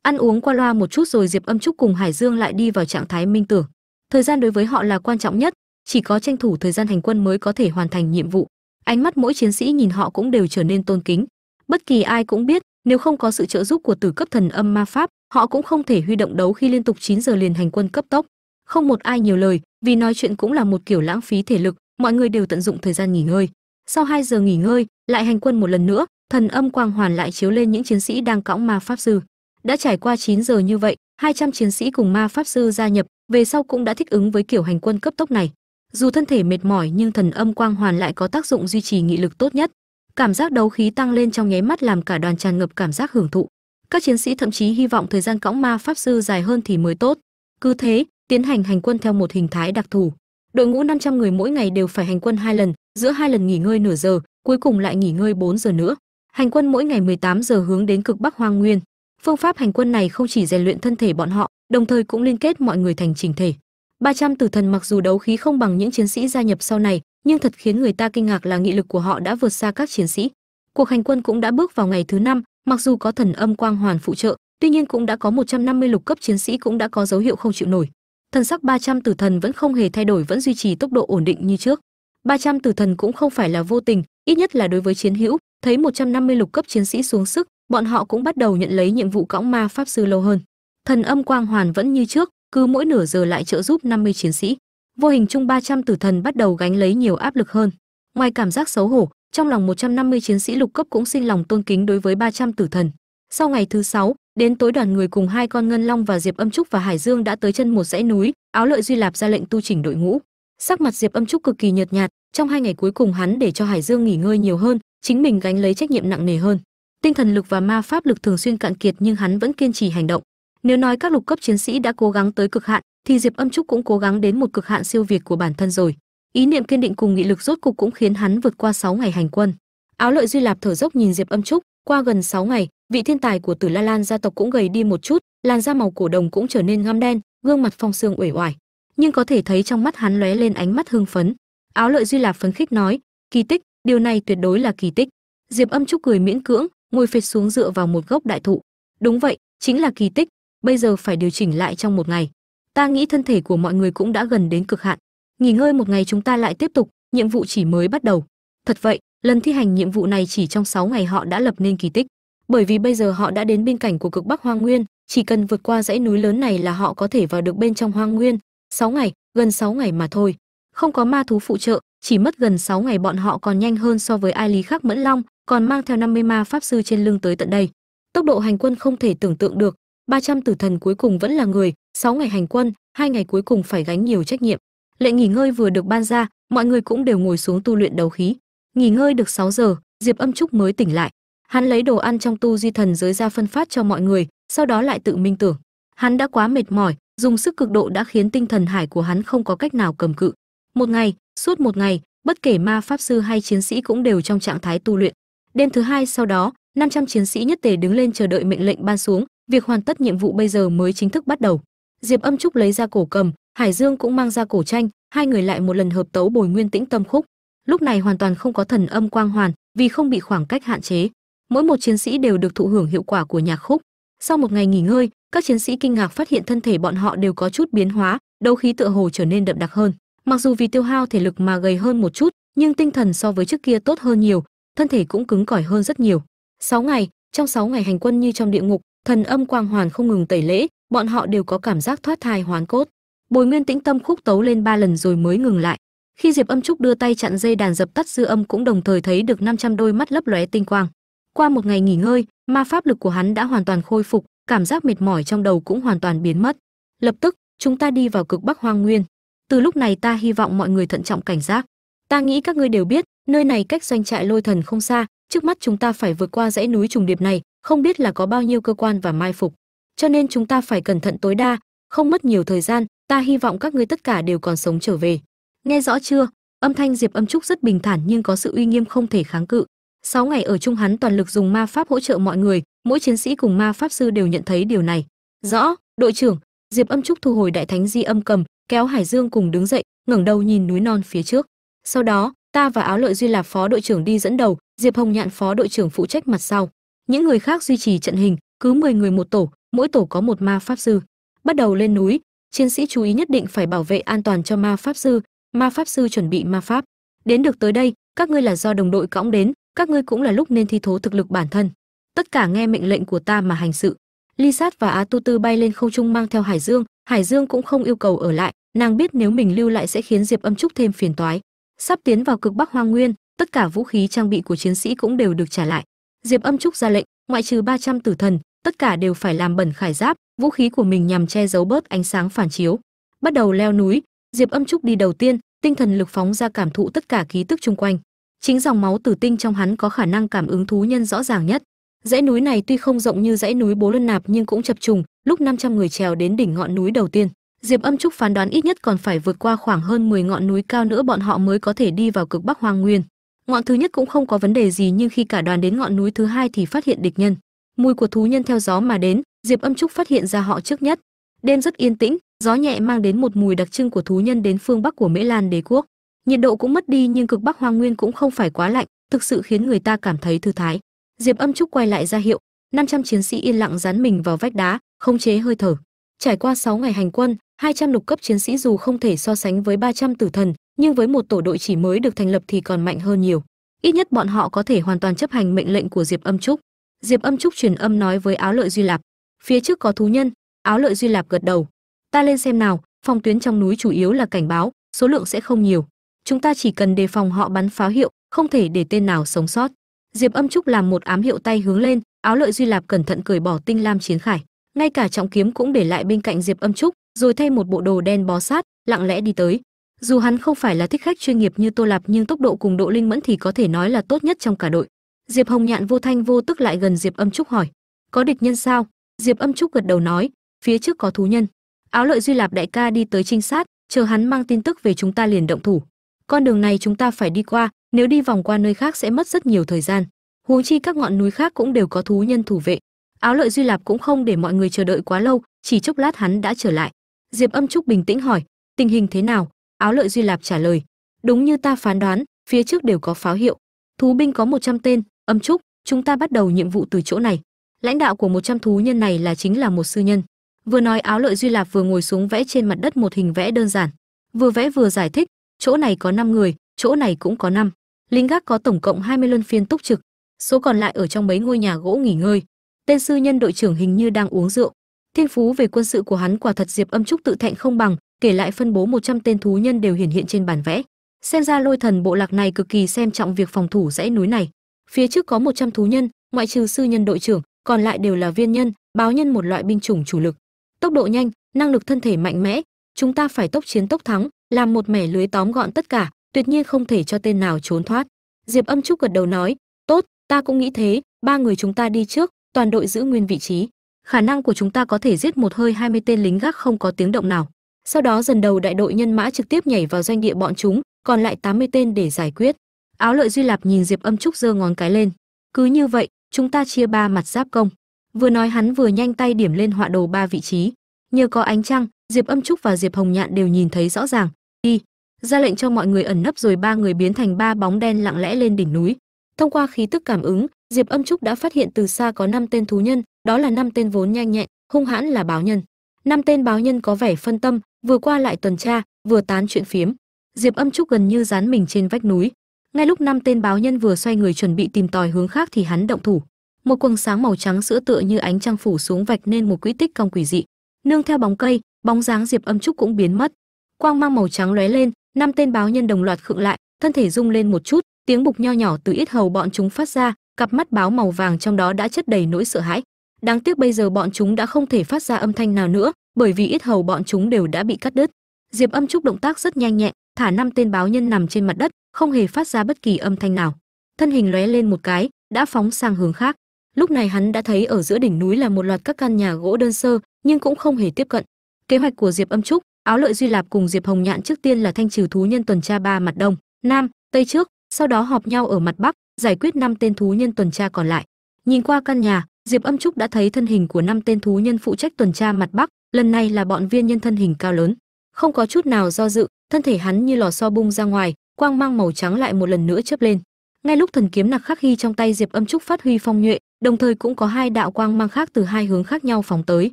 ăn uống qua loa một chút rồi diệp âm trúc cùng hải dương lại đi vào trạng thái minh tưởng. Thời gian đối với họ là quan trọng nhất, chỉ có tranh thủ thời gian hành quân mới có thể hoàn thành nhiệm vụ. Ánh mắt mỗi chiến sĩ nhìn họ cũng đều trở nên tôn kính. Bất kỳ ai cũng biết, nếu không có sự trợ giúp của tử cấp thần âm ma pháp, họ cũng không thể huy động đấu khi liên tục 9 giờ liền hành quân cấp tốc. Không một ai nhiều lời, vì nói chuyện cũng là một kiểu lãng phí thể lực, mọi người đều tận dụng thời gian nghỉ ngơi. Sau 2 giờ nghỉ ngơi, lại hành quân một lần nữa, thần âm quang hoàn lại chiếu lên những chiến sĩ đang cõng ma pháp sư đã trải qua 9 giờ như vậy 200 chiến sĩ cùng ma pháp sư gia nhập, về sau cũng đã thích ứng với kiểu hành quân cấp tốc này. Dù thân thể mệt mỏi nhưng thần âm quang hoàn lại có tác dụng duy trì nghị lực tốt nhất. Cảm giác đấu khí tăng lên trong nháy mắt làm cả đoàn tràn ngập cảm giác hưởng thụ. Các chiến sĩ thậm chí hy vọng thời gian cõng ma pháp sư dài hơn thì mới tốt. Cứ thế, tiến hành hành quân theo một hình thái đặc thù. Đội ngũ 500 người mỗi ngày đều phải hành quân hai lần, giữa hai lần nghỉ ngơi nửa giờ, cuối cùng lại nghỉ ngơi 4 giờ nữa. Hành quân mỗi ngày 18 giờ hướng đến cực bắc hoang nguyên phương pháp hành quân này không chỉ rèn luyện thân thể bọn họ, đồng thời cũng liên kết mọi người thành chỉnh thể. 300 tử thần mặc dù đấu khí không bằng những chiến sĩ gia nhập sau này, nhưng thật khiến người ta kinh ngạc là nghị lực của họ đã vượt xa các chiến sĩ. Cuộc hành quân cũng đã bước vào ngày thứ năm, mặc dù có thần âm quang hoàn phụ trợ, tuy nhiên cũng đã có 150 lục cấp chiến sĩ cũng đã có dấu hiệu không chịu nổi. Thần sắc 300 tử thần vẫn không hề thay đổi, vẫn duy trì tốc độ ổn định như trước. 300 tử thần cũng không phải là vô tình, ít nhất là đối với chiến hữu, thấy 150 lục cấp chiến sĩ xuống sức bọn họ cũng bắt đầu nhận lấy nhiệm vụ cõng ma pháp sư lâu hơn. Thần âm quang hoàn vẫn như trước, cứ mỗi nửa giờ lại trợ giúp 50 chiến sĩ. Vô hình chung 300 tử thần bắt đầu gánh lấy nhiều áp lực hơn. Ngoài cảm giác xấu hổ, trong lòng 150 chiến sĩ lục cấp cũng sinh lòng tôn kính đối với 300 tử thần. Sau ngày thứ sáu, đến tối đoàn người cùng hai con ngân long và diệp âm trúc và hải dương đã tới chân một dãy núi, áo lợi duy lạp ra lệnh tu chỉnh đội ngũ. Sắc mặt diệp âm trúc cực kỳ nhợt nhạt, trong hai ngày cuối cùng hắn để cho hải dương nghỉ ngơi nhiều hơn, chính mình gánh lấy trách nhiệm nặng nề hơn tinh thần lực và ma pháp lực thường xuyên cạn kiệt nhưng hắn vẫn kiên trì hành động. Nếu nói các lục cấp chiến sĩ đã cố gắng tới cực hạn, thì diệp âm trúc cũng cố gắng đến một cực hạn siêu việt của bản thân rồi. Ý niệm kiên định cùng nghị lực rốt cục cũng khiến hắn vượt qua 6 ngày hành quân. Áo lợi duy lạp thở dốc nhìn diệp âm trúc, qua gần 6 ngày, vị thiên tài của tử la lan gia tộc cũng gầy đi một chút, làn da màu cổ đồng cũng trở nên ngăm đen, gương mặt phong sương uể oải. Nhưng có thể thấy trong mắt hắn lóe lên ánh mắt hưng phấn. Áo lợi duy lạp phấn khích nói, kỳ tích, điều này tuyệt đối là kỳ tích. Diệp âm trúc cười miễn cưỡng ngồi phệt xuống dựa vào một gốc đại thụ. Đúng vậy, chính là kỳ tích, bây giờ phải điều chỉnh lại trong một ngày. Ta nghĩ thân thể của mọi người cũng đã gần đến cực hạn. Nghỉ ngơi một ngày chúng ta lại tiếp tục, nhiệm vụ chỉ mới bắt đầu. Thật vậy, lần thi hành nhiệm vụ này chỉ trong 6 ngày họ đã lập nên kỳ tích. Bởi vì bây giờ họ đã đến biên cảnh của cực bắc hoang nguyên, chỉ cần vượt qua dãy núi lớn này là họ có thể vào được bên trong hoang nguyên. 6 ngày, gần 6 ngày mà thôi. Không có ma thú phụ trợ, chỉ mất gần 6 ngày bọn họ còn nhanh hơn so với ai lý khác mẫn long còn mang theo 50 ma pháp sư trên lưng tới tận đây. Tốc độ hành quân không thể tưởng tượng được 300 tử thần cuối cùng vẫn là người 6 ngày hành quân, hai ngày cuối cùng phải gánh nhiều trách nhiệm. Lệnh nghỉ ngơi vừa được ban ra, mọi người cũng đều ngồi xuống tu luyện đấu khí. Nghỉ ngơi được 6 giờ, diệp âm trúc mới tỉnh lại. Hắn lấy đồ ăn trong tu di thần giới ra phân phát cho mọi người, sau đó lại tự minh tưởng. Hắn đã quá mệt mỏi, dùng sức cực độ đã khiến tinh thần hải của hắn không có cách nào cầm cự. Một ngày, suốt một ngày, bất kể ma pháp sư hay chiến sĩ cũng đều trong trạng thái tu luyện đêm thứ hai sau đó 500 chiến sĩ nhất tề đứng lên chờ đợi mệnh lệnh ban xuống, việc hoàn tất nhiệm vụ bây giờ mới chính thức bắt đầu. Diệp âm trúc lấy ra cổ cầm, hải dương cũng mang ra cổ tranh, hai người lại một lần hợp tấu bồi nguyên tĩnh tâm khúc. Lúc này hoàn toàn không có thần âm quang hoàn, vì không bị khoảng cách hạn chế. Mỗi một chiến sĩ đều được thụ hưởng hiệu quả của nhạc khúc. Sau một ngày nghỉ ngơi, các chiến sĩ kinh ngạc phát hiện thân thể bọn họ đều có chút biến hóa, đấu khí tựa hồ trở nên đậm đặc hơn. Mặc dù vì tiêu hao thể lực mà gầy hơn một chút, nhưng tinh thần so với trước kia tốt hơn nhiều thân thể cũng cứng cỏi hơn rất nhiều. 6 ngày, trong 6 ngày hành quân như trong địa ngục, thần âm quang hoàn không ngừng tẩy lễ, bọn họ đều có cảm giác thoát thai hoán cốt. Bồi nguyên tĩnh tâm khúc tấu lên ba lần rồi mới ngừng lại. Khi diệp âm trúc đưa tay chặn dây đàn dập tắt dư âm cũng đồng thời thấy được 500 đôi mắt lấp lóe tinh quang. Qua một ngày nghỉ ngơi, ma pháp lực của hắn đã hoàn toàn khôi phục, cảm giác mệt mỏi trong đầu cũng hoàn toàn biến mất. Lập tức, chúng ta đi vào cực bắc hoang nguyên. Từ lúc này ta hy vọng mọi người thận trọng cảnh giác. Ta nghĩ các ngươi đều biết nơi này cách doanh trại lôi thần không xa, trước mắt chúng ta phải vượt qua dãy núi trùng điệp này, không biết là có bao nhiêu cơ quan và mai phục. Cho nên chúng ta phải cẩn thận tối đa, không mất nhiều thời gian, ta hy vọng các ngươi tất cả đều còn sống trở về. Nghe rõ chưa? Âm thanh diệp âm trúc rất bình thản nhưng có sự uy nghiêm không thể kháng cự. Sáu ngày ở chung hắn toàn lực dùng ma pháp hỗ trợ mọi người, mỗi chiến sĩ cùng ma pháp sư đều nhận thấy điều này. Rõ, đội trưởng, diệp âm trúc thu hồi đại thánh di âm cầm, kéo hải dương cùng đứng dậy, ngẩng đầu nhìn núi non phía trước. Sau đó ta và áo lợi duy là phó đội trưởng đi dẫn đầu, diệp hồng nhạn phó đội trưởng phụ trách mặt sau. Những người khác duy trì trận hình, cứ 10 người một tổ, mỗi tổ có một ma pháp sư. Bắt đầu lên núi, chiến sĩ chú ý nhất định phải bảo vệ an toàn cho ma pháp sư, ma pháp sư chuẩn bị ma pháp. Đến được tới đây, các ngươi là do đồng đội cõng đến, các ngươi cũng là lúc nên thi thố thực lực bản thân. Tất cả nghe mệnh lệnh của ta mà hành sự. Ly sát và á tu tư bay lên không trung mang theo hải dương hải dương cũng không yêu cầu ở lại, nàng biết nếu mình lưu lại sẽ khiến diệp âm trúc thêm phiền toái sắp tiến vào cực bắc hoang nguyên, tất cả vũ khí trang bị của chiến sĩ cũng đều được trả lại. Diệp âm trúc ra lệnh, ngoại trừ 300 tử thần, tất cả đều phải làm bẩn khải giáp, vũ khí của mình nhằm che giấu bớt ánh sáng phản chiếu. Bắt đầu leo núi, diệp âm trúc đi đầu tiên, tinh thần lực phóng ra cảm thụ tất cả ký tức chung quanh. Chính dòng máu tử tinh trong hắn có khả năng cảm ứng thú nhân rõ ràng nhất. Dãy núi này tuy không rộng như dãy núi bố luân nạp nhưng cũng chập trùng, lúc 500 người trèo đến đỉnh ngọn núi đầu tiên diệp âm trúc phán đoán ít nhất còn phải vượt qua khoảng hơn 10 ngọn núi cao nữa bọn họ mới có thể đi vào cực bắc hoang nguyên. Ngọn thứ nhất cũng không có vấn đề gì nhưng khi cả đoàn đến ngọn núi thứ hai thì phát hiện địch nhân. Mùi của thú nhân theo gió mà đến, diệp âm trúc phát hiện ra họ trước nhất. Đêm rất yên tĩnh, gió nhẹ mang đến một mùi đặc trưng của thú nhân đến phương bắc của mễ lan đế quốc. Nhiệt độ cũng mất đi nhưng cực bắc hoang nguyên cũng không phải quá lạnh, thực sự khiến người ta cảm thấy thư thái. Diệp âm trúc quay lại ra hiệu 500 chiến sĩ yên lặng dán mình vào vách đá, khống chế hơi thở. Trải qua 6 ngày hành quân 200 lục cấp chiến sĩ dù không thể so sánh với 300 tử thần, nhưng với một tổ đội chỉ mới được thành lập thì còn mạnh hơn nhiều. Ít nhất bọn họ có thể hoàn toàn chấp hành mệnh lệnh của diệp âm trúc. Diệp âm trúc truyền âm nói với áo lợi duy lạp. Phía trước có thú nhân. Áo lợi duy lạp gật đầu. Ta lên xem nào, phòng tuyến trong núi chủ yếu là cảnh báo, số lượng sẽ không nhiều. Chúng ta chỉ cần đề phòng họ bắn pháo hiệu, không thể để tên nào sống sót. Diệp âm trúc làm một ám hiệu tay hướng lên, áo lợi duy lạp cẩn thận cởi bỏ tinh lam chiến khải. Ngay cả trọng kiếm cũng để lại bên cạnh diệp âm trúc rồi thay một bộ đồ đen bó sát, lặng lẽ đi tới. Dù hắn không phải là thích khách chuyên nghiệp như tô lạp nhưng tốc độ cùng độ linh mẫn thì có thể nói là tốt nhất trong cả đội. Diệp hồng nhạn vô thanh vô tức lại gần diệp âm trúc hỏi, có địch nhân sao? Diệp âm trúc gật đầu nói, phía trước có thú nhân. Áo lợi duy lạp đại ca đi tới trinh sát, chờ hắn mang tin tức về chúng ta liền động thủ. Con đường này chúng ta phải đi qua, nếu đi vòng qua nơi khác sẽ mất rất nhiều thời gian. Huống chi các ngọn núi khác cũng đều có thú nhân thủ vệ. Áo lợi duy lạp cũng không để mọi người chờ đợi quá lâu, chỉ chốc lát hắn đã trở lại diệp âm trúc bình tĩnh hỏi, tình hình thế nào? Áo lợi duy lạp trả lời, đúng như ta phán đoán, phía trước đều có pháo hiệu. Thú binh có 100 tên. Âm trúc, chúng ta bắt đầu nhiệm vụ từ chỗ này. Lãnh đạo của 100 thú nhân này là chính là một sư nhân. Vừa nói, áo lợi duy lạp vừa ngồi xuống vẽ trên mặt đất một hình vẽ đơn giản. Vừa vẽ vừa giải thích, chỗ này có 5 người, chỗ này cũng có 5. lính gác có tổng cộng 20 luân phiên túc trực. Số còn lại ở trong mấy ngôi nhà gỗ nghỉ ngơi. Tên sư nhân đội trưởng hình như đang uống rượu thiên phú về quân sự của hắn quả thật diệp âm trúc tự thạnh không bằng, kể lại phân bố 100 tên thú nhân đều hiển hiện trên bản vẽ. Xem ra lôi thần bộ lạc này cực kỳ xem trọng việc phòng thủ dãy núi này. Phía trước có 100 thú nhân, ngoại trừ sư nhân đội trưởng, còn lại đều là viên nhân, báo nhân một loại binh chủng chủ lực. Tốc độ nhanh, năng lực thân thể mạnh mẽ, chúng ta phải tốc chiến tốc thắng, làm một mẻ lưới tóm gọn tất cả, tuyệt nhiên không thể cho tên nào trốn thoát. Diệp âm trúc gật đầu nói, tốt, ta cũng nghĩ thế, ba người chúng ta đi trước, toàn đội giữ nguyên vị trí khả năng của chúng ta có thể giết một hơi 20 tên lính gác không có tiếng động nào. Sau đó dần đầu đại đội nhân mã trực tiếp nhảy vào doanh địa bọn chúng, còn lại 80 tên để giải quyết. Áo lợi duy lạp nhìn diệp âm trúc giơ ngón cái lên. Cứ như vậy, chúng ta chia ba mặt giáp công. Vừa nói hắn vừa nhanh tay điểm lên họa đồ ba vị trí. Nhờ có ánh trăng, diệp âm trúc và diệp hồng nhạn đều nhìn thấy rõ ràng. Đi. Ra lệnh cho mọi người ẩn nấp rồi ba người biến thành ba bóng đen lặng lẽ lên đỉnh núi. Thông qua khí tức cảm ứng, diệp âm trúc đã phát hiện từ xa có năm tên thú nhân đó là năm tên vốn nhanh nhẹn, hung hãn là báo nhân. Năm tên báo nhân có vẻ phân tâm, vừa qua lại tuần tra, vừa tán chuyện phiếm. Diệp âm trúc gần như dán mình trên vách núi. Ngay lúc năm tên báo nhân vừa xoay người chuẩn bị tìm tòi hướng khác thì hắn động thủ. Một quầng sáng màu trắng sữa tựa như ánh trăng phủ xuống vạch nên một quỹ tích cong quỷ dị. Nương theo bóng cây, bóng dáng diệp âm trúc cũng biến mất. Quang mang màu trắng lóe lên, năm tên báo nhân đồng loạt khựng lại, thân thể rung lên một chút, tiếng bục nho nhỏ từ ít hầu bọn chúng phát ra, cặp mắt báo màu vàng trong đó đã chất đầy nỗi sợ hãi đáng tiếc bây giờ bọn chúng đã không thể phát ra âm thanh nào nữa, bởi vì ít hầu bọn chúng đều đã bị cắt đứt. Diệp âm trúc động tác rất nhanh nhẹn, thả năm tên báo nhân nằm trên mặt đất, không hề phát ra bất kỳ âm thanh nào. Thân hình lóe lên một cái, đã phóng sang hướng khác. Lúc này hắn đã thấy ở giữa đỉnh núi là một loạt các căn nhà gỗ đơn sơ, nhưng cũng không hề tiếp cận. Kế hoạch của diệp âm trúc, áo lợi duy lạp cùng diệp hồng nhạn trước tiên là thanh trừ thú nhân tuần tra ba mặt đông, nam, tây trước, sau đó họp nhau ở mặt bắc, giải quyết năm tên thú nhân tuần tra còn lại. Nhìn qua căn nhà diệp âm trúc đã thấy thân hình của năm tên thú nhân phụ trách tuần tra mặt bắc, lần này là bọn viên nhân thân hình cao lớn. Không có chút nào do dự, thân thể hắn như lò xo bung ra ngoài, quang mang màu trắng lại một lần nữa chớp lên. Ngay lúc thần kiếm nặc khắc hy trong tay diệp âm trúc phát huy phong nhuệ, đồng thời cũng có hai đạo quang mang khác từ hai hướng khác nhau phóng tới.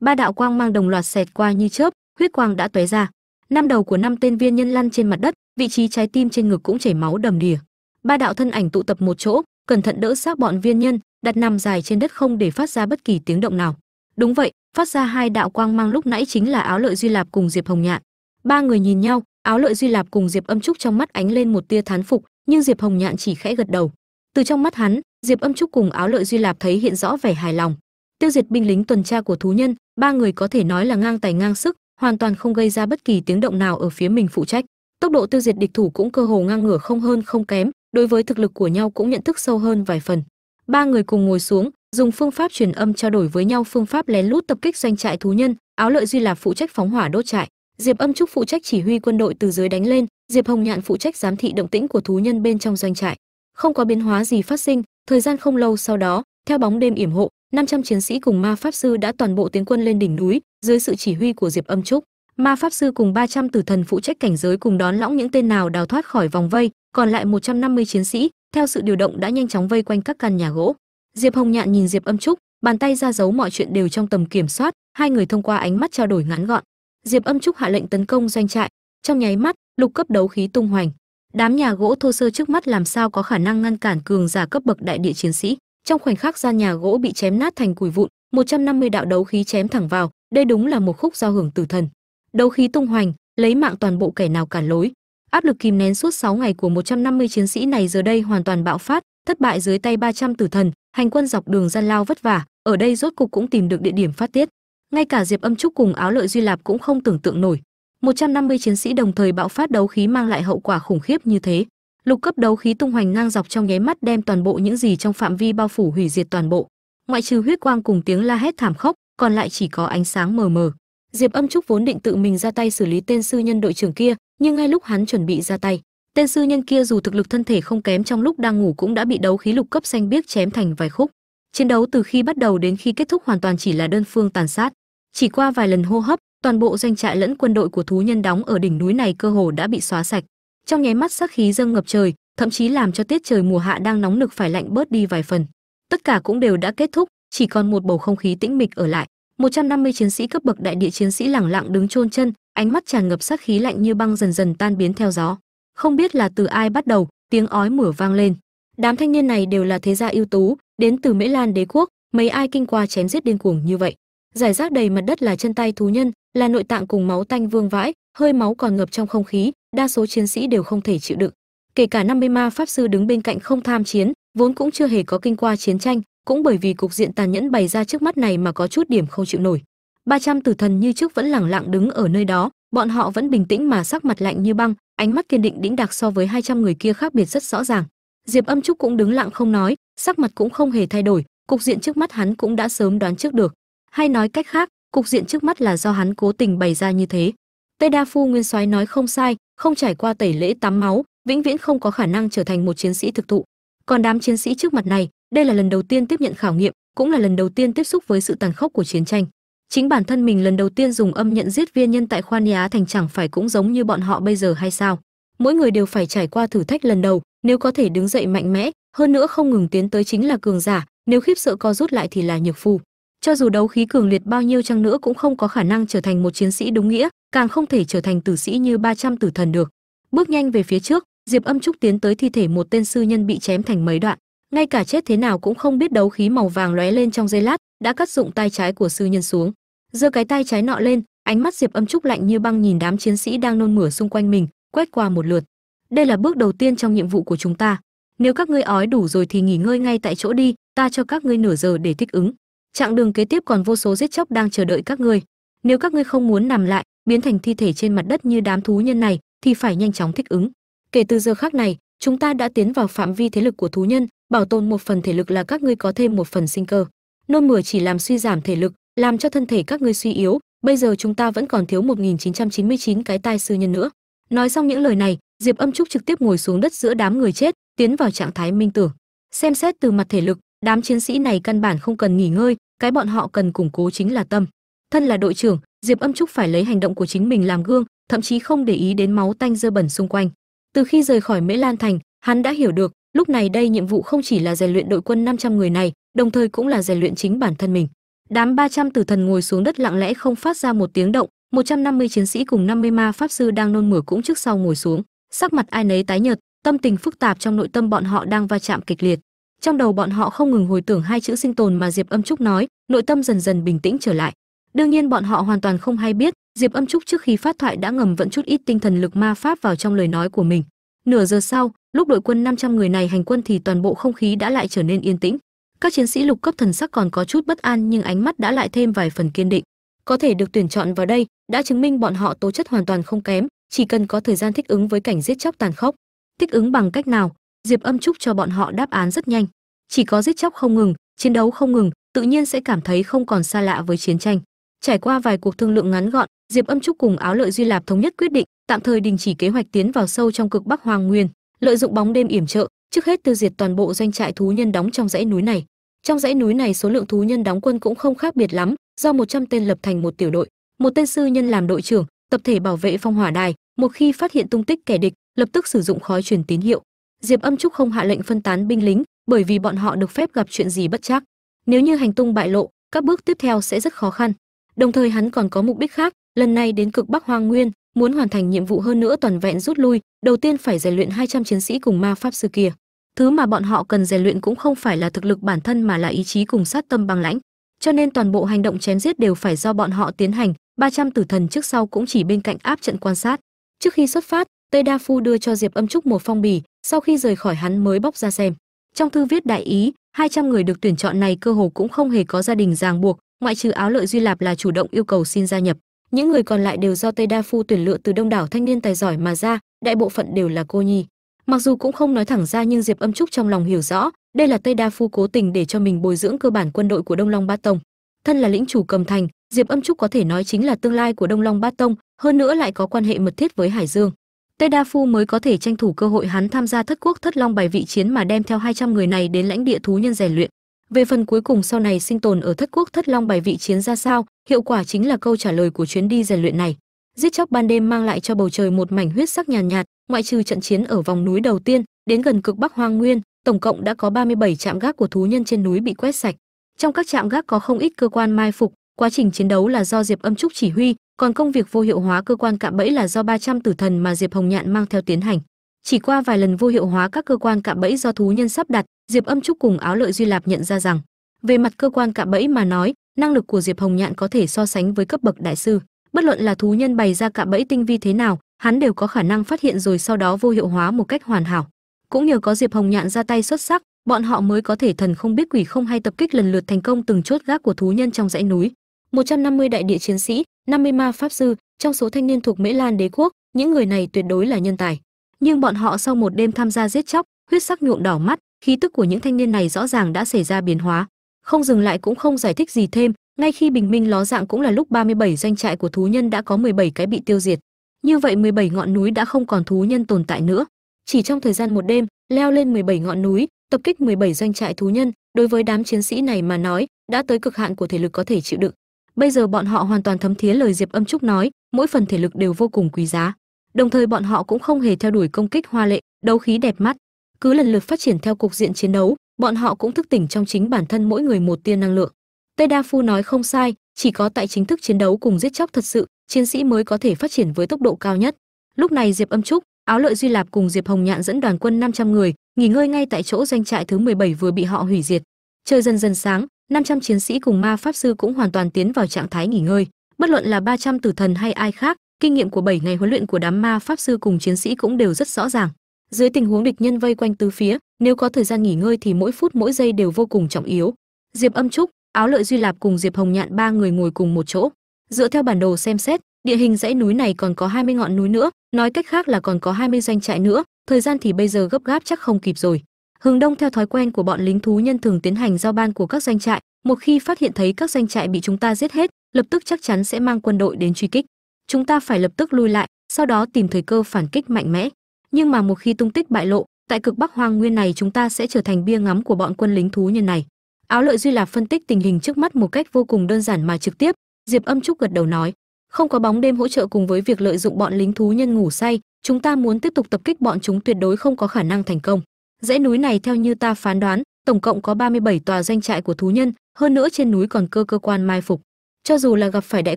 Ba đạo quang mang đồng loạt xẹt qua như chớp, huyết quang đã tóe ra. Năm đầu của năm tên viên nhân lăn trên mặt đất, vị trí trái tim trên ngực cũng chảy máu đầm đìa. Ba đạo thân ảnh tụ tập một chỗ, cẩn thận đỡ xác bọn viên nhân đặt nằm dài trên đất không để phát ra bất kỳ tiếng động nào. Đúng vậy, phát ra hai đạo quang mang lúc nãy chính là áo lợi duy lạp cùng diệp hồng nhạn. Ba người nhìn nhau, áo lợi duy lạp cùng diệp âm trúc trong mắt ánh lên một tia thán phục, nhưng diệp hồng nhạn chỉ khẽ gật đầu. Từ trong mắt hắn, diệp âm trúc cùng áo lợi duy lạp thấy hiện rõ vẻ hài lòng. Tiêu diệt binh lính tuần tra của thú nhân, ba người có thể nói là ngang tài ngang sức, hoàn toàn không gây ra bất kỳ tiếng động nào ở phía mình phụ trách. Tốc độ tiêu diệt địch thủ cũng cơ hồ ngang ngửa không hơn không kém, đối với thực lực của nhau cũng nhận thức sâu hơn vài phần ba người cùng ngồi xuống, dùng phương pháp truyền âm trao đổi với nhau phương pháp lén lút tập kích doanh trại thú nhân, áo lợi duy là phụ trách phóng hỏa đốt trại. Diệp âm trúc phụ trách chỉ huy quân đội từ dưới đánh lên, diệp hồng nhạn phụ trách giám thị động tĩnh của thú nhân bên trong doanh trại. Không có biến hóa gì phát sinh, thời gian không lâu sau đó, theo bóng đêm yểm hộ 500 chiến sĩ cùng ma pháp sư đã toàn bộ tiến quân lên đỉnh núi, dưới sự chỉ huy của diệp âm trúc. Ma pháp sư cùng 300 tử thần phụ trách cảnh giới cùng đón lõng những tên nào đào thoát khỏi vòng vây, còn lại 150 chiến sĩ theo sự điều động đã nhanh chóng vây quanh các căn nhà gỗ, diệp hồng nhạn nhìn diệp âm trúc, bàn tay ra giấu mọi chuyện đều trong tầm kiểm soát, hai người thông qua ánh mắt trao đổi ngắn gọn. Diệp âm trúc hạ lệnh tấn công doanh trại, trong nháy mắt, lục cấp đấu khí tung hoành. Đám nhà gỗ thô sơ trước mắt làm sao có khả năng ngăn cản cường giả cấp bậc đại địa chiến sĩ? Trong khoảnh khắc gian nhà gỗ bị chém nát thành củi vụn 150 đạo đấu khí chém thẳng vào, đây đúng là một khúc giao hưởng tử thần. Đấu khí tung hoành, lấy mạng toàn bộ kẻ nào cản lối áp lực kìm nén suốt 6 ngày của 150 chiến sĩ này giờ đây hoàn toàn bạo phát, thất bại dưới tay 300 tử thần, hành quân dọc đường gian lao vất vả, ở đây rốt cục cũng tìm được địa điểm phát tiết. Ngay cả diệp âm trúc cùng áo lợi duy lạp cũng không tưởng tượng nổi. 150 chiến sĩ đồng thời bạo phát đấu khí mang lại hậu quả khủng khiếp như thế. Lục cấp đấu khí tung hoành ngang dọc trong nháy mắt đem toàn bộ những gì trong phạm vi bao phủ hủy diệt toàn bộ. Ngoại trừ huyết quang cùng tiếng la hét thảm khốc, còn lại chỉ có ánh sáng mờ mờ. Diệp âm trúc vốn định tự mình ra tay xử lý tên sư nhân đội trưởng kia nhưng ngay lúc hắn chuẩn bị ra tay, tên sư nhân kia dù thực lực thân thể không kém trong lúc đang ngủ cũng đã bị đấu khí lục cấp xanh biếc chém thành vài khúc. Chiến đấu từ khi bắt đầu đến khi kết thúc hoàn toàn chỉ là đơn phương tàn sát. Chỉ qua vài lần hô hấp, toàn bộ doanh trại lẫn quân đội của thú nhân đóng ở đỉnh núi này cơ hồ đã bị xóa sạch. Trong nháy mắt sắc khí dâng ngập trời, thậm chí làm cho tiết trời mùa hạ đang nóng nực phải lạnh bớt đi vài phần. Tất cả cũng đều đã kết thúc, chỉ còn một bầu không khí tĩnh mịch ở lại. 150 chiến sĩ cấp bậc đại địa chiến sĩ lẳng lặng đứng chôn chân, ánh mắt tràn ngập sát khí lạnh như băng dần dần tan biến theo gió. Không biết là từ ai bắt đầu, tiếng ói mửa vang lên. Đám thanh niên này đều là thế gia ưu tú, đến từ mễ lan đế quốc, mấy ai kinh qua chém giết điên cuồng như vậy. Giải rác đầy mặt đất là chân tay thú nhân, là nội tạng cùng máu tanh vương vãi, hơi máu còn ngập trong không khí, đa số chiến sĩ đều không thể chịu đựng. Kể cả 50 ma pháp sư đứng bên cạnh không tham chiến, vốn cũng chưa hề có kinh qua chiến tranh cũng bởi vì cục diện tàn nhẫn bày ra trước mắt này mà có chút điểm không chịu nổi. 300 tử thần như trước vẫn lẳng lặng đứng ở nơi đó, bọn họ vẫn bình tĩnh mà sắc mặt lạnh như băng, ánh mắt kiên định đĩnh đạc so với 200 người kia khác biệt rất rõ ràng. Diệp âm trúc cũng đứng lặng không nói, sắc mặt cũng không hề thay đổi, cục diện trước mắt hắn cũng đã sớm đoán trước được. Hay nói cách khác, cục diện trước mắt là do hắn cố tình bày ra như thế. Tây đa phu nguyên soái nói không sai, không trải qua tẩy lễ tắm máu, vĩnh viễn không có khả năng trở thành một chiến sĩ thực thụ. Còn đám chiến sĩ trước mặt này đây là lần đầu tiên tiếp nhận khảo nghiệm, cũng là lần đầu tiên tiếp xúc với sự tàn khốc của chiến tranh. Chính bản thân mình lần đầu tiên dùng âm nhận giết viên nhân tại khoan á thành chẳng phải cũng giống như bọn họ bây giờ hay sao? Mỗi người đều phải trải qua thử thách lần đầu, nếu có thể đứng dậy mạnh mẽ, hơn nữa không ngừng tiến tới chính là cường giả, nếu khiếp sợ co rút lại thì là nhược phu. Cho dù đấu khí cường liệt bao nhiêu chăng nữa cũng không có khả năng trở thành một chiến sĩ đúng nghĩa, càng không thể trở thành tử sĩ như 300 tử thần được. Bước nhanh về phía trước, diệp âm trúc tiến tới thi thể một tên sư nhân bị chém thành mấy đoạn ngay cả chết thế nào cũng không biết đấu khí màu vàng lóe lên trong giây lát, đã cắt dụng tay trái của sư nhân xuống. Giơ cái tay trái nọ lên, ánh mắt diệp âm trúc lạnh như băng nhìn đám chiến sĩ đang nôn mửa xung quanh mình, quét qua một lượt. Đây là bước đầu tiên trong nhiệm vụ của chúng ta. Nếu các ngươi ói đủ rồi thì nghỉ ngơi ngay tại chỗ đi, ta cho các ngươi nửa giờ để thích ứng. Chặng đường kế tiếp còn vô số giết chóc đang chờ đợi các ngươi. Nếu các ngươi không muốn nằm lại, biến thành thi thể trên mặt đất như đám thú nhân này, thì phải nhanh chóng thích ứng. Kể từ giờ khác này, chúng ta đã tiến vào phạm vi thế lực của thú nhân bảo tồn một phần thể lực là các ngươi có thêm một phần sinh cơ. Nôn mửa chỉ làm suy giảm thể lực, làm cho thân thể các ngươi suy yếu. Bây giờ chúng ta vẫn còn thiếu 1999 cái tai sư nhân nữa. Nói xong những lời này, diệp âm trúc trực tiếp ngồi xuống đất giữa đám người chết, tiến vào trạng thái minh tưởng. Xem xét từ mặt thể lực, đám chiến sĩ này căn bản không cần nghỉ ngơi, cái bọn họ cần củng cố chính là tâm. Thân là đội trưởng, diệp âm trúc phải lấy hành động của chính mình làm gương, thậm chí không để ý đến máu tanh dơ bẩn xung quanh. Từ khi rời khỏi mễ lan thành hắn đã hiểu được, lúc này đây nhiệm vụ không chỉ là rèn luyện đội quân 500 người này, đồng thời cũng là rèn luyện chính bản thân mình. Đám 300 tử thần ngồi xuống đất lặng lẽ không phát ra một tiếng động 150 chiến sĩ cùng 50 ma pháp sư đang nôn mửa cũng trước sau ngồi xuống. Sắc mặt ai nấy tái nhợt, tâm tình phức tạp trong nội tâm bọn họ đang va chạm kịch liệt. Trong đầu bọn họ không ngừng hồi tưởng hai chữ sinh tồn mà diệp âm trúc nói, nội tâm dần dần bình tĩnh trở lại. Đương nhiên bọn họ hoàn toàn không hay biết, diệp âm trúc trước khi phát thoại đã ngầm vận chút ít tinh thần lực ma pháp vào trong lời nói của mình nửa giờ sau, lúc đội quân 500 người này hành quân thì toàn bộ không khí đã lại trở nên yên tĩnh. Các chiến sĩ lục cấp thần sắc còn có chút bất an nhưng ánh mắt đã lại thêm vài phần kiên định. Có thể được tuyển chọn vào đây đã chứng minh bọn họ tố chất hoàn toàn không kém, chỉ cần có thời gian thích ứng với cảnh giết chóc tàn khốc. Thích ứng bằng cách nào? Diệp âm trúc cho bọn họ đáp án rất nhanh. Chỉ có giết chóc không ngừng, chiến đấu không ngừng, tự nhiên sẽ cảm thấy không còn xa lạ với chiến tranh. Trải qua vài cuộc thương lượng ngắn gọn, diệp âm trúc cùng áo lợi duy lạp thống nhất quyết định tạm thời đình chỉ kế hoạch tiến vào sâu trong cực bắc hoàng nguyên, lợi dụng bóng đêm yểm trợ, trước hết tiêu diệt toàn bộ doanh trại thú nhân đóng trong dãy núi này. Trong dãy núi này số lượng thú nhân đóng quân cũng không khác biệt lắm, do 100 tên lập thành một tiểu đội, một tên sư nhân làm đội trưởng, tập thể bảo vệ phong hỏa đài. Một khi phát hiện tung tích kẻ địch, lập tức sử dụng khói truyền tín hiệu. Diệp âm trúc không hạ lệnh phân tán binh lính, bởi vì bọn họ được phép gặp chuyện gì bất chắc. Nếu như hành tung bại lộ, các bước tiếp theo sẽ rất khó khăn. Đồng thời hắn còn có mục đích khác, lần này đến cực bắc hoang nguyên muốn hoàn thành nhiệm vụ hơn nữa toàn vẹn rút lui, đầu tiên phải rèn luyện 200 chiến sĩ cùng ma pháp sư kia. Thứ mà bọn họ cần rèn luyện cũng không phải là thực lực bản thân mà là ý chí cùng sát tâm băng lãnh. Cho nên toàn bộ hành động chém giết đều phải do bọn họ tiến hành 300 tử thần trước sau cũng chỉ bên cạnh áp trận quan sát. Trước khi xuất phát, tây đa phu đưa cho diệp âm trúc một phong bì, sau khi rời khỏi hắn mới bóc ra xem. Trong thư viết đại ý 200 người được tuyển chọn này cơ hồ cũng không hề có gia đình ràng buộc, ngoại trừ áo lợi duy lạp là chủ động yêu cầu xin gia nhập những người còn lại đều do tây đa phu tuyển lựa từ đông đảo thanh niên tài giỏi mà ra, đại bộ phận đều là cô nhi. Mặc dù cũng không nói thẳng ra nhưng diệp âm trúc trong lòng hiểu rõ, đây là tây đa phu cố tình để cho mình bồi dưỡng cơ bản quân đội của đông long bát tông. Thân là lĩnh chủ cầm thành, diệp âm trúc có thể nói chính là tương lai của đông long bát tông, hơn nữa lại có quan hệ mật thiết với hải dương. Tây đa phu mới có thể tranh thủ cơ hội hắn tham gia thất quốc thất long bài vị chiến mà đem theo 200 người này đến lãnh địa thú nhân rèn luyện về phần cuối cùng sau này sinh tồn ở thất quốc thất long bài vị chiến ra sao hiệu quả chính là câu trả lời của chuyến đi rèn luyện này. Giết chóc ban đêm mang lại cho bầu trời một mảnh huyết sắc nhàn nhạt, nhạt ngoại trừ trận chiến ở vòng núi đầu tiên đến gần cực bắc hoang nguyên tổng cộng đã có 37 trạm gác của thú nhân trên núi bị quét sạch. Trong các trạm gác có không ít cơ quan mai phục quá trình chiến đấu là do diệp âm trúc chỉ huy còn công việc vô hiệu hóa cơ quan cạm bẫy là do 300 tử thần mà diệp hồng nhạn mang theo tiến hành chỉ qua vài lần vô hiệu hóa các cơ quan cạm bẫy do thú nhân sắp đặt, diệp âm trúc cùng áo lợi duy lạp nhận ra rằng, về mặt cơ quan cạm bẫy mà nói, năng lực của diệp hồng nhạn có thể so sánh với cấp bậc đại sư. Bất luận là thú nhân bày ra cạm bẫy tinh vi thế nào, hắn đều có khả năng phát hiện rồi sau đó vô hiệu hóa một cách hoàn hảo. Cũng nhờ có diệp hồng nhạn ra tay xuất sắc, bọn họ mới có thể thần không biết quỷ không hay tập kích lần lượt thành công từng chốt gác của thú nhân trong dãy núi. 150 đại địa chiến sĩ 50 ma pháp sư, trong số thanh niên thuộc mễ lan đế quốc, những người này tuyệt đối là nhân tài nhưng bọn họ sau một đêm tham gia giết chóc, huyết sắc nhuộm đỏ mắt, khí tức của những thanh niên này rõ ràng đã xảy ra biến hóa. Không dừng lại cũng không giải thích gì thêm, ngay khi bình minh ló dạng cũng là lúc 37 doanh trại của thú nhân đã có 17 cái bị tiêu diệt. Như vậy 17 ngọn núi đã không còn thú nhân tồn tại nữa. Chỉ trong thời gian một đêm, leo lên 17 ngọn núi, tập kích 17 doanh trại thú nhân, đối với đám chiến sĩ này mà nói, đã tới cực hạn của thể lực có thể chịu đựng. Bây giờ bọn họ hoàn toàn thấm thía lời diệp âm trúc nói, mỗi phần thể lực đều vô cùng quý giá đồng thời bọn họ cũng không hề theo đuổi công kích hoa lệ, đấu khí đẹp mắt. Cứ lần lượt phát triển theo cục diện chiến đấu, bọn họ cũng thức tỉnh trong chính bản thân mỗi người một tia năng lượng. Tây đa phu nói không sai, chỉ có tại chính thức chiến đấu cùng giết chóc thật sự, chiến sĩ mới có thể phát triển với tốc độ cao nhất. Lúc này diệp âm trúc, áo lợi duy lạp cùng diệp hồng nhạn dẫn đoàn quân 500 người, nghỉ ngơi ngay tại chỗ doanh trại thứ 17 vừa bị họ hủy diệt. Trời dần dần sáng 500 chiến sĩ cùng ma pháp sư cũng hoàn toàn tiến vào trạng thái nghỉ ngơi. Bất luận là 300 tử thần hay ai khác kinh nghiệm của 7 ngày huấn luyện của đám ma pháp sư cùng chiến sĩ cũng đều rất rõ ràng. Dưới tình huống địch nhân vây quanh tứ phía, nếu có thời gian nghỉ ngơi thì mỗi phút mỗi giây đều vô cùng trọng yếu. Diệp âm trúc, áo lợi duy lạp cùng diệp hồng nhạn ba người ngồi cùng một chỗ. Dựa theo bản đồ xem xét, địa hình dãy núi này còn có 20 ngọn núi nữa, nói cách khác là còn có 20 doanh trại nữa, thời gian thì bây giờ gấp gáp chắc không kịp rồi. Hướng đông theo thói quen của bọn lính thú nhân thường tiến hành giao ban của các doanh trại, một khi phát hiện thấy các doanh trại bị chúng ta giết hết, lập tức chắc chắn sẽ mang quân đội đến truy kích chúng ta phải lập tức lui lại, sau đó tìm thời cơ phản kích mạnh mẽ. Nhưng mà một khi tung tích bại lộ, tại cực bắc hoang nguyên này chúng ta sẽ trở thành bia ngắm của bọn quân lính thú nhân này. Áo lợi duy lạp phân tích tình hình trước mắt một cách vô cùng đơn giản mà trực tiếp, diệp âm trúc gật đầu nói. Không có bóng đêm hỗ trợ cùng với việc lợi dụng bọn lính thú nhân ngủ say, chúng ta muốn tiếp tục tập kích bọn chúng tuyệt đối không có khả năng thành công. Dãy núi này theo như ta phán đoán, tổng cộng có 37 tòa doanh trại của thú nhân, hơn nữa trên núi còn cơ cơ quan mai phục cho dù là gặp phải đại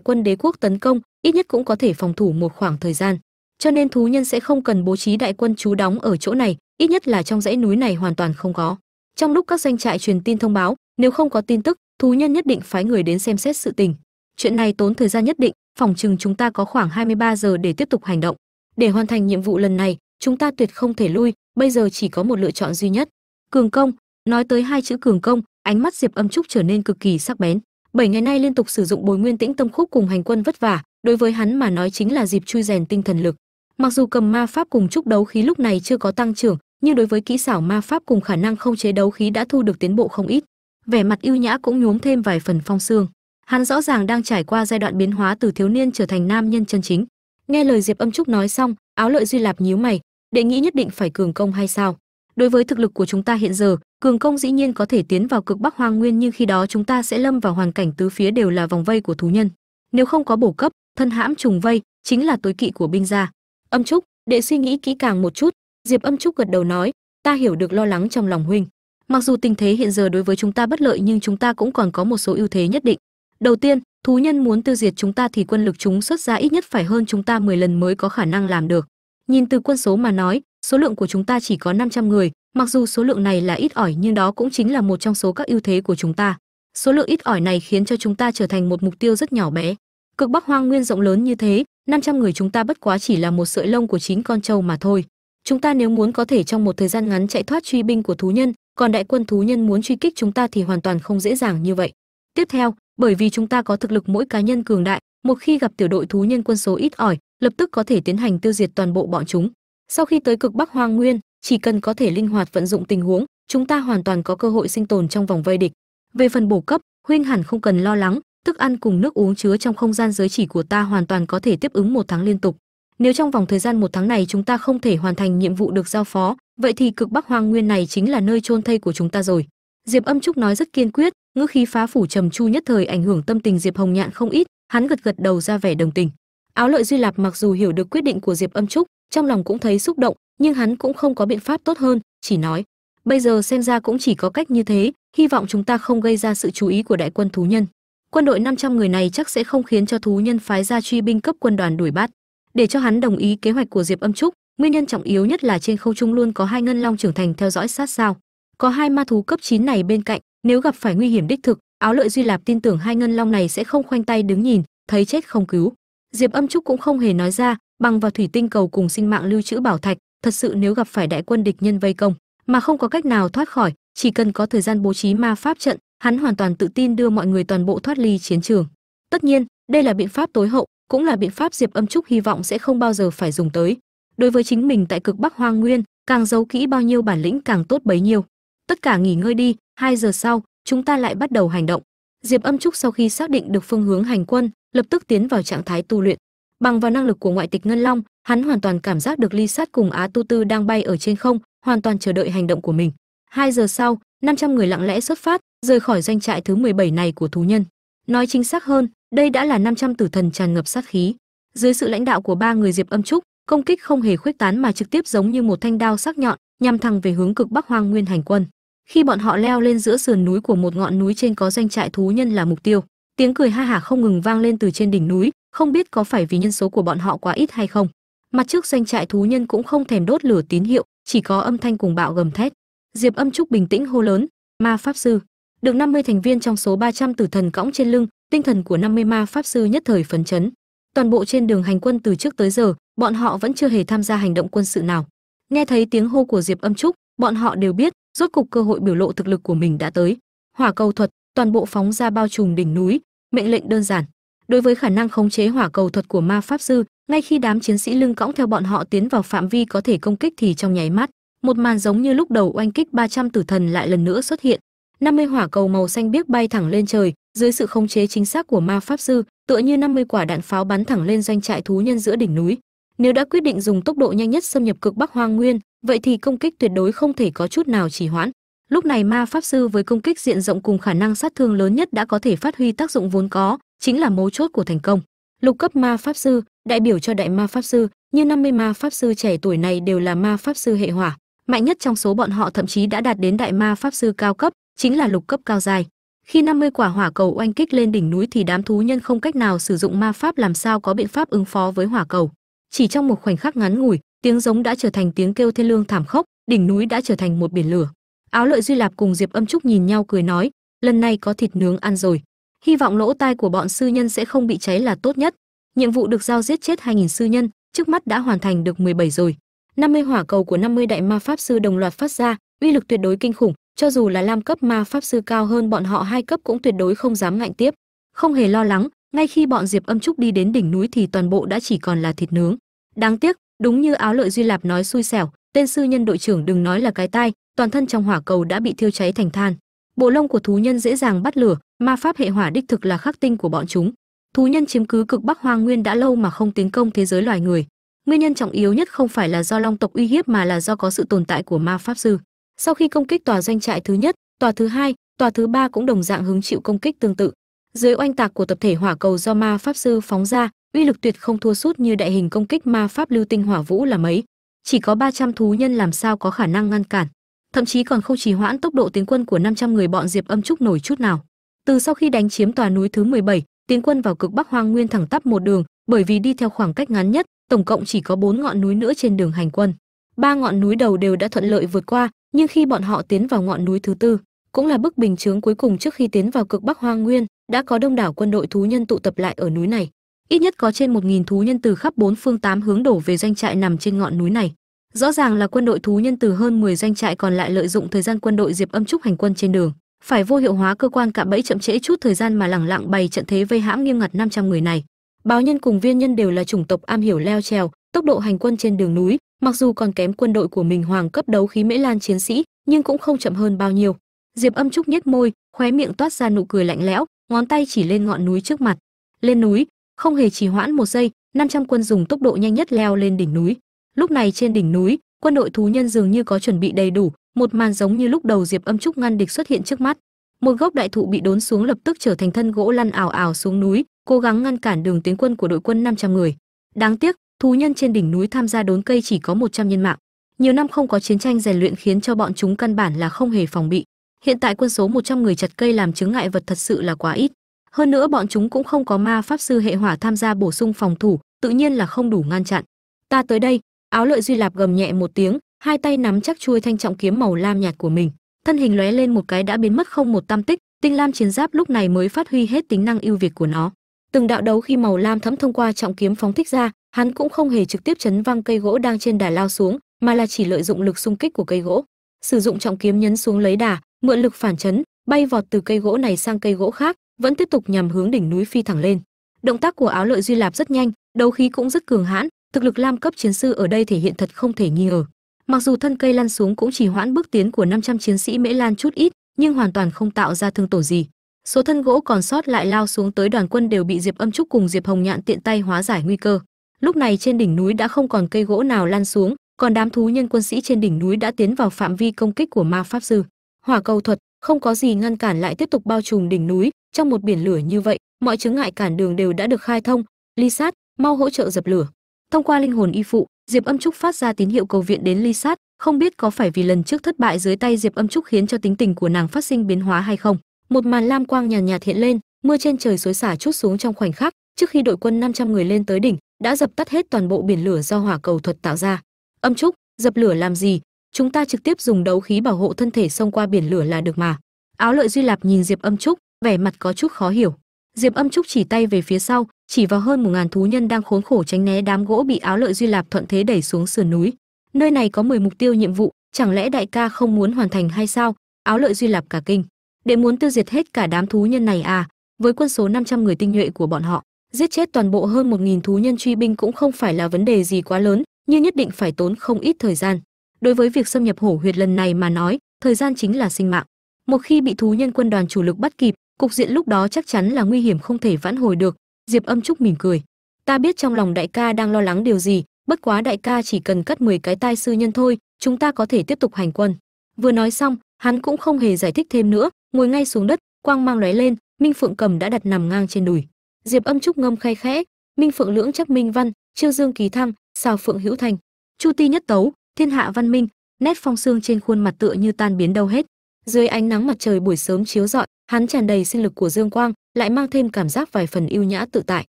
quân đế quốc tấn công, ít nhất cũng có thể phòng thủ một khoảng thời gian. Cho nên thú nhân sẽ không cần bố trí đại quân trú đóng ở chỗ này, ít nhất là trong dãy núi này hoàn toàn không có. Trong lúc các doanh trại truyền tin thông báo, nếu không có tin tức, thú nhân nhất định phái người đến xem xét sự tình. Chuyện này tốn thời gian nhất định, phòng chừng chúng ta có khoảng 23 giờ để tiếp tục hành động. Để hoàn thành nhiệm vụ lần này, chúng ta tuyệt không thể lui, bây giờ chỉ có một lựa chọn duy nhất. Cường công, nói tới hai chữ cường công, ánh mắt diệp âm trúc trở nên cực kỳ sắc bén bảy ngày nay liên tục sử dụng bồi nguyên tĩnh tâm khúc cùng hành quân vất vả, đối với hắn mà nói chính là dịp chui rèn tinh thần lực. Mặc dù cầm ma pháp cùng trúc đấu khí lúc này chưa có tăng trưởng, nhưng đối với kỹ xảo ma pháp cùng khả năng không chế đấu khí đã thu được tiến bộ không ít. Vẻ mặt ưu nhã cũng nhuốm thêm vài phần phong xương hắn rõ ràng đang trải qua giai đoạn biến hóa từ thiếu niên trở thành nam nhân chân chính. Nghe lời diệp âm trúc nói xong, áo lợi duy lạp nhíu mày, đệ nghĩ nhất định phải cường công hay sao? Đối với thực lực của chúng ta hiện giờ, cường công dĩ nhiên có thể tiến vào cực bắc hoang nguyên nhưng khi đó chúng ta sẽ lâm vào hoàn cảnh tứ phía đều là vòng vây của thú nhân. Nếu không có bổ cấp, thân hãm trùng vây, chính là tối kỵ của binh gia. Âm trúc, đệ suy nghĩ kỹ càng một chút, diệp âm trúc gật đầu nói, ta hiểu được lo lắng trong lòng huynh. Mặc dù tình thế hiện giờ đối với chúng ta bất lợi nhưng chúng ta cũng còn có một số ưu thế nhất định. Đầu tiên, thú nhân muốn tiêu diệt chúng ta thì quân lực chúng xuất ra ít nhất phải hơn chúng ta 10 lần mới có khả năng làm được nhìn từ quân số mà nói, số lượng của chúng ta chỉ có 500 người, mặc dù số lượng này là ít ỏi nhưng đó cũng chính là một trong số các ưu thế của chúng ta. Số lượng ít ỏi này khiến cho chúng ta trở thành một mục tiêu rất nhỏ bé. Cực bắc hoang nguyên rộng lớn như thế 500 người chúng ta bất quá chỉ là một sợi lông của chín con trâu mà thôi. Chúng ta nếu muốn có thể trong một thời gian ngắn chạy thoát truy binh của thú nhân, còn đại quân thú nhân muốn truy kích chúng ta thì hoàn toàn không dễ dàng như vậy. Tiếp theo, bởi vì chúng ta có thực lực mỗi cá nhân cường đại, một khi gặp tiểu đội thú nhân quân số ít ỏi lập tức có thể tiến hành tiêu diệt toàn bộ bọn chúng. Sau khi tới cực bắc hoang nguyên, chỉ cần có thể linh hoạt vận dụng tình huống, chúng ta hoàn toàn có cơ hội sinh tồn trong vòng vây địch. Về phần bổ cấp, huynh hẳn không cần lo lắng, thức ăn cùng nước uống chứa trong không gian giới chỉ của ta hoàn toàn có thể tiếp ứng một tháng liên tục. Nếu trong vòng thời gian một tháng này chúng ta không thể hoàn thành nhiệm vụ được giao phó, vậy thì cực bắc hoang nguyên này chính là nơi chôn thây của chúng ta rồi. Diệp âm trúc nói rất kiên quyết, ngữ khí phá phủ trầm chu nhất thời ảnh hưởng tâm tình diệp hồng nhạn không ít, hắn gật gật đầu ra vẻ đồng tình áo lợi duy lạp mặc dù hiểu được quyết định của diệp âm trúc, trong lòng cũng thấy xúc động, nhưng hắn cũng không có biện pháp tốt hơn, chỉ nói, bây giờ xem ra cũng chỉ có cách như thế, hy vọng chúng ta không gây ra sự chú ý của đại quân thú nhân. Quân đội 500 người này chắc sẽ không khiến cho thú nhân phái ra truy binh cấp quân đoàn đuổi bắt. Để cho hắn đồng ý kế hoạch của diệp âm trúc, nguyên nhân trọng yếu nhất là trên khâu trung luôn có hai ngân long trưởng thành theo dõi sát sao. Có hai ma thú cấp 9 này bên cạnh, nếu gặp phải nguy hiểm đích thực, áo lợi duy lạp tin tưởng hai ngân long này sẽ không khoanh tay đứng nhìn, thấy chết không cứu diệp âm trúc cũng không hề nói ra, bằng vào thủy tinh cầu cùng sinh mạng lưu trữ bảo thạch, thật sự nếu gặp phải đại quân địch nhân vây công, mà không có cách nào thoát khỏi, chỉ cần có thời gian bố trí ma pháp trận, hắn hoàn toàn tự tin đưa mọi người toàn bộ thoát ly chiến trường. Tất nhiên, đây là biện pháp tối hậu, cũng là biện pháp diệp âm trúc hy vọng sẽ không bao giờ phải dùng tới. Đối với chính mình tại cực bắc hoang nguyên, càng giấu kỹ bao nhiêu bản lĩnh càng tốt bấy nhiêu. Tất cả nghỉ ngơi đi, hai giờ sau, chúng ta lại bắt đầu hành động. Diệp âm trúc sau khi xác định được phương hướng hành quân lập tức tiến vào trạng thái tu luyện. Bằng vào năng lực của ngoại tịch ngân long, hắn hoàn toàn cảm giác được ly sát cùng á tu tư đang bay ở trên không, hoàn toàn chờ đợi hành động của mình. Hai giờ sau 500 người lặng lẽ xuất phát, rời khỏi doanh trại thứ 17 này của thú nhân. Nói chính xác hơn, đây đã là 500 tử thần tràn ngập sát khí. Dưới sự lãnh đạo của ba người diệp âm trúc, công kích không hề khuếch tán mà trực tiếp giống như một thanh đao sắc nhọn, nhằm thẳng về hướng cực bắc hoang nguyên hành quân. Khi bọn họ leo lên giữa sườn núi của một ngọn núi trên có doanh trại thú nhân là mục tiêu tiếng cười ha hả không ngừng vang lên từ trên đỉnh núi, không biết có phải vì nhân số của bọn họ quá ít hay không. Mặt trước doanh trại thú nhân cũng không thèm đốt lửa tín hiệu, chỉ có âm thanh cùng bạo gầm thét. Diệp âm trúc bình tĩnh hô lớn, ma pháp sư. Được 50 thành viên trong số 300 tử thần cõng trên lưng, tinh thần của 50 ma pháp sư nhất thời phấn chấn. Toàn bộ trên đường hành quân từ trước tới giờ, bọn họ vẫn chưa hề tham gia hành động quân sự nào. Nghe thấy tiếng hô của diệp âm trúc, bọn họ đều biết, rốt cục cơ hội biểu lộ thực lực của mình đã tới. Hỏa cầu thuật, toàn bộ phóng ra bao trùm đỉnh núi mệnh lệnh đơn giản. Đối với khả năng khống chế hỏa cầu thuật của ma pháp sư, ngay khi đám chiến sĩ lưng cõng theo bọn họ tiến vào phạm vi có thể công kích thì trong nháy mắt, một màn giống như lúc đầu oanh kích 300 tử thần lại lần nữa xuất hiện. 50 hỏa cầu màu xanh biếc bay thẳng lên trời, dưới sự khống chế chính xác của ma pháp sư, tựa như 50 quả đạn pháo bắn thẳng lên doanh trại thú nhân giữa đỉnh núi. Nếu đã quyết định dùng tốc độ nhanh nhất xâm nhập cực bắc hoang nguyên, vậy thì công kích tuyệt đối không thể có chút nào trì hoãn lúc này ma pháp sư với công kích diện rộng cùng khả năng sát thương lớn nhất đã có thể phát huy tác dụng vốn có, chính là mấu chốt của thành công. Lục cấp ma pháp sư, đại biểu cho đại ma pháp sư, như 50 ma pháp sư trẻ tuổi này đều là ma pháp sư hệ hỏa. Mạnh nhất trong số bọn họ thậm chí đã đạt đến đại ma pháp sư cao cấp, chính là lục cấp cao dài khi 50 quả hỏa cầu oanh kích lên đỉnh núi thì đám thú nhân không cách nào sử dụng ma pháp làm sao có biện pháp ứng phó với hỏa cầu. Chỉ trong một khoảnh khắc ngắn ngủi, tiếng giống đã trở thành tiếng kêu thê lương thảm khốc, đỉnh núi đã trở thành một biển lửa áo lợi duy lạp cùng diệp âm trúc nhìn nhau cười nói, lần này có thịt nướng ăn rồi. Hy vọng lỗ tai của bọn sư nhân sẽ không bị cháy là tốt nhất. Nhiệm vụ được giao giết chết 2.000 sư nhân, trước mắt đã hoàn thành được 17 rồi. 50 hỏa cầu của 50 đại ma pháp sư đồng loạt phát ra, uy lực tuyệt đối kinh khủng. Cho dù là lam cấp ma pháp sư cao hơn bọn họ hai cấp cũng tuyệt đối không dám ngạnh tiếp. Không hề lo lắng, ngay khi bọn diệp âm trúc đi đến đỉnh núi thì toàn bộ đã chỉ còn là thịt nướng. Đáng tiếc, đúng như áo lợi duy lạp nói xui xẻo tên sư nhân đội trưởng đừng nói là cái tai, toàn thân trong hỏa cầu đã bị thiêu cháy thành than. Bộ lông của thú nhân dễ dàng bắt lửa, ma pháp hệ hỏa đích thực là khắc tinh của bọn chúng. Thú nhân chiếm cứ cực bắc hoang nguyên đã lâu mà không tiến công thế giới loài người. Nguyên nhân trọng yếu nhất không phải là do long tộc uy hiếp mà là do có sự tồn tại của ma pháp sư. Sau khi công kích tòa doanh trại thứ nhất, tòa thứ hai, tòa thứ ba cũng đồng dạng hứng chịu công kích tương tự. Dưới oanh tạc của tập thể hỏa cầu do ma pháp sư phóng ra, uy lực tuyệt không thua sút như đại hình công kích ma pháp lưu tinh hỏa vũ là mấy chỉ có 300 thú nhân làm sao có khả năng ngăn cản. Thậm chí còn không trì hoãn tốc độ tiến quân của 500 người bọn diệp âm trúc nổi chút nào. Từ sau khi đánh chiếm tòa núi thứ 17, tiến quân vào cực bắc hoang nguyên thẳng tắp một đường bởi vì đi theo khoảng cách ngắn nhất tổng cộng chỉ có bốn ngọn núi nữa trên đường hành quân. Ba ngọn núi đầu đều đã thuận lợi vượt qua nhưng khi bọn họ tiến vào ngọn núi thứ tư cũng là bức bình chướng cuối cùng trước khi tiến vào cực bắc hoang nguyên đã có đông đảo quân đội thú nhân tụ tập lại ở núi này. Ít nhất có trên một nghìn thú nhân từ khắp bốn phương tám hướng đổ về doanh trại nằm trên ngọn núi này rõ ràng là quân đội thú nhân từ hơn 10 doanh trại còn lại lợi dụng thời gian quân đội diệp âm trúc hành quân trên đường. Phải vô hiệu hóa cơ quan cạm bẫy chậm trễ chút thời gian mà lẳng lặng bày trận thế vây hãm nghiêm ngặt 500 người này. Báo nhân cùng viên nhân đều là chủng tộc am hiểu leo trèo, tốc độ hành quân trên đường núi, mặc dù còn kém quân đội của mình hoàng cấp đấu khí mễ lan chiến sĩ, nhưng cũng không chậm hơn bao nhiêu. Diệp âm trúc nhếch môi, khóe miệng toát ra nụ cười lạnh lẽo, ngón tay chỉ lên ngọn núi trước mặt. Lên núi, không hề trì hoãn một giây 500 quân dùng tốc độ nhanh nhất leo lên đỉnh núi lúc này trên đỉnh núi, quân đội thú nhân dường như có chuẩn bị đầy đủ, một màn giống như lúc đầu diệp âm trúc ngăn địch xuất hiện trước mắt. Một gốc đại thụ bị đốn xuống lập tức trở thành thân gỗ lăn ảo ảo xuống núi, cố gắng ngăn cản đường tiến quân của đội quân 500 người. Đáng tiếc, thú nhân trên đỉnh núi tham gia đốn cây chỉ có 100 nhân mạng. Nhiều năm không có chiến tranh rèn luyện khiến cho bọn chúng căn bản là không hề phòng bị. Hiện tại quân số 100 người chặt cây làm chứng ngại vật thật sự là quá ít. Hơn nữa bọn chúng cũng không có ma pháp sư hệ hỏa tham gia bổ sung phòng thủ, tự nhiên là không đủ ngăn chặn. Ta tới đây áo lợi duy lạp gầm nhẹ một tiếng, hai tay nắm chắc chuôi thanh trọng kiếm màu lam nhạt của mình. Thân hình lóe lên một cái đã biến mất không một tam tích, tinh lam chiến giáp lúc này mới phát huy hết tính năng ưu việt của nó. Từng đạo đấu khi màu lam thấm thông qua trọng kiếm phóng thích ra, hắn cũng không hề trực tiếp chấn văng cây gỗ đang trên đà lao xuống, mà là chỉ lợi dụng lực xung kích của cây gỗ. Sử dụng trọng kiếm nhấn xuống lấy đà, mượn lực phản chấn, bay vọt từ cây gỗ này sang cây gỗ khác, vẫn tiếp tục nhằm hướng đỉnh núi phi thẳng lên. Động tác của áo lợi duy lạp rất nhanh, đấu khí cũng rất cường hãn thực lực lam cấp chiến sư ở đây thể hiện thật không thể nghi ngờ. Mặc dù thân cây lăn xuống cũng chỉ hoãn bước tiến của 500 chiến sĩ mễ lan chút ít, nhưng hoàn toàn không tạo ra thương tổn gì. Số thân gỗ còn sót lại lao xuống tới đoàn quân đều bị diệp âm trúc cùng diệp hồng nhạn tiện tay hóa giải nguy cơ. Lúc này trên đỉnh núi đã không còn cây gỗ nào lan xuống, còn đám thú nhân quân sĩ trên đỉnh núi đã tiến vào phạm vi công kích của ma pháp sư. Hỏa cầu thuật, không có gì ngăn cản lại tiếp tục bao trùm đỉnh núi. Trong một biển lửa như vậy, mọi chứng ngại cản đường đều đã được khai thông. Ly sát, mau hỗ trợ dập lửa thông qua linh hồn y phụ diệp âm trúc phát ra tín hiệu cầu viện đến ly sát không biết có phải vì lần trước thất bại dưới tay diệp âm trúc khiến cho tính tình của nàng phát sinh biến hóa hay không. Một màn lam quang nhàn nhạt, nhạt hiện lên mưa trên trời xối xả chút xuống trong khoảnh khắc trước khi đội quân 500 người lên tới đỉnh đã dập tắt hết toàn bộ biển lửa do hỏa cầu thuật tạo ra. Âm trúc dập lửa làm gì? Chúng ta trực tiếp dùng đấu khí bảo hộ thân thể xông qua biển lửa là được mà. Áo lợi duy lạp nhìn diệp âm trúc vẻ mặt có chút khó hiểu. Diệp âm trúc chỉ tay về phía sau chỉ vào hơn một ngàn thú nhân đang khốn khổ tránh né đám gỗ bị áo lợi duy lạp thuận thế đẩy xuống sườn núi. Nơi này có 10 mục tiêu nhiệm vụ, chẳng lẽ đại ca không muốn hoàn thành hay sao? Áo lợi duy lạp cả kinh. Để muốn tiêu diệt hết cả đám thú nhân này à? Với quân số 500 người tinh nhuệ của bọn họ, giết chết toàn bộ hơn 1.000 thú nhân truy binh cũng không phải là vấn đề gì quá lớn, nhưng nhất định phải tốn không ít thời gian. Đối với việc xâm nhập hổ huyệt lần này mà nói, thời gian chính là sinh mạng. Một khi bị thú nhân quân đoàn chủ lực bắt kịp, cục diện lúc đó chắc chắn là nguy hiểm không thể vãn hồi được diệp âm trúc mỉm cười. Ta biết trong lòng đại ca đang lo lắng điều gì, bất quá đại ca chỉ cần cắt 10 cái tai sư nhân thôi, chúng ta có thể tiếp tục hành quân. Vừa nói xong, hắn cũng không hề giải thích thêm nữa, ngồi ngay xuống đất, quang mang lóe lên, minh phượng cầm đã đặt nằm ngang trên đùi. Diệp âm trúc ngâm khay khẽ, minh phượng lưỡng chắc minh văn chiêu dương kỳ thăng xào phượng hữu thành, chu ti nhất tấu, thiên hạ văn minh, nét phong xương trên khuôn mặt tựa như tan biến đâu hết. Dưới ánh nắng mặt trời buổi sớm chiếu rọi, hắn tràn đầy sinh lực của dương quang lại mang thêm cảm giác vài phần yêu nhã tự tại.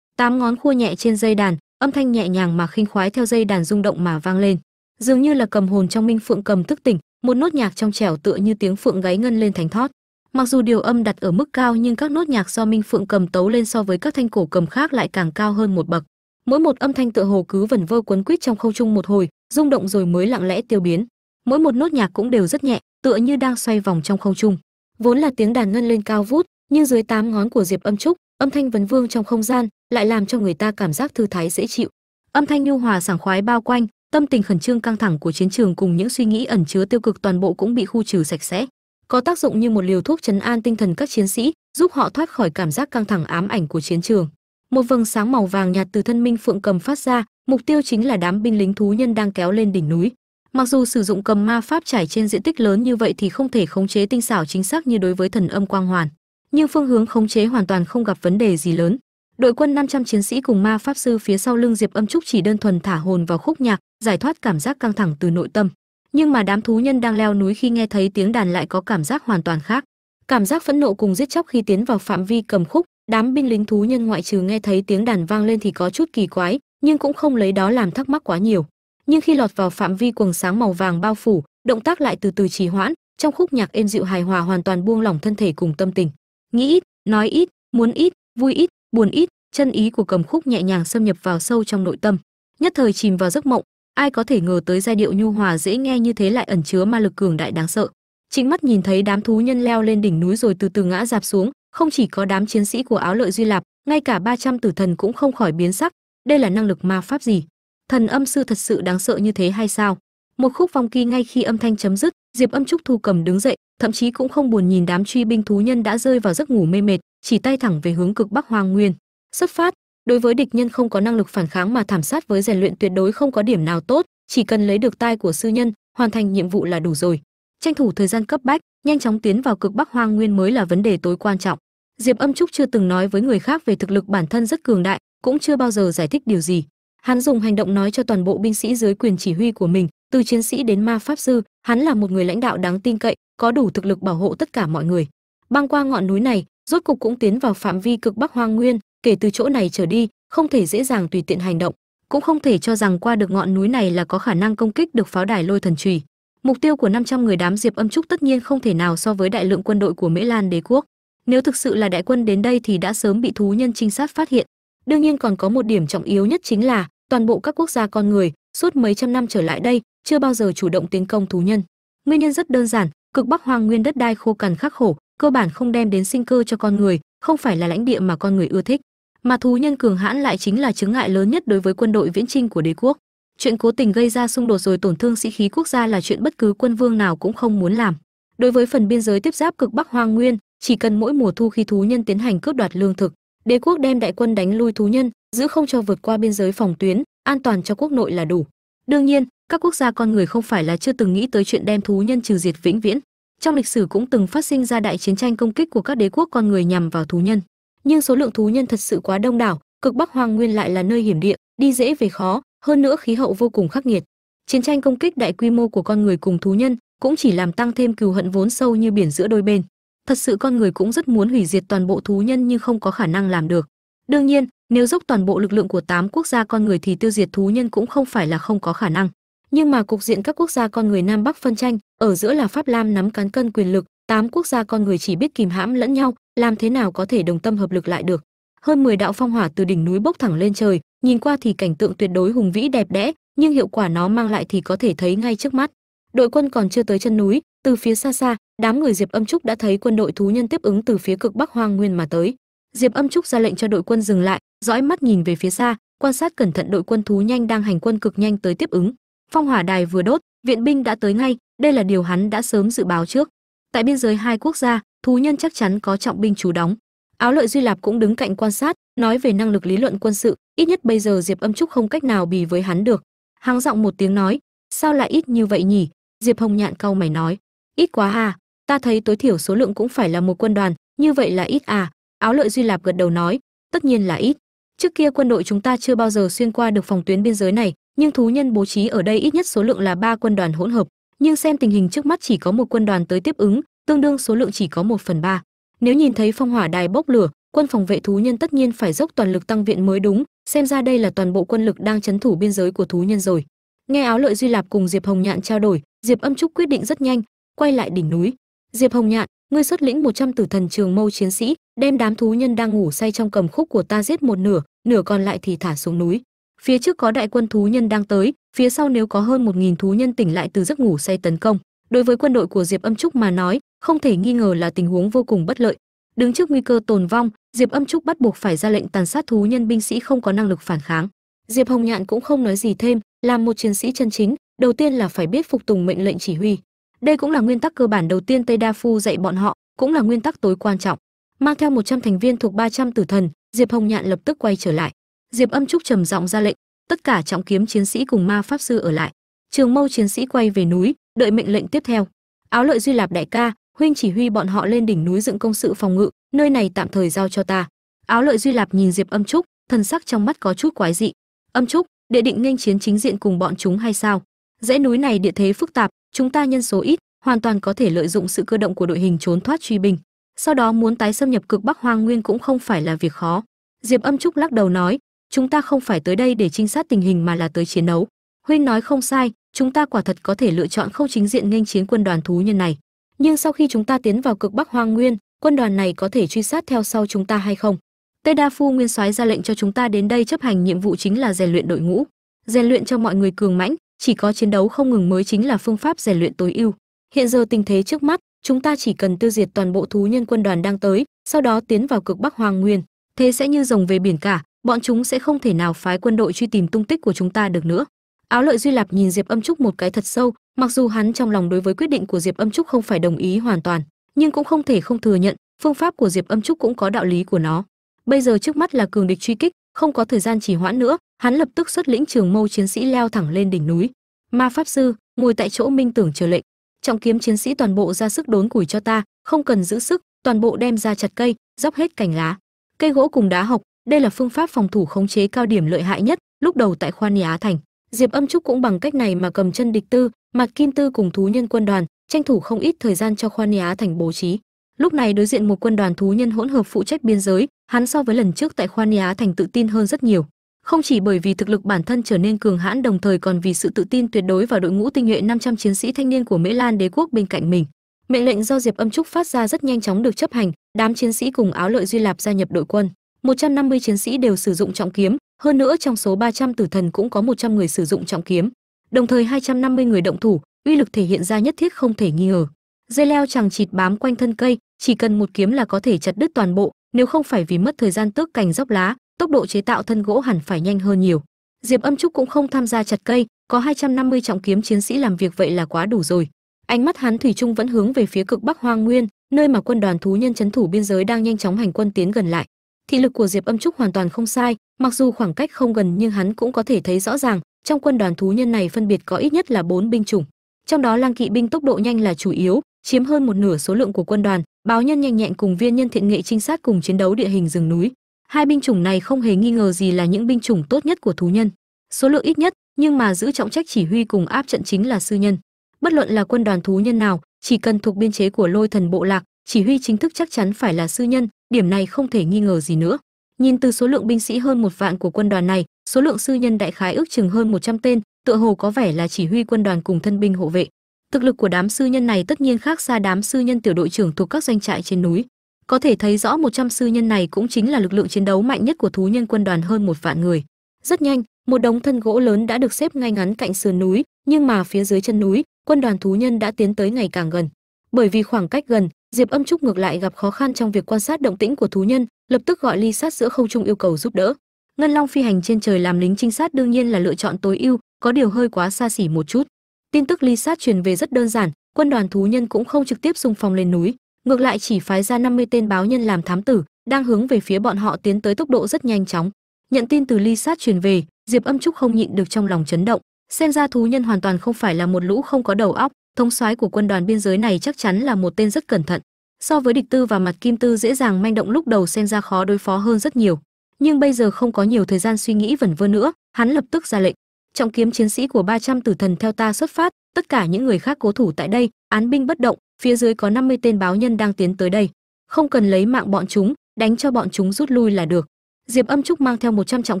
Tám ngón khua nhẹ trên dây đàn, âm thanh nhẹ nhàng mà khinh khoái theo dây đàn rung động mà vang lên. Dường như là cầm hồn trong minh phượng cầm thức tỉnh, một nốt nhạc trong trẻo tựa như tiếng phượng gáy ngân lên thánh thót. Mặc dù điều âm đặt ở mức cao nhưng các nốt nhạc do minh phượng cầm tấu lên so với các thanh cổ cầm khác lại càng cao hơn một bậc. Mỗi một âm thanh tựa hồ cứ vần vơ quấn quýt trong không trung một hồi, rung động rồi mới lặng lẽ tiêu biến. Mỗi một nốt nhạc cũng đều rất nhẹ, tựa như đang xoay vòng trong không trung. Vốn là tiếng đàn ngân lên cao vút nhưng dưới tám ngón của diệp âm trúc, âm thanh vấn vương trong không gian lại làm cho người ta cảm giác thư thái dễ chịu. Âm thanh nhu hòa sảng khoái bao quanh, tâm tình khẩn trương căng thẳng của chiến trường cùng những suy nghĩ ẩn chứa tiêu cực toàn bộ cũng bị khu trừ sạch sẽ. Có tác dụng như một liều thuốc chấn an tinh thần các chiến sĩ, giúp họ thoát khỏi cảm giác căng thẳng ám ảnh của chiến trường. Một vầng sáng màu vàng nhạt từ thân minh phượng cầm phát ra, mục tiêu chính là đám binh lính thú nhân đang kéo lên đỉnh núi. Mặc dù sử dụng cầm ma pháp trải trên diện tích lớn như vậy thì không thể khống chế tinh xảo chính xác như đối với thần âm quang hoàn nhưng phương hướng khống chế hoàn toàn không gặp vấn đề gì lớn. Đội quân 500 chiến sĩ cùng ma pháp sư phía sau lưng diệp âm trúc chỉ đơn thuần thả hồn vào khúc nhạc, giải thoát cảm giác căng thẳng từ nội tâm. Nhưng mà đám thú nhân đang leo núi khi nghe thấy tiếng đàn lại có cảm giác hoàn toàn khác. Cảm giác phẫn nộ cùng giết chóc khi tiến vào phạm vi cầm khúc, đám binh lính thú nhân ngoại trừ nghe thấy tiếng đàn vang lên thì có chút kỳ quái, nhưng cũng không lấy đó làm thắc mắc quá nhiều. Nhưng khi lọt vào phạm vi quầng sáng màu vàng bao phủ, động tác lại từ từ trì hoãn, trong khúc nhạc êm dịu hài hòa hoàn toàn buông lỏng thân thể cùng tâm tình nghĩ ít, nói ít, muốn ít, vui ít, buồn ít, chân ý của cầm khúc nhẹ nhàng xâm nhập vào sâu trong nội tâm. Nhất thời chìm vào giấc mộng, ai có thể ngờ tới giai điệu nhu hòa dễ nghe như thế lại ẩn chứa ma lực cường đại đáng sợ. Chính mắt nhìn thấy đám thú nhân leo lên đỉnh núi rồi từ từ ngã dạp xuống, không chỉ có đám chiến sĩ của áo lợi duy lạp, ngay cả 300 tử thần cũng không khỏi biến sắc. Đây là năng lực ma pháp gì? Thần âm sư thật sự đáng sợ như thế hay sao? Một khúc phong kỳ ngay khi âm thanh chấm dứt diệp âm trúc thu cầm đứng dậy, thậm chí cũng không buồn nhìn đám truy binh thú nhân đã rơi vào giấc ngủ mê mệt, chỉ tay thẳng về hướng cực bắc hoang nguyên. Xuất phát, đối với địch nhân không có năng lực phản kháng mà thảm sát với rèn luyện tuyệt đối không có điểm nào tốt, chỉ cần lấy được tai của sư nhân, hoàn thành nhiệm vụ là đủ rồi. Tranh thủ thời gian cấp bách, nhanh chóng tiến vào cực bắc hoang nguyên mới là vấn đề tối quan trọng. Diệp âm trúc chưa từng nói với người khác về thực lực bản thân rất cường đại, cũng chưa bao giờ giải thích điều gì. Hắn dùng hành động nói cho toàn bộ binh sĩ dưới quyền chỉ huy của mình từ chiến sĩ đến ma pháp sư, hắn là một người lãnh đạo đáng tin cậy, có đủ thực lực bảo hộ tất cả mọi người. Băng qua ngọn núi này, rốt cục cũng tiến vào phạm vi cực bắc hoang nguyên, kể từ chỗ này trở đi, không thể dễ dàng tùy tiện hành động. Cũng không thể cho rằng qua được ngọn núi này là có khả năng công kích được pháo đài lôi thần trùy mục tiêu của 500 người đám diệp âm trúc tất nhiên không thể nào so với đại lượng quân đội của mễ lan đế quốc. Nếu thực sự là đại quân đến đây thì đã sớm bị thú nhân trinh sát phát hiện. Đương nhiên còn có một điểm trọng yếu nhất chính là toàn bộ các quốc gia con người suốt mấy trăm năm trở lại đây, chưa bao giờ chủ động tiến công thú nhân. Nguyên nhân rất đơn giản, cực bắc hoang nguyên đất đai khô cằn khắc khổ, cơ bản không đem đến sinh cơ cho con người, không phải là lãnh địa mà con người ưa thích. Mà thú nhân cường hãn lại chính là chứng ngại lớn nhất đối với quân đội viễn trinh của đế quốc. Chuyện cố tình gây ra xung đột rồi tổn thương sĩ khí quốc gia là chuyện bất cứ quân vương nào cũng không muốn làm. Đối với phần biên giới tiếp giáp cực bắc hoang nguyên, chỉ cần mỗi mùa thu khi thú nhân tiến hành cướp đoạt lương thực, đế quốc đem đại quân đánh lui thú nhân giữ không cho vượt qua biên giới phòng tuyến, an toàn cho quốc nội là đủ. Đương nhiên, các quốc gia con người không phải là chưa từng nghĩ tới chuyện đem thú nhân trừ diệt vĩnh viễn. Trong lịch sử cũng từng phát sinh ra đại chiến tranh công kích của các đế quốc con người nhằm vào thú nhân. Nhưng số lượng thú nhân thật sự quá đông đảo, cực bắc hoàng nguyên lại là nơi hiểm địa, đi dễ về khó, hơn nữa khí hậu vô cùng khắc nghiệt. Chiến tranh công kích đại quy mô của con người cùng thú nhân cũng chỉ làm tăng thêm cừu hận vốn sâu như biển giữa đôi bên. Thật sự con người cũng rất muốn hủy diệt toàn bộ thú nhân nhưng không có khả năng làm được. Đương nhiên nếu dốc toàn bộ lực lượng của tám quốc gia con người thì tiêu diệt thú nhân cũng không phải là không có khả năng. Nhưng mà cục diện các quốc gia con người nam bắc phân tranh, ở giữa là pháp lam nắm cán cân quyền lực, tám quốc gia con người chỉ biết kìm hãm lẫn nhau, làm thế nào có thể đồng tâm hợp lực lại được? Hơn 10 đạo phong hỏa từ đỉnh núi bốc thẳng lên trời, nhìn qua thì cảnh tượng tuyệt đối hùng vĩ đẹp đẽ, nhưng hiệu quả nó mang lại thì có thể thấy ngay trước mắt. Đội quân còn chưa tới chân núi, từ phía xa xa, đám người diệp âm trúc đã thấy quân đội thú nhân tiếp ứng từ phía cực bắc hoang nguyên mà tới diệp âm trúc ra lệnh cho đội quân dừng lại, dõi mắt nhìn về phía xa, quan sát cẩn thận đội quân thú nhanh đang hành quân cực nhanh tới tiếp ứng. Phong hỏa đài vừa đốt, viện binh đã tới ngay, đây là điều hắn đã sớm dự báo trước. Tại biên giới hai quốc gia, thú nhân chắc chắn có trọng binh trú đóng. Áo lợi duy lạp cũng đứng cạnh quan sát, nói về năng lực lý luận quân sự, ít nhất bây giờ diệp âm trúc không cách nào bì với hắn được. Hắng giọng một tiếng nói, sao lại ít như vậy nhỉ? Diệp hồng nhạn cau mày nói, ít quá à ta thấy tối thiểu số lượng cũng phải là một quân đoàn, như vậy là ít à áo lợi duy lạp gật đầu nói, tất nhiên là ít. Trước kia quân đội chúng ta chưa bao giờ xuyên qua được phòng tuyến biên giới này, nhưng thú nhân bố trí ở đây ít nhất số lượng là ba quân đoàn hỗn hợp. Nhưng xem tình hình trước mắt chỉ có một quân đoàn tới tiếp ứng, tương đương số lượng chỉ có một phần ba. Nếu nhìn thấy phong hỏa đài bốc lửa, quân phòng vệ thú nhân tất nhiên phải dốc toàn lực tăng viện mới đúng, xem ra đây là toàn bộ quân lực đang chấn thủ biên giới của thú nhân rồi. Nghe áo lợi duy lạp cùng diệp hồng nhạn trao đổi, diệp âm trúc quyết định rất nhanh, quay lại đỉnh núi. Diệp hồng nhạn ngươi xuất lĩnh 100 tử thần trường mâu chiến sĩ, đem đám thú nhân đang ngủ say trong cầm khúc của ta giết một nửa nửa còn lại thì thả xuống núi. Phía trước có đại quân thú nhân đang tới, phía sau nếu có hơn 1.000 thú nhân tỉnh lại từ giấc ngủ say tấn công. Đối với quân đội của diệp âm trúc mà nói, không thể nghi ngờ là tình huống vô cùng bất lợi. Đứng trước nguy cơ tồn vong, diệp âm trúc bắt buộc phải ra lệnh tàn sát thú nhân binh sĩ không có năng lực phản kháng. Diệp hồng nhạn cũng không nói gì thêm, làm một chiến sĩ chân chính, đầu tiên là phải biết phục tùng mệnh lệnh chỉ huy đây cũng là nguyên tắc cơ bản đầu tiên tây đa phu dạy bọn họ, cũng là nguyên tắc tối quan trọng. Mang theo 100 thành viên thuộc 300 tử thần, diệp hồng nhạn lập tức quay trở lại. Diệp âm trúc trầm giọng ra lệnh, tất cả trọng kiếm chiến sĩ cùng ma pháp sư ở lại. Trường mâu chiến sĩ quay về núi, đợi mệnh lệnh tiếp theo. Áo lợi duy lạp đại ca, huynh chỉ huy bọn họ lên đỉnh núi dựng công sự phòng ngự, nơi này tạm thời giao cho ta. Áo lợi duy lạp nhìn diệp âm trúc, thần sắc trong mắt có chút quái dị. Âm trúc địa định nghênh chiến chính diện cùng bọn chúng hay sao? Dãy núi này địa thế phức tạp chúng ta nhân số ít, hoàn toàn có thể lợi dụng sự cơ động của đội hình trốn thoát truy binh. Sau đó muốn tái xâm nhập cực bắc hoang nguyên cũng không phải là việc khó. Diệp âm trúc lắc đầu nói, chúng ta không phải tới đây để trinh sát tình hình mà là tới chiến đấu. Huynh nói không sai, chúng ta quả thật có thể lựa chọn không chính diện nghênh chiến quân đoàn thú nhân này. Nhưng sau khi chúng ta tiến vào cực bắc hoang nguyên, quân đoàn này có thể truy sát theo sau chúng ta hay không? Tây đa phu nguyên soái ra lệnh cho chúng ta đến đây chấp hành nhiệm vụ chính là rèn luyện đội ngũ. Rèn luyện cho mọi người cường mãnh chỉ có chiến đấu không ngừng mới chính là phương pháp rèn luyện tối ưu. Hiện giờ tình thế trước mắt, chúng ta chỉ cần tiêu diệt toàn bộ thú nhân quân đoàn đang tới, sau đó tiến vào cực bắc hoàng nguyên, thế sẽ như rồng về biển cả, bọn chúng sẽ không thể nào phái quân đội truy tìm tung tích của chúng ta được nữa. Áo lợi duy lạp nhìn diệp âm trúc một cái thật sâu, mặc dù hắn trong lòng đối với quyết định của diệp âm trúc không phải đồng ý hoàn toàn, nhưng cũng không thể không thừa nhận, phương pháp của diệp âm trúc cũng có đạo lý của nó. Bây giờ trước mắt là cường địch truy kích, không có thời gian trì hoãn nữa hắn lập tức xuất lĩnh trường mâu chiến sĩ leo thẳng lên đỉnh núi. Ma pháp sư, ngồi tại chỗ minh tưởng chờ lệnh. Trọng kiếm chiến sĩ toàn bộ ra sức đốn củi cho ta, không cần giữ sức, toàn bộ đem ra chặt cây, dốc hết cành lá. Cây gỗ cùng đá học đây là phương pháp phòng thủ khống chế cao điểm lợi hại nhất, lúc đầu tại khoan á thành. Diệp âm trúc cũng bằng cách này mà cầm chân địch tư, mặt kim tư cùng thú nhân quân đoàn, tranh thủ không ít thời gian cho khoan á thành bố trí. Lúc này đối diện một quân đoàn thú nhân hỗn hợp phụ trách biên giới, hắn so với lần trước tại khoan á thành tự tin hơn rất nhiều không chỉ bởi vì thực lực bản thân trở nên cường hãn đồng thời còn vì sự tự tin tuyệt đối vào đội ngũ tinh nhuệ 500 chiến sĩ thanh niên của Mễ Lan đế quốc bên cạnh mình. Mệnh lệnh do Diệp Âm Trúc phát ra rất nhanh chóng được chấp hành, đám chiến sĩ cùng áo lợi duy lạp gia nhập đội quân. 150 chiến sĩ đều sử dụng trọng kiếm, hơn nữa trong số 300 tử thần cũng có 100 người sử dụng trọng kiếm. Đồng thời 250 người động thủ, uy lực thể hiện ra nhất thiết không thể nghi ngờ. Dây leo chẳng chịt bám quanh thân cây, chỉ cần một kiếm là có thể chặt đứt toàn bộ, nếu không phải vì mất thời gian tước cành dốc lá, tốc độ chế tạo thân gỗ hẳn phải nhanh hơn nhiều. Diệp Âm Trúc cũng không tham gia chặt cây, có 250 trọng kiếm chiến sĩ làm việc vậy là quá đủ rồi. Ánh mắt hắn thủy chung vẫn hướng về phía cực Bắc Hoang Nguyên, nơi mà quân đoàn thú nhân chấn thủ biên giới đang nhanh chóng hành quân tiến gần lại. Thị lực của Diệp Âm Trúc hoàn toàn không sai, mặc dù khoảng cách không gần nhưng hắn cũng có thể thấy rõ ràng, trong quân đoàn thú nhân này phân biệt có ít nhất là bốn binh chủng. Trong đó lang kỵ binh tốc độ nhanh là chủ yếu, chiếm hơn một nửa số lượng của quân đoàn, báo nhân nhanh nhẹn cùng viên nhân thiện nghệ trinh sát cùng chiến đấu địa hình rừng núi. Hai binh chủng này không hề nghi ngờ gì là những binh chủng tốt nhất của thú nhân. Số lượng ít nhất, nhưng mà giữ trọng trách chỉ huy cùng áp trận chính là sư nhân. Bất luận là quân đoàn thú nhân nào, chỉ cần thuộc biên chế của Lôi Thần bộ lạc, chỉ huy chính thức chắc chắn phải là sư nhân, điểm này không thể nghi ngờ gì nữa. Nhìn từ số lượng binh sĩ hơn một vạn của quân đoàn này, số lượng sư nhân đại khái ước chừng hơn 100 tên, tựa hồ có vẻ là chỉ huy quân đoàn cùng thân binh hộ vệ. Thực lực của đám sư nhân này tất nhiên khác xa đám sư nhân tiểu đội trưởng thuộc các doanh trại trên núi. Có thể thấy rõ 100 sư nhân này cũng chính là lực lượng chiến đấu mạnh nhất của thú nhân quân đoàn hơn một vạn người. Rất nhanh, một đống thân gỗ lớn đã được xếp ngay ngắn cạnh sườn núi, nhưng mà phía dưới chân núi, quân đoàn thú nhân đã tiến tới ngày càng gần. Bởi vì khoảng cách gần, Diệp Âm Trúc ngược lại gặp khó khăn trong việc quan sát động tĩnh của thú nhân, lập tức gọi ly sát giữa không trung yêu cầu giúp đỡ. Ngân Long phi hành trên trời làm lính trinh sát đương nhiên là lựa chọn tối ưu, có điều hơi quá xa xỉ một chút. Tin tức ly sát truyền về rất đơn giản, quân đoàn thú nhân cũng không trực tiếp xung phong lên núi, ngược lại chỉ phái ra 50 tên báo nhân làm thám tử, đang hướng về phía bọn họ tiến tới tốc độ rất nhanh chóng. Nhận tin từ ly sát truyền về, Diệp Âm Trúc không nhịn được trong lòng chấn động, xem ra thú nhân hoàn toàn không phải là một lũ không có đầu óc, thống soái của quân đoàn biên giới này chắc chắn là một tên rất cẩn thận. So với địch tư và mặt kim tư dễ dàng manh động lúc đầu xem ra khó đối phó hơn rất nhiều, nhưng bây giờ không có nhiều thời gian suy nghĩ vẩn vơ nữa, hắn lập tức ra lệnh. Trọng kiếm chiến sĩ của 300 tử thần theo ta xuất phát, tất cả những người khác cố thủ tại đây, án binh bất động, phía dưới có 50 tên báo nhân đang tiến tới đây. Không cần lấy mạng bọn chúng, đánh cho bọn chúng rút lui là được. diệp âm trúc mang theo 100 trọng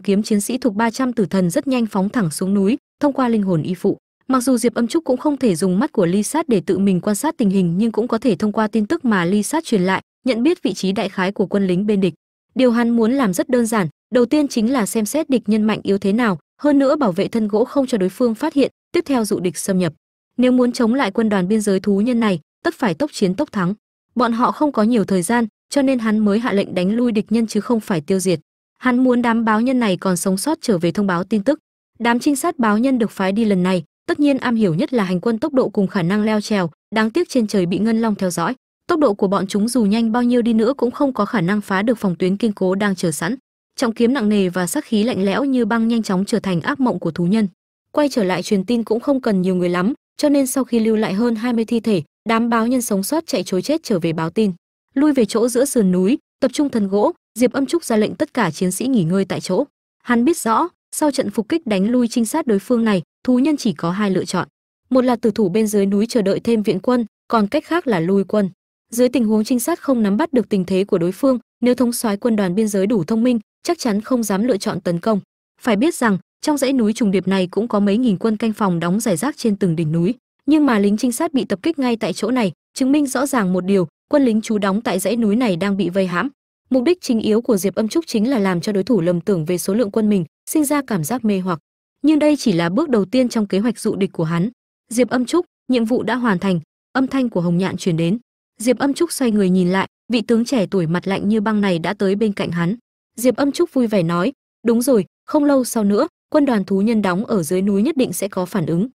kiếm chiến sĩ thuộc 300 tử thần rất nhanh phóng thẳng xuống núi thông qua linh hồn y phụ mặc dù diệp âm trúc cũng không thể dùng mắt của ly sát để tự mình quan sát tình hình nhưng cũng có thể thông qua tin tức mà ly sát truyền lại nhận biết vị trí đại khái của quân lính bên địch điều hắn muốn làm rất đơn giản đầu tiên chính là xem xét địch nhân mạnh yếu thế nào hơn nữa bảo vệ thân gỗ không cho đối phương phát hiện tiếp theo dụ địch xâm nhập nếu muốn chống lại quân đoàn biên giới thú nhân này tất phải tốc chiến tốc thắng. Bọn họ không có nhiều thời gian, cho nên hắn mới hạ lệnh đánh lui địch nhân chứ không phải tiêu diệt. Hắn muốn đám báo nhân này còn sống sót trở về thông báo tin tức. Đám trinh sát báo nhân được phái đi lần này, tất nhiên am hiểu nhất là hành quân tốc độ cùng khả năng leo trèo, đáng tiếc trên trời bị ngân long theo dõi. Tốc độ của bọn chúng dù nhanh bao nhiêu đi nữa cũng không có khả năng phá được phòng tuyến kiên cố đang chờ sẵn. Trọng kiếm nặng nề và sắc khí lạnh lẽo như băng nhanh chóng trở thành ác mộng của thú nhân. Quay trở lại truyền tin cũng không cần nhiều người lắm, cho nên sau khi lưu lại hơn 20 thi thể đám báo nhân sống sót chạy chối chết trở về báo tin. Lui về chỗ giữa sườn núi, tập trung thần gỗ, diệp âm trúc ra lệnh tất cả chiến sĩ nghỉ ngơi tại chỗ. Hắn biết rõ, sau trận phục kích đánh lui trinh sát đối phương này, thú nhân chỉ có hai lựa chọn. Một là tử thủ bên dưới núi chờ đợi thêm viện quân, còn cách khác là lui quân. Dưới tình huống trinh sát không nắm bắt được tình thế của đối phương, nếu thống soái quân đoàn biên giới đủ thông minh, chắc chắn không dám lựa chọn tấn công. Phải biết rằng, trong dãy núi trùng điệp này cũng có mấy nghìn quân canh phòng đóng rải rác trên từng đỉnh núi nhưng mà lính trinh sát bị tập kích ngay tại chỗ này, chứng minh rõ ràng một điều, quân lính trú đóng tại dãy núi này đang bị vây hãm. Mục đích chính yếu của diệp âm trúc chính là làm cho đối thủ lầm tưởng về số lượng quân mình, sinh ra cảm giác mê hoặc. Nhưng đây chỉ là bước đầu tiên trong kế hoạch dụ địch của hắn. Diệp âm trúc, nhiệm vụ đã hoàn thành, âm thanh của hồng nhạn truyền đến. Diệp âm trúc xoay người nhìn lại, vị tướng trẻ tuổi mặt lạnh như băng này đã tới bên cạnh hắn. Diệp âm trúc vui vẻ nói, đúng rồi, không lâu sau nữa, quân đoàn thú nhân đóng ở dưới núi nhất định sẽ có phản ứng.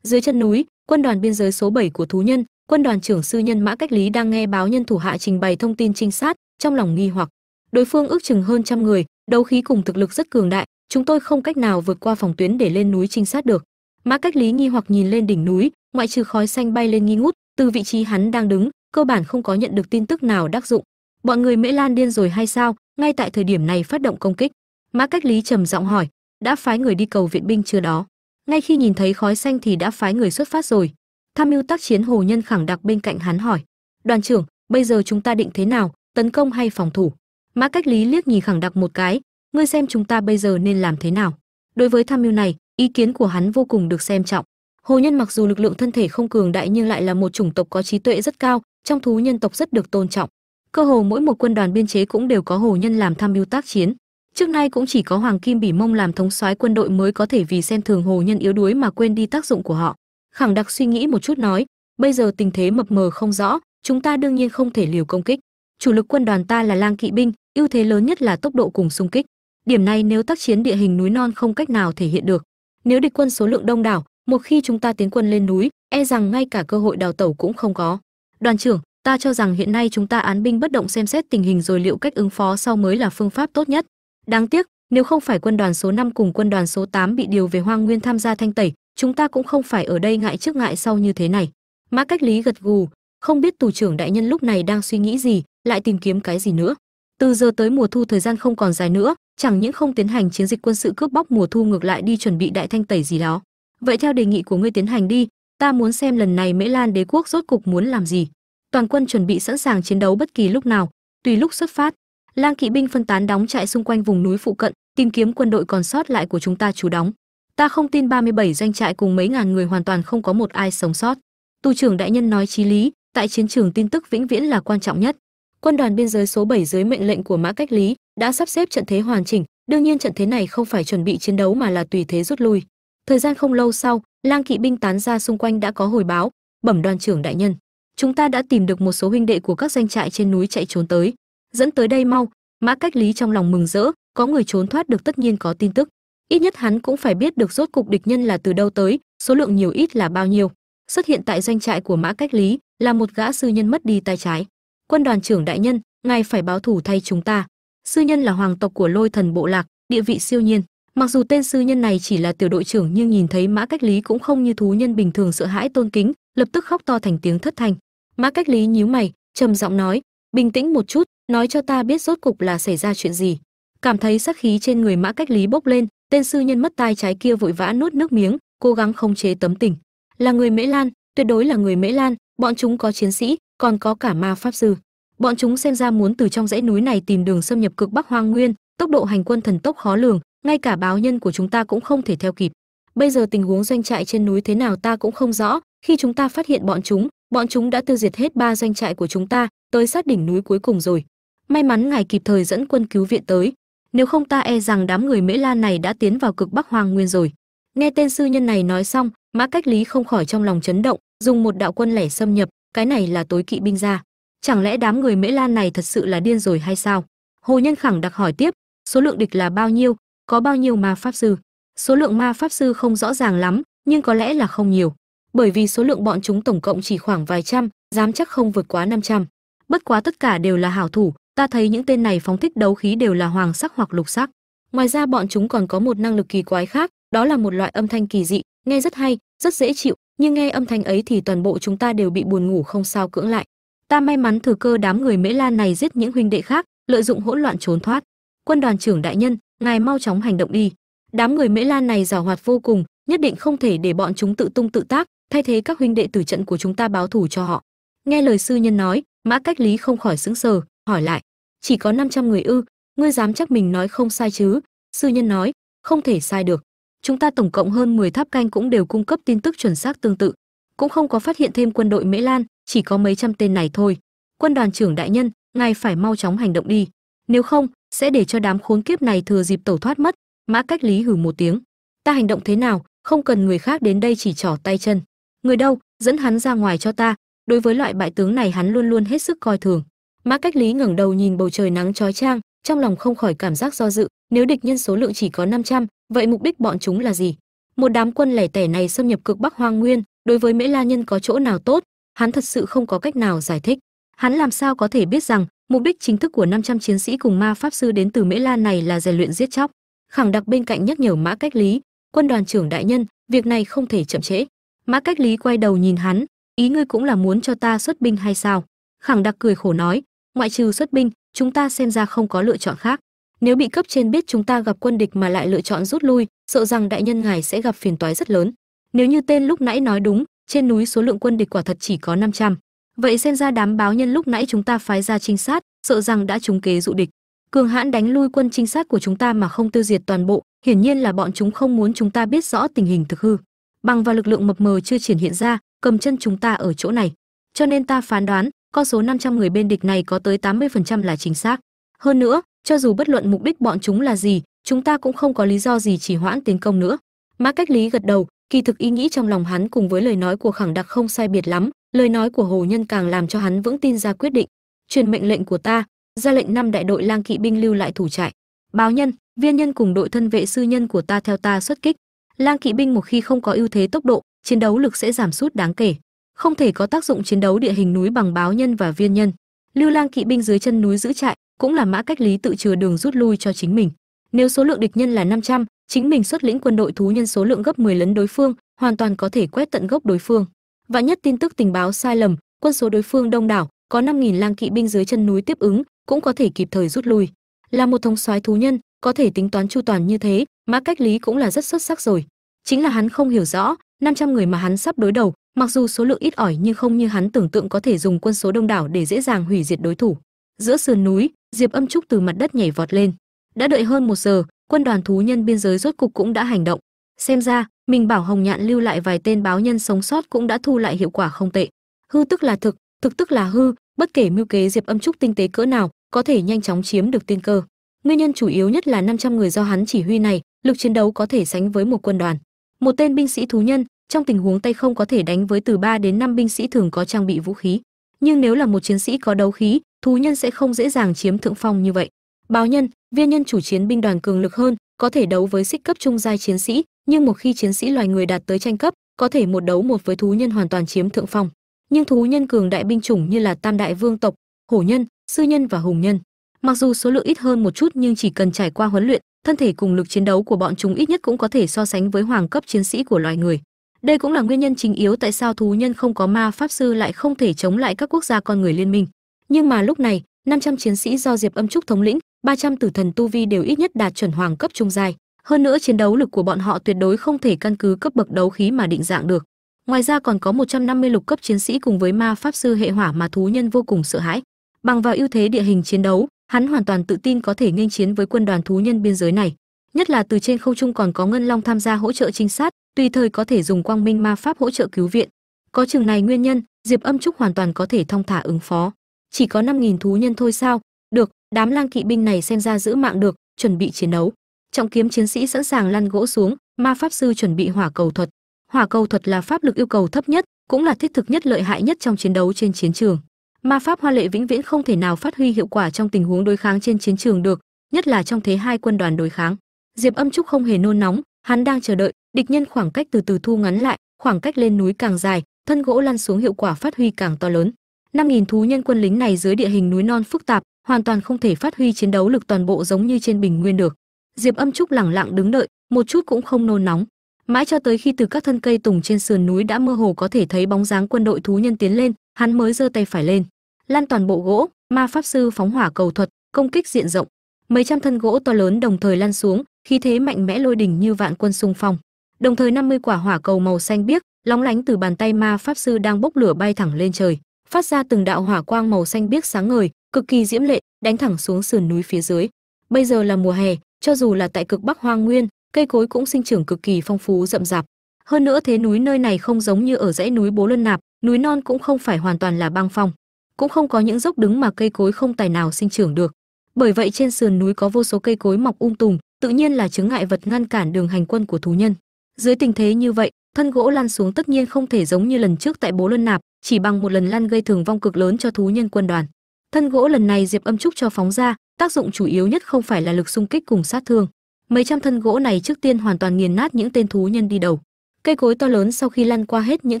Dưới chân núi, quân đoàn biên giới số 7 của thú nhân, quân đoàn trưởng sư nhân mã cách lý đang nghe báo nhân thủ hạ trình bày thông tin trinh sát, trong lòng nghi hoặc. Đối phương ước chừng hơn trăm người, đấu khí cùng thực lực rất cường đại, chúng tôi không cách nào vượt qua phòng tuyến để lên núi trinh sát được. Mã cách lý nghi hoặc nhìn lên đỉnh núi, ngoại trừ khói xanh bay lên nghi ngút, từ vị trí hắn đang đứng, cơ bản không có nhận được tin tức nào đắc dụng. Bọn người mễ lan điên rồi hay sao? Ngay tại thời điểm này phát động công kích. Mã cách lý trầm giọng hỏi, đã phái người đi cầu viện binh chưa đó? Ngay khi nhìn thấy khói xanh thì đã phái người xuất phát rồi. Tham mưu tác chiến hồ nhân khẳng đặc bên cạnh hắn hỏi. Đoàn trưởng, bây giờ chúng ta định thế nào? Tấn công hay phòng thủ? Mã cách lý liếc nhìn khẳng đặc một cái. Ngươi xem chúng ta bây giờ nên làm thế nào? Đối với tham mưu này, ý kiến của hắn vô cùng được xem trọng. Hồ nhân mặc dù lực lượng thân thể không cường đại nhưng lại là một chủng tộc có trí tuệ rất cao, trong thú nhân tộc rất được tôn trọng. Cơ hồ mỗi một quân đoàn biên chế cũng đều có hồ nhân làm tham mưu tác chiến trước nay cũng chỉ có hoàng kim bỉ mông làm thống soái quân đội mới có thể vì xem thường hồ nhân yếu đuối mà quên đi tác dụng của họ. Khẳng đặc suy nghĩ một chút nói, bây giờ tình thế mập mờ không rõ, chúng ta đương nhiên không thể liều công kích. Chủ lực quân đoàn ta là lang kỵ binh, ưu thế lớn nhất là tốc độ cùng xung kích. Điểm này nếu tác chiến địa hình núi non không cách nào thể hiện được. Nếu địch quân số lượng đông đảo, một khi chúng ta tiến quân lên núi e rằng ngay cả cơ hội đào tẩu cũng không có. Đoàn trưởng, ta cho rằng hiện nay chúng ta án binh bất động xem xét tình hình rồi liệu cách ứng phó sau mới là phương pháp tốt nhất đáng tiếc, nếu không phải quân đoàn số 5 cùng quân đoàn số 8 bị điều về hoang nguyên tham gia thanh tẩy, chúng ta cũng không phải ở đây ngại trước ngại sau như thế này. Mã cách lý gật gù, không biết tù trưởng đại nhân lúc này đang suy nghĩ gì, lại tìm kiếm cái gì nữa. Từ giờ tới mùa thu thời gian không còn dài nữa, chẳng những không tiến hành chiến dịch quân sự cướp bóc mùa thu ngược lại đi chuẩn bị đại thanh tẩy gì đó. Vậy theo đề nghị của ngươi tiến hành đi, ta muốn xem lần này mễ lan đế quốc rốt cục muốn làm gì. Toàn quân chuẩn bị sẵn sàng chiến đấu bất kỳ lúc nào, tùy lúc xuất phát lang kỵ binh phân tán đóng trại xung quanh vùng núi phụ cận, tìm kiếm quân đội còn sót lại của chúng ta trú đóng. Ta không tin 37 doanh trại cùng mấy ngàn người hoàn toàn không có một ai sống sót. Tu trưởng đại nhân nói chí lý, tại chiến trường tin tức vĩnh viễn là quan trọng nhất. Quân đoàn biên giới số 7 dưới mệnh lệnh của mã cách lý đã sắp xếp trận thế hoàn chỉnh, đương nhiên trận thế này không phải chuẩn bị chiến đấu mà là tùy thế rút lui. Thời gian không lâu sau, lang kỵ binh tán ra xung quanh đã có hồi báo, bẩm đoàn trưởng đại nhân. Chúng ta đã tìm được một số huynh đệ của các doanh trại trên núi chạy trốn tới dẫn tới đây mau, mã cách lý trong lòng mừng rỡ, có người trốn thoát được tất nhiên có tin tức. Ít nhất hắn cũng phải biết được rốt cục địch nhân là từ đâu tới, số lượng nhiều ít là bao nhiêu. Xuất hiện tại doanh trại của mã cách lý, là một gã sư nhân mất đi tay trái. Quân đoàn trưởng đại nhân, ngài phải báo thủ thay chúng ta. Sư nhân là hoàng tộc của lôi thần bộ lạc, địa vị siêu nhiên. Mặc dù tên sư nhân này chỉ là tiểu đội trưởng nhưng nhìn thấy mã cách lý cũng không như thú nhân bình thường sợ hãi tôn kính, lập tức khóc to thành tiếng thất thanh. Mã cách lý nhíu mày, trầm giọng nói, bình tĩnh một chút nói cho ta biết rốt cục là xảy ra chuyện gì. Cảm thấy sát khí trên người mã cách lý bốc lên, tên sư nhân mất tai trái kia vội vã nuốt nước miếng, cố gắng không chế tấm tình. Là người mễ lan, tuyệt đối là người mễ lan, bọn chúng có chiến sĩ, còn có cả ma pháp sư. Bọn chúng xem ra muốn từ trong dãy núi này tìm đường xâm nhập cực bắc hoang nguyên, tốc độ hành quân thần tốc khó lường, ngay cả báo nhân của chúng ta cũng không thể theo kịp. Bây giờ tình huống doanh trại trên núi thế nào ta cũng không rõ, khi chúng ta phát hiện bọn chúng bọn chúng đã tiêu diệt hết ba doanh trại của chúng ta, tới sát đỉnh núi cuối cùng rồi may mắn ngài kịp thời dẫn quân cứu viện tới, nếu không ta e rằng đám người mễ lan này đã tiến vào cực bắc hoang nguyên rồi. Nghe tên sư nhân này nói xong, mã cách lý không khỏi trong lòng chấn động, dùng một đạo quân lẻ xâm nhập, cái này là tối kỵ binh ra. Chẳng lẽ đám người mễ lan này thật sự là điên rồi hay sao? Hồ nhân khẳng đặc hỏi tiếp, số lượng địch là bao nhiêu, có bao nhiêu ma pháp sư? Số lượng ma pháp sư không rõ ràng lắm, nhưng có lẽ là không nhiều. Bởi vì số lượng bọn chúng tổng cộng chỉ khoảng vài trăm, dám chắc không vượt quá 500. bất quá tất cả đều là hảo thủ ta thấy những tên này phóng thích đấu khí đều là hoàng sắc hoặc lục sắc. Ngoài ra bọn chúng còn có một năng lực kỳ quái khác, đó là một loại âm thanh kỳ dị, nghe rất hay, rất dễ chịu, nhưng nghe âm thanh ấy thì toàn bộ chúng ta đều bị buồn ngủ không sao cưỡng lại. Ta may mắn thừa cơ đám người mễ lan này giết những huynh đệ khác, lợi dụng hỗn loạn trốn thoát. Quân đoàn trưởng đại nhân, ngài mau chóng hành động đi. Đám người mễ lan này giàu hoạt vô cùng, nhất định không thể để bọn chúng tự tung tự tác, thay thế các huynh đệ tử trận của chúng ta báo thù cho họ. Nghe lời sư nhân nói, mã cách lý không khỏi sững sờ, hỏi lại chỉ có 500 người ư, ngươi dám chắc mình nói không sai chứ? Sư nhân nói, không thể sai được. Chúng ta tổng cộng hơn 10 tháp canh cũng đều cung cấp tin tức chuẩn xác tương tự. Cũng không có phát hiện thêm quân đội mễ lan, chỉ có mấy trăm tên này thôi. Quân đoàn trưởng đại nhân, ngài phải mau chóng hành động đi. Nếu không, sẽ để cho đám khốn kiếp này thừa dịp tẩu thoát mất. Mã cách lý hử một tiếng. Ta hành động thế nào, không cần người khác đến đây chỉ trỏ tay chân. Người đâu, dẫn hắn ra ngoài cho ta. Đối với loại bại tướng này hắn luôn luôn hết sức coi thường mã cách lý ngẩng đầu nhìn bầu trời nắng chói chang trong lòng không khỏi cảm giác do dự nếu địch nhân số lượng chỉ có 500, vậy mục đích bọn chúng là gì? Một đám quân lẻ tẻ này xâm nhập cực bắc hoang nguyên đối với mễ la nhân có chỗ nào tốt? Hắn thật sự không có cách nào giải thích. Hắn làm sao có thể biết rằng mục đích chính thức của 500 chiến sĩ cùng ma pháp sư đến từ mễ La này là rèn luyện giết chóc? Khẳng đặc bên cạnh nhắc nhở mã cách lý quân đoàn trưởng đại nhân việc này không thể chậm trễ. Mã cách lý quay đầu nhìn hắn ý ngươi cũng là muốn cho ta xuất binh hay sao? Khẳng đặc cười khổ nói ngoại trừ xuất binh, chúng ta xem ra không có lựa chọn khác. Nếu bị cấp trên biết chúng ta gặp quân địch mà lại lựa chọn rút lui, sợ rằng đại nhân ngài sẽ gặp phiền toái rất lớn. Nếu như tên lúc nãy nói đúng, trên núi số lượng quân địch quả thật chỉ có 500. vậy xem ra đám báo nhân lúc nãy chúng ta phái ra trinh sát, sợ rằng đã trúng kế dụ địch. Cường hãn đánh lui quân trinh sát của chúng ta mà không tiêu diệt toàn bộ, hiển nhiên là bọn chúng không muốn chúng ta biết rõ tình hình thực hư. Bằng vào lực lượng mập mờ chưa triển hiện ra, cầm chân chúng ta ở chỗ này. Cho nên ta phán đoán con số 500 người bên địch này có tới 80% là chính xác. Hơn nữa, cho dù bất luận mục đích bọn chúng là gì, chúng ta cũng không có lý do gì chỉ hoãn tiến công nữa. Mã cách lý gật đầu, kỳ thực ý nghĩ trong lòng hắn cùng với lời nói của khẳng đặc không sai biệt lắm, lời nói của hồ nhân càng làm cho hắn vững tin ra quyết định. Truyền mệnh lệnh của ta, ra lệnh năm đại đội lang kỵ binh lưu lại thủ trại. Báo nhân, viên nhân cùng đội thân vệ sư nhân của ta theo ta xuất kích. Lang kỵ binh một khi không có ưu thế tốc độ, chiến đấu lực sẽ giảm sút đáng kể không thể có tác dụng chiến đấu địa hình núi bằng báo nhân và viên nhân. Lưu lang kỵ binh dưới chân núi giữ trại cũng là mã cách lý tự chừa đường rút lui cho chính mình. Nếu số lượng địch nhân là 500, chính mình xuất lĩnh quân đội thú nhân số lượng gấp 10 lần đối phương hoàn toàn có thể quét tận gốc đối phương. Và nhất tin tức tình báo sai lầm quân số đối phương đông đảo có 5.000 lang kỵ binh dưới chân núi tiếp ứng cũng có thể kịp thời rút lui. Là một thống soái thú nhân có thể tính toán chu toàn như thế mã cách lý cũng là rất xuất sắc rồi. Chính là hắn không hiểu rõ 500 người mà hắn sắp đối đầu mặc dù số lượng ít ỏi nhưng không như hắn tưởng tượng có thể dùng quân số đông đảo để dễ dàng hủy diệt đối thủ. Giữa sườn núi, diệp âm trúc từ mặt đất nhảy vọt lên. Đã đợi hơn một giờ, quân đoàn thú nhân biên giới rốt cục cũng đã hành động. Xem ra, mình bảo hồng nhạn lưu lại vài tên báo nhân sống sót cũng đã thu lại hiệu quả không tệ. Hư tức là thực thực tức là hư, bất kể mưu kế diệp âm trúc tinh tế cỡ nào, có thể nhanh chóng chiếm được tiên cơ. Nguyên nhân chủ yếu nhất là 500 người do hắn chỉ huy này, lực chiến đấu có thể sánh với một quân đoàn. Một tên binh sĩ thú nhân trong tình huống tay không có thể đánh với từ 3 đến 5 binh sĩ thường có trang bị vũ khí, nhưng nếu là một chiến sĩ có đấu khí, thú nhân sẽ không dễ dàng chiếm thượng phong như vậy. Báo nhân, viên nhân chủ chiến binh đoàn cường lực hơn, có thể đấu với xích cấp trung giai chiến sĩ, nhưng một khi chiến sĩ loài người đạt tới tranh cấp, có thể một đấu một với thú nhân hoàn toàn chiếm thượng phong. Nhưng thú nhân cường đại binh chủng như là tam đại vương tộc, hổ nhân, sư nhân và hùng nhân, mặc dù số lượng ít hơn một chút nhưng chỉ cần trải qua huấn luyện, thân thể cùng lực chiến đấu của bọn chúng ít nhất cũng có thể so sánh với hoàng cấp chiến sĩ của loài người đây cũng là nguyên nhân chính yếu tại sao thú nhân không có ma pháp sư lại không thể chống lại các quốc gia con người liên minh nhưng mà lúc này 500 chiến sĩ do diệp âm trúc thống lĩnh 300 tử thần tu vi đều ít nhất đạt chuẩn hoàng cấp trung giai hơn nữa chiến đấu lực của bọn họ tuyệt đối không thể căn cứ cấp bậc đấu khí mà định dạng được Ngoài ra còn có 150 lục cấp chiến sĩ cùng với ma pháp sư hệ hỏa mà thú nhân vô cùng sợ hãi. Bằng vào ưu thế địa hình chiến đấu, hắn hoàn toàn tự tin có thể nghênh chiến với quân đoàn thú nhân biên giới này. Nhất là từ trên không trung còn có Ngân Long tham gia hỗ trợ trinh sát, tùy thời có thể dùng quang minh ma pháp hỗ trợ cứu viện. Có chừng này nguyên nhân, Diệp Âm Trúc hoàn toàn có thể thông thả ứng phó. Chỉ có 5000 thú nhân thôi sao? Được, đám lang kỵ binh này xem ra giữ mạng được, chuẩn bị chiến đấu. Trọng kiếm chiến sĩ sẵn sàng lăn gỗ xuống, ma pháp sư chuẩn bị hỏa cầu thuật. Hỏa cầu thuật là pháp lực yêu cầu thấp nhất, cũng là thiết thực nhất lợi hại nhất trong chiến đấu trên chiến trường. Ma pháp hoa lệ vĩnh viễn không thể nào phát huy hiệu quả trong tình huống đối kháng trên chiến trường được, nhất là trong thế hai quân đoàn đối kháng. Diệp Âm Trúc không hề nôn nóng, hắn đang chờ đợi, địch nhân khoảng cách từ từ thu ngắn lại, khoảng cách lên núi càng dài, thân gỗ lăn xuống hiệu quả phát huy càng to lớn. 5000 thú nhân quân lính này dưới địa hình núi non phức tạp, hoàn toàn không thể phát huy chiến đấu lực toàn bộ giống như trên bình nguyên được. Diệp Âm Trúc lẳng lặng đứng đợi, một chút cũng không nôn nóng. Mãi cho tới khi từ các thân cây tùng trên sườn núi đã mơ hồ có thể thấy bóng dáng quân đội thú nhân tiến lên, hắn mới giơ tay phải lên. Lan toàn bộ gỗ, ma pháp sư phóng hỏa cầu thuật, công kích diện rộng. Mấy trăm thân gỗ to lớn đồng thời lăn xuống, khí thế mạnh mẽ lôi đỉnh như vạn quân xung phong. Đồng thời 50 quả hỏa cầu màu xanh biếc, lóng lánh từ bàn tay ma pháp sư đang bốc lửa bay thẳng lên trời, phát ra từng đạo hỏa quang màu xanh biếc sáng ngời, cực kỳ diễm lệ, đánh thẳng xuống sườn núi phía dưới. Bây giờ là mùa hè, cho dù là tại cực Bắc Hoang Nguyên, cây cối cũng sinh trưởng cực kỳ phong phú rậm rạp. Hơn nữa thế núi nơi này không giống như ở dãy núi Bố Lân Nạp, núi non cũng không phải hoàn toàn là băng phong, cũng không có những dốc đứng mà cây cối không tài nào sinh trưởng được. Bởi vậy trên sườn núi có vô số cây cối mọc um tùm, tự nhiên là chứng ngại vật ngăn cản đường hành quân của thú nhân. Dưới tình thế như vậy, thân gỗ lăn xuống tất nhiên không thể giống như lần trước tại Bố Lân Nạp, chỉ bằng một lần lăn gây thường vong cực lớn cho thú nhân quân đoàn. Thân gỗ lần này Diệp Âm Trúc cho phóng ra, tác dụng chủ yếu nhất không phải là lực xung kích cùng sát thương. Mấy trăm thân gỗ này trước tiên hoàn toàn nghiền nát những tên thú nhân đi đầu. Cây cối to lớn sau khi lăn qua hết những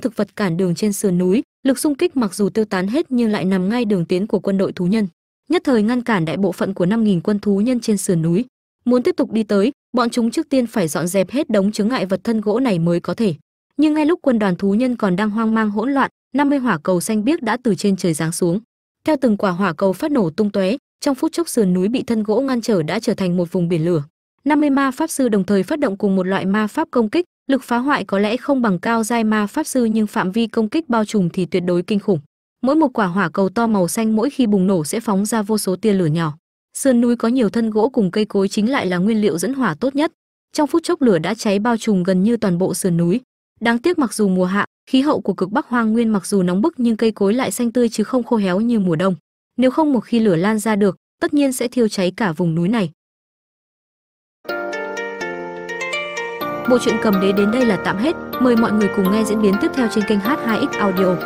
thực vật cản đường trên sườn núi, lực xung kích mặc dù tiêu tán hết nhưng lại nằm ngay đường tiến của quân đội thú nhân, nhất thời ngăn cản đại bộ phận của 5000 quân thú nhân trên sườn núi. Muốn tiếp tục đi tới, bọn chúng trước tiên phải dọn dẹp hết đống chướng ngại vật thân gỗ này mới có thể. Nhưng ngay lúc quân đoàn thú nhân còn đang hoang mang hỗn loạn, 50 hỏa cầu xanh biếc đã từ trên trời giáng xuống. Theo từng quả hỏa cầu phát nổ tung tóe, trong phút chốc sườn núi bị thân gỗ ngăn trở đã trở thành một vùng biển lửa. 50 ma pháp sư đồng thời phát động cùng một loại ma pháp công kích, lực phá hoại có lẽ không bằng cao giai ma pháp sư nhưng phạm vi công kích bao trùm thì tuyệt đối kinh khủng. Mỗi một quả hỏa cầu to màu xanh mỗi khi bùng nổ sẽ phóng ra vô số tia lửa nhỏ. Sườn núi có nhiều thân gỗ cùng cây cối chính lại là nguyên liệu dẫn hỏa tốt nhất. Trong phút chốc lửa đã cháy bao trùm gần như toàn bộ sườn núi. Đáng tiếc mặc dù mùa hạ, khí hậu của cực Bắc Hoang Nguyên mặc dù nóng bức nhưng cây cối lại xanh tươi chứ không khô héo như mùa đông. Nếu không một khi lửa lan ra được, tất nhiên sẽ thiêu cháy cả vùng núi này. Bộ truyện cầm đế đến đây là tạm hết. Mời mọi người cùng nghe diễn biến tiếp theo trên kênh H2X Audio.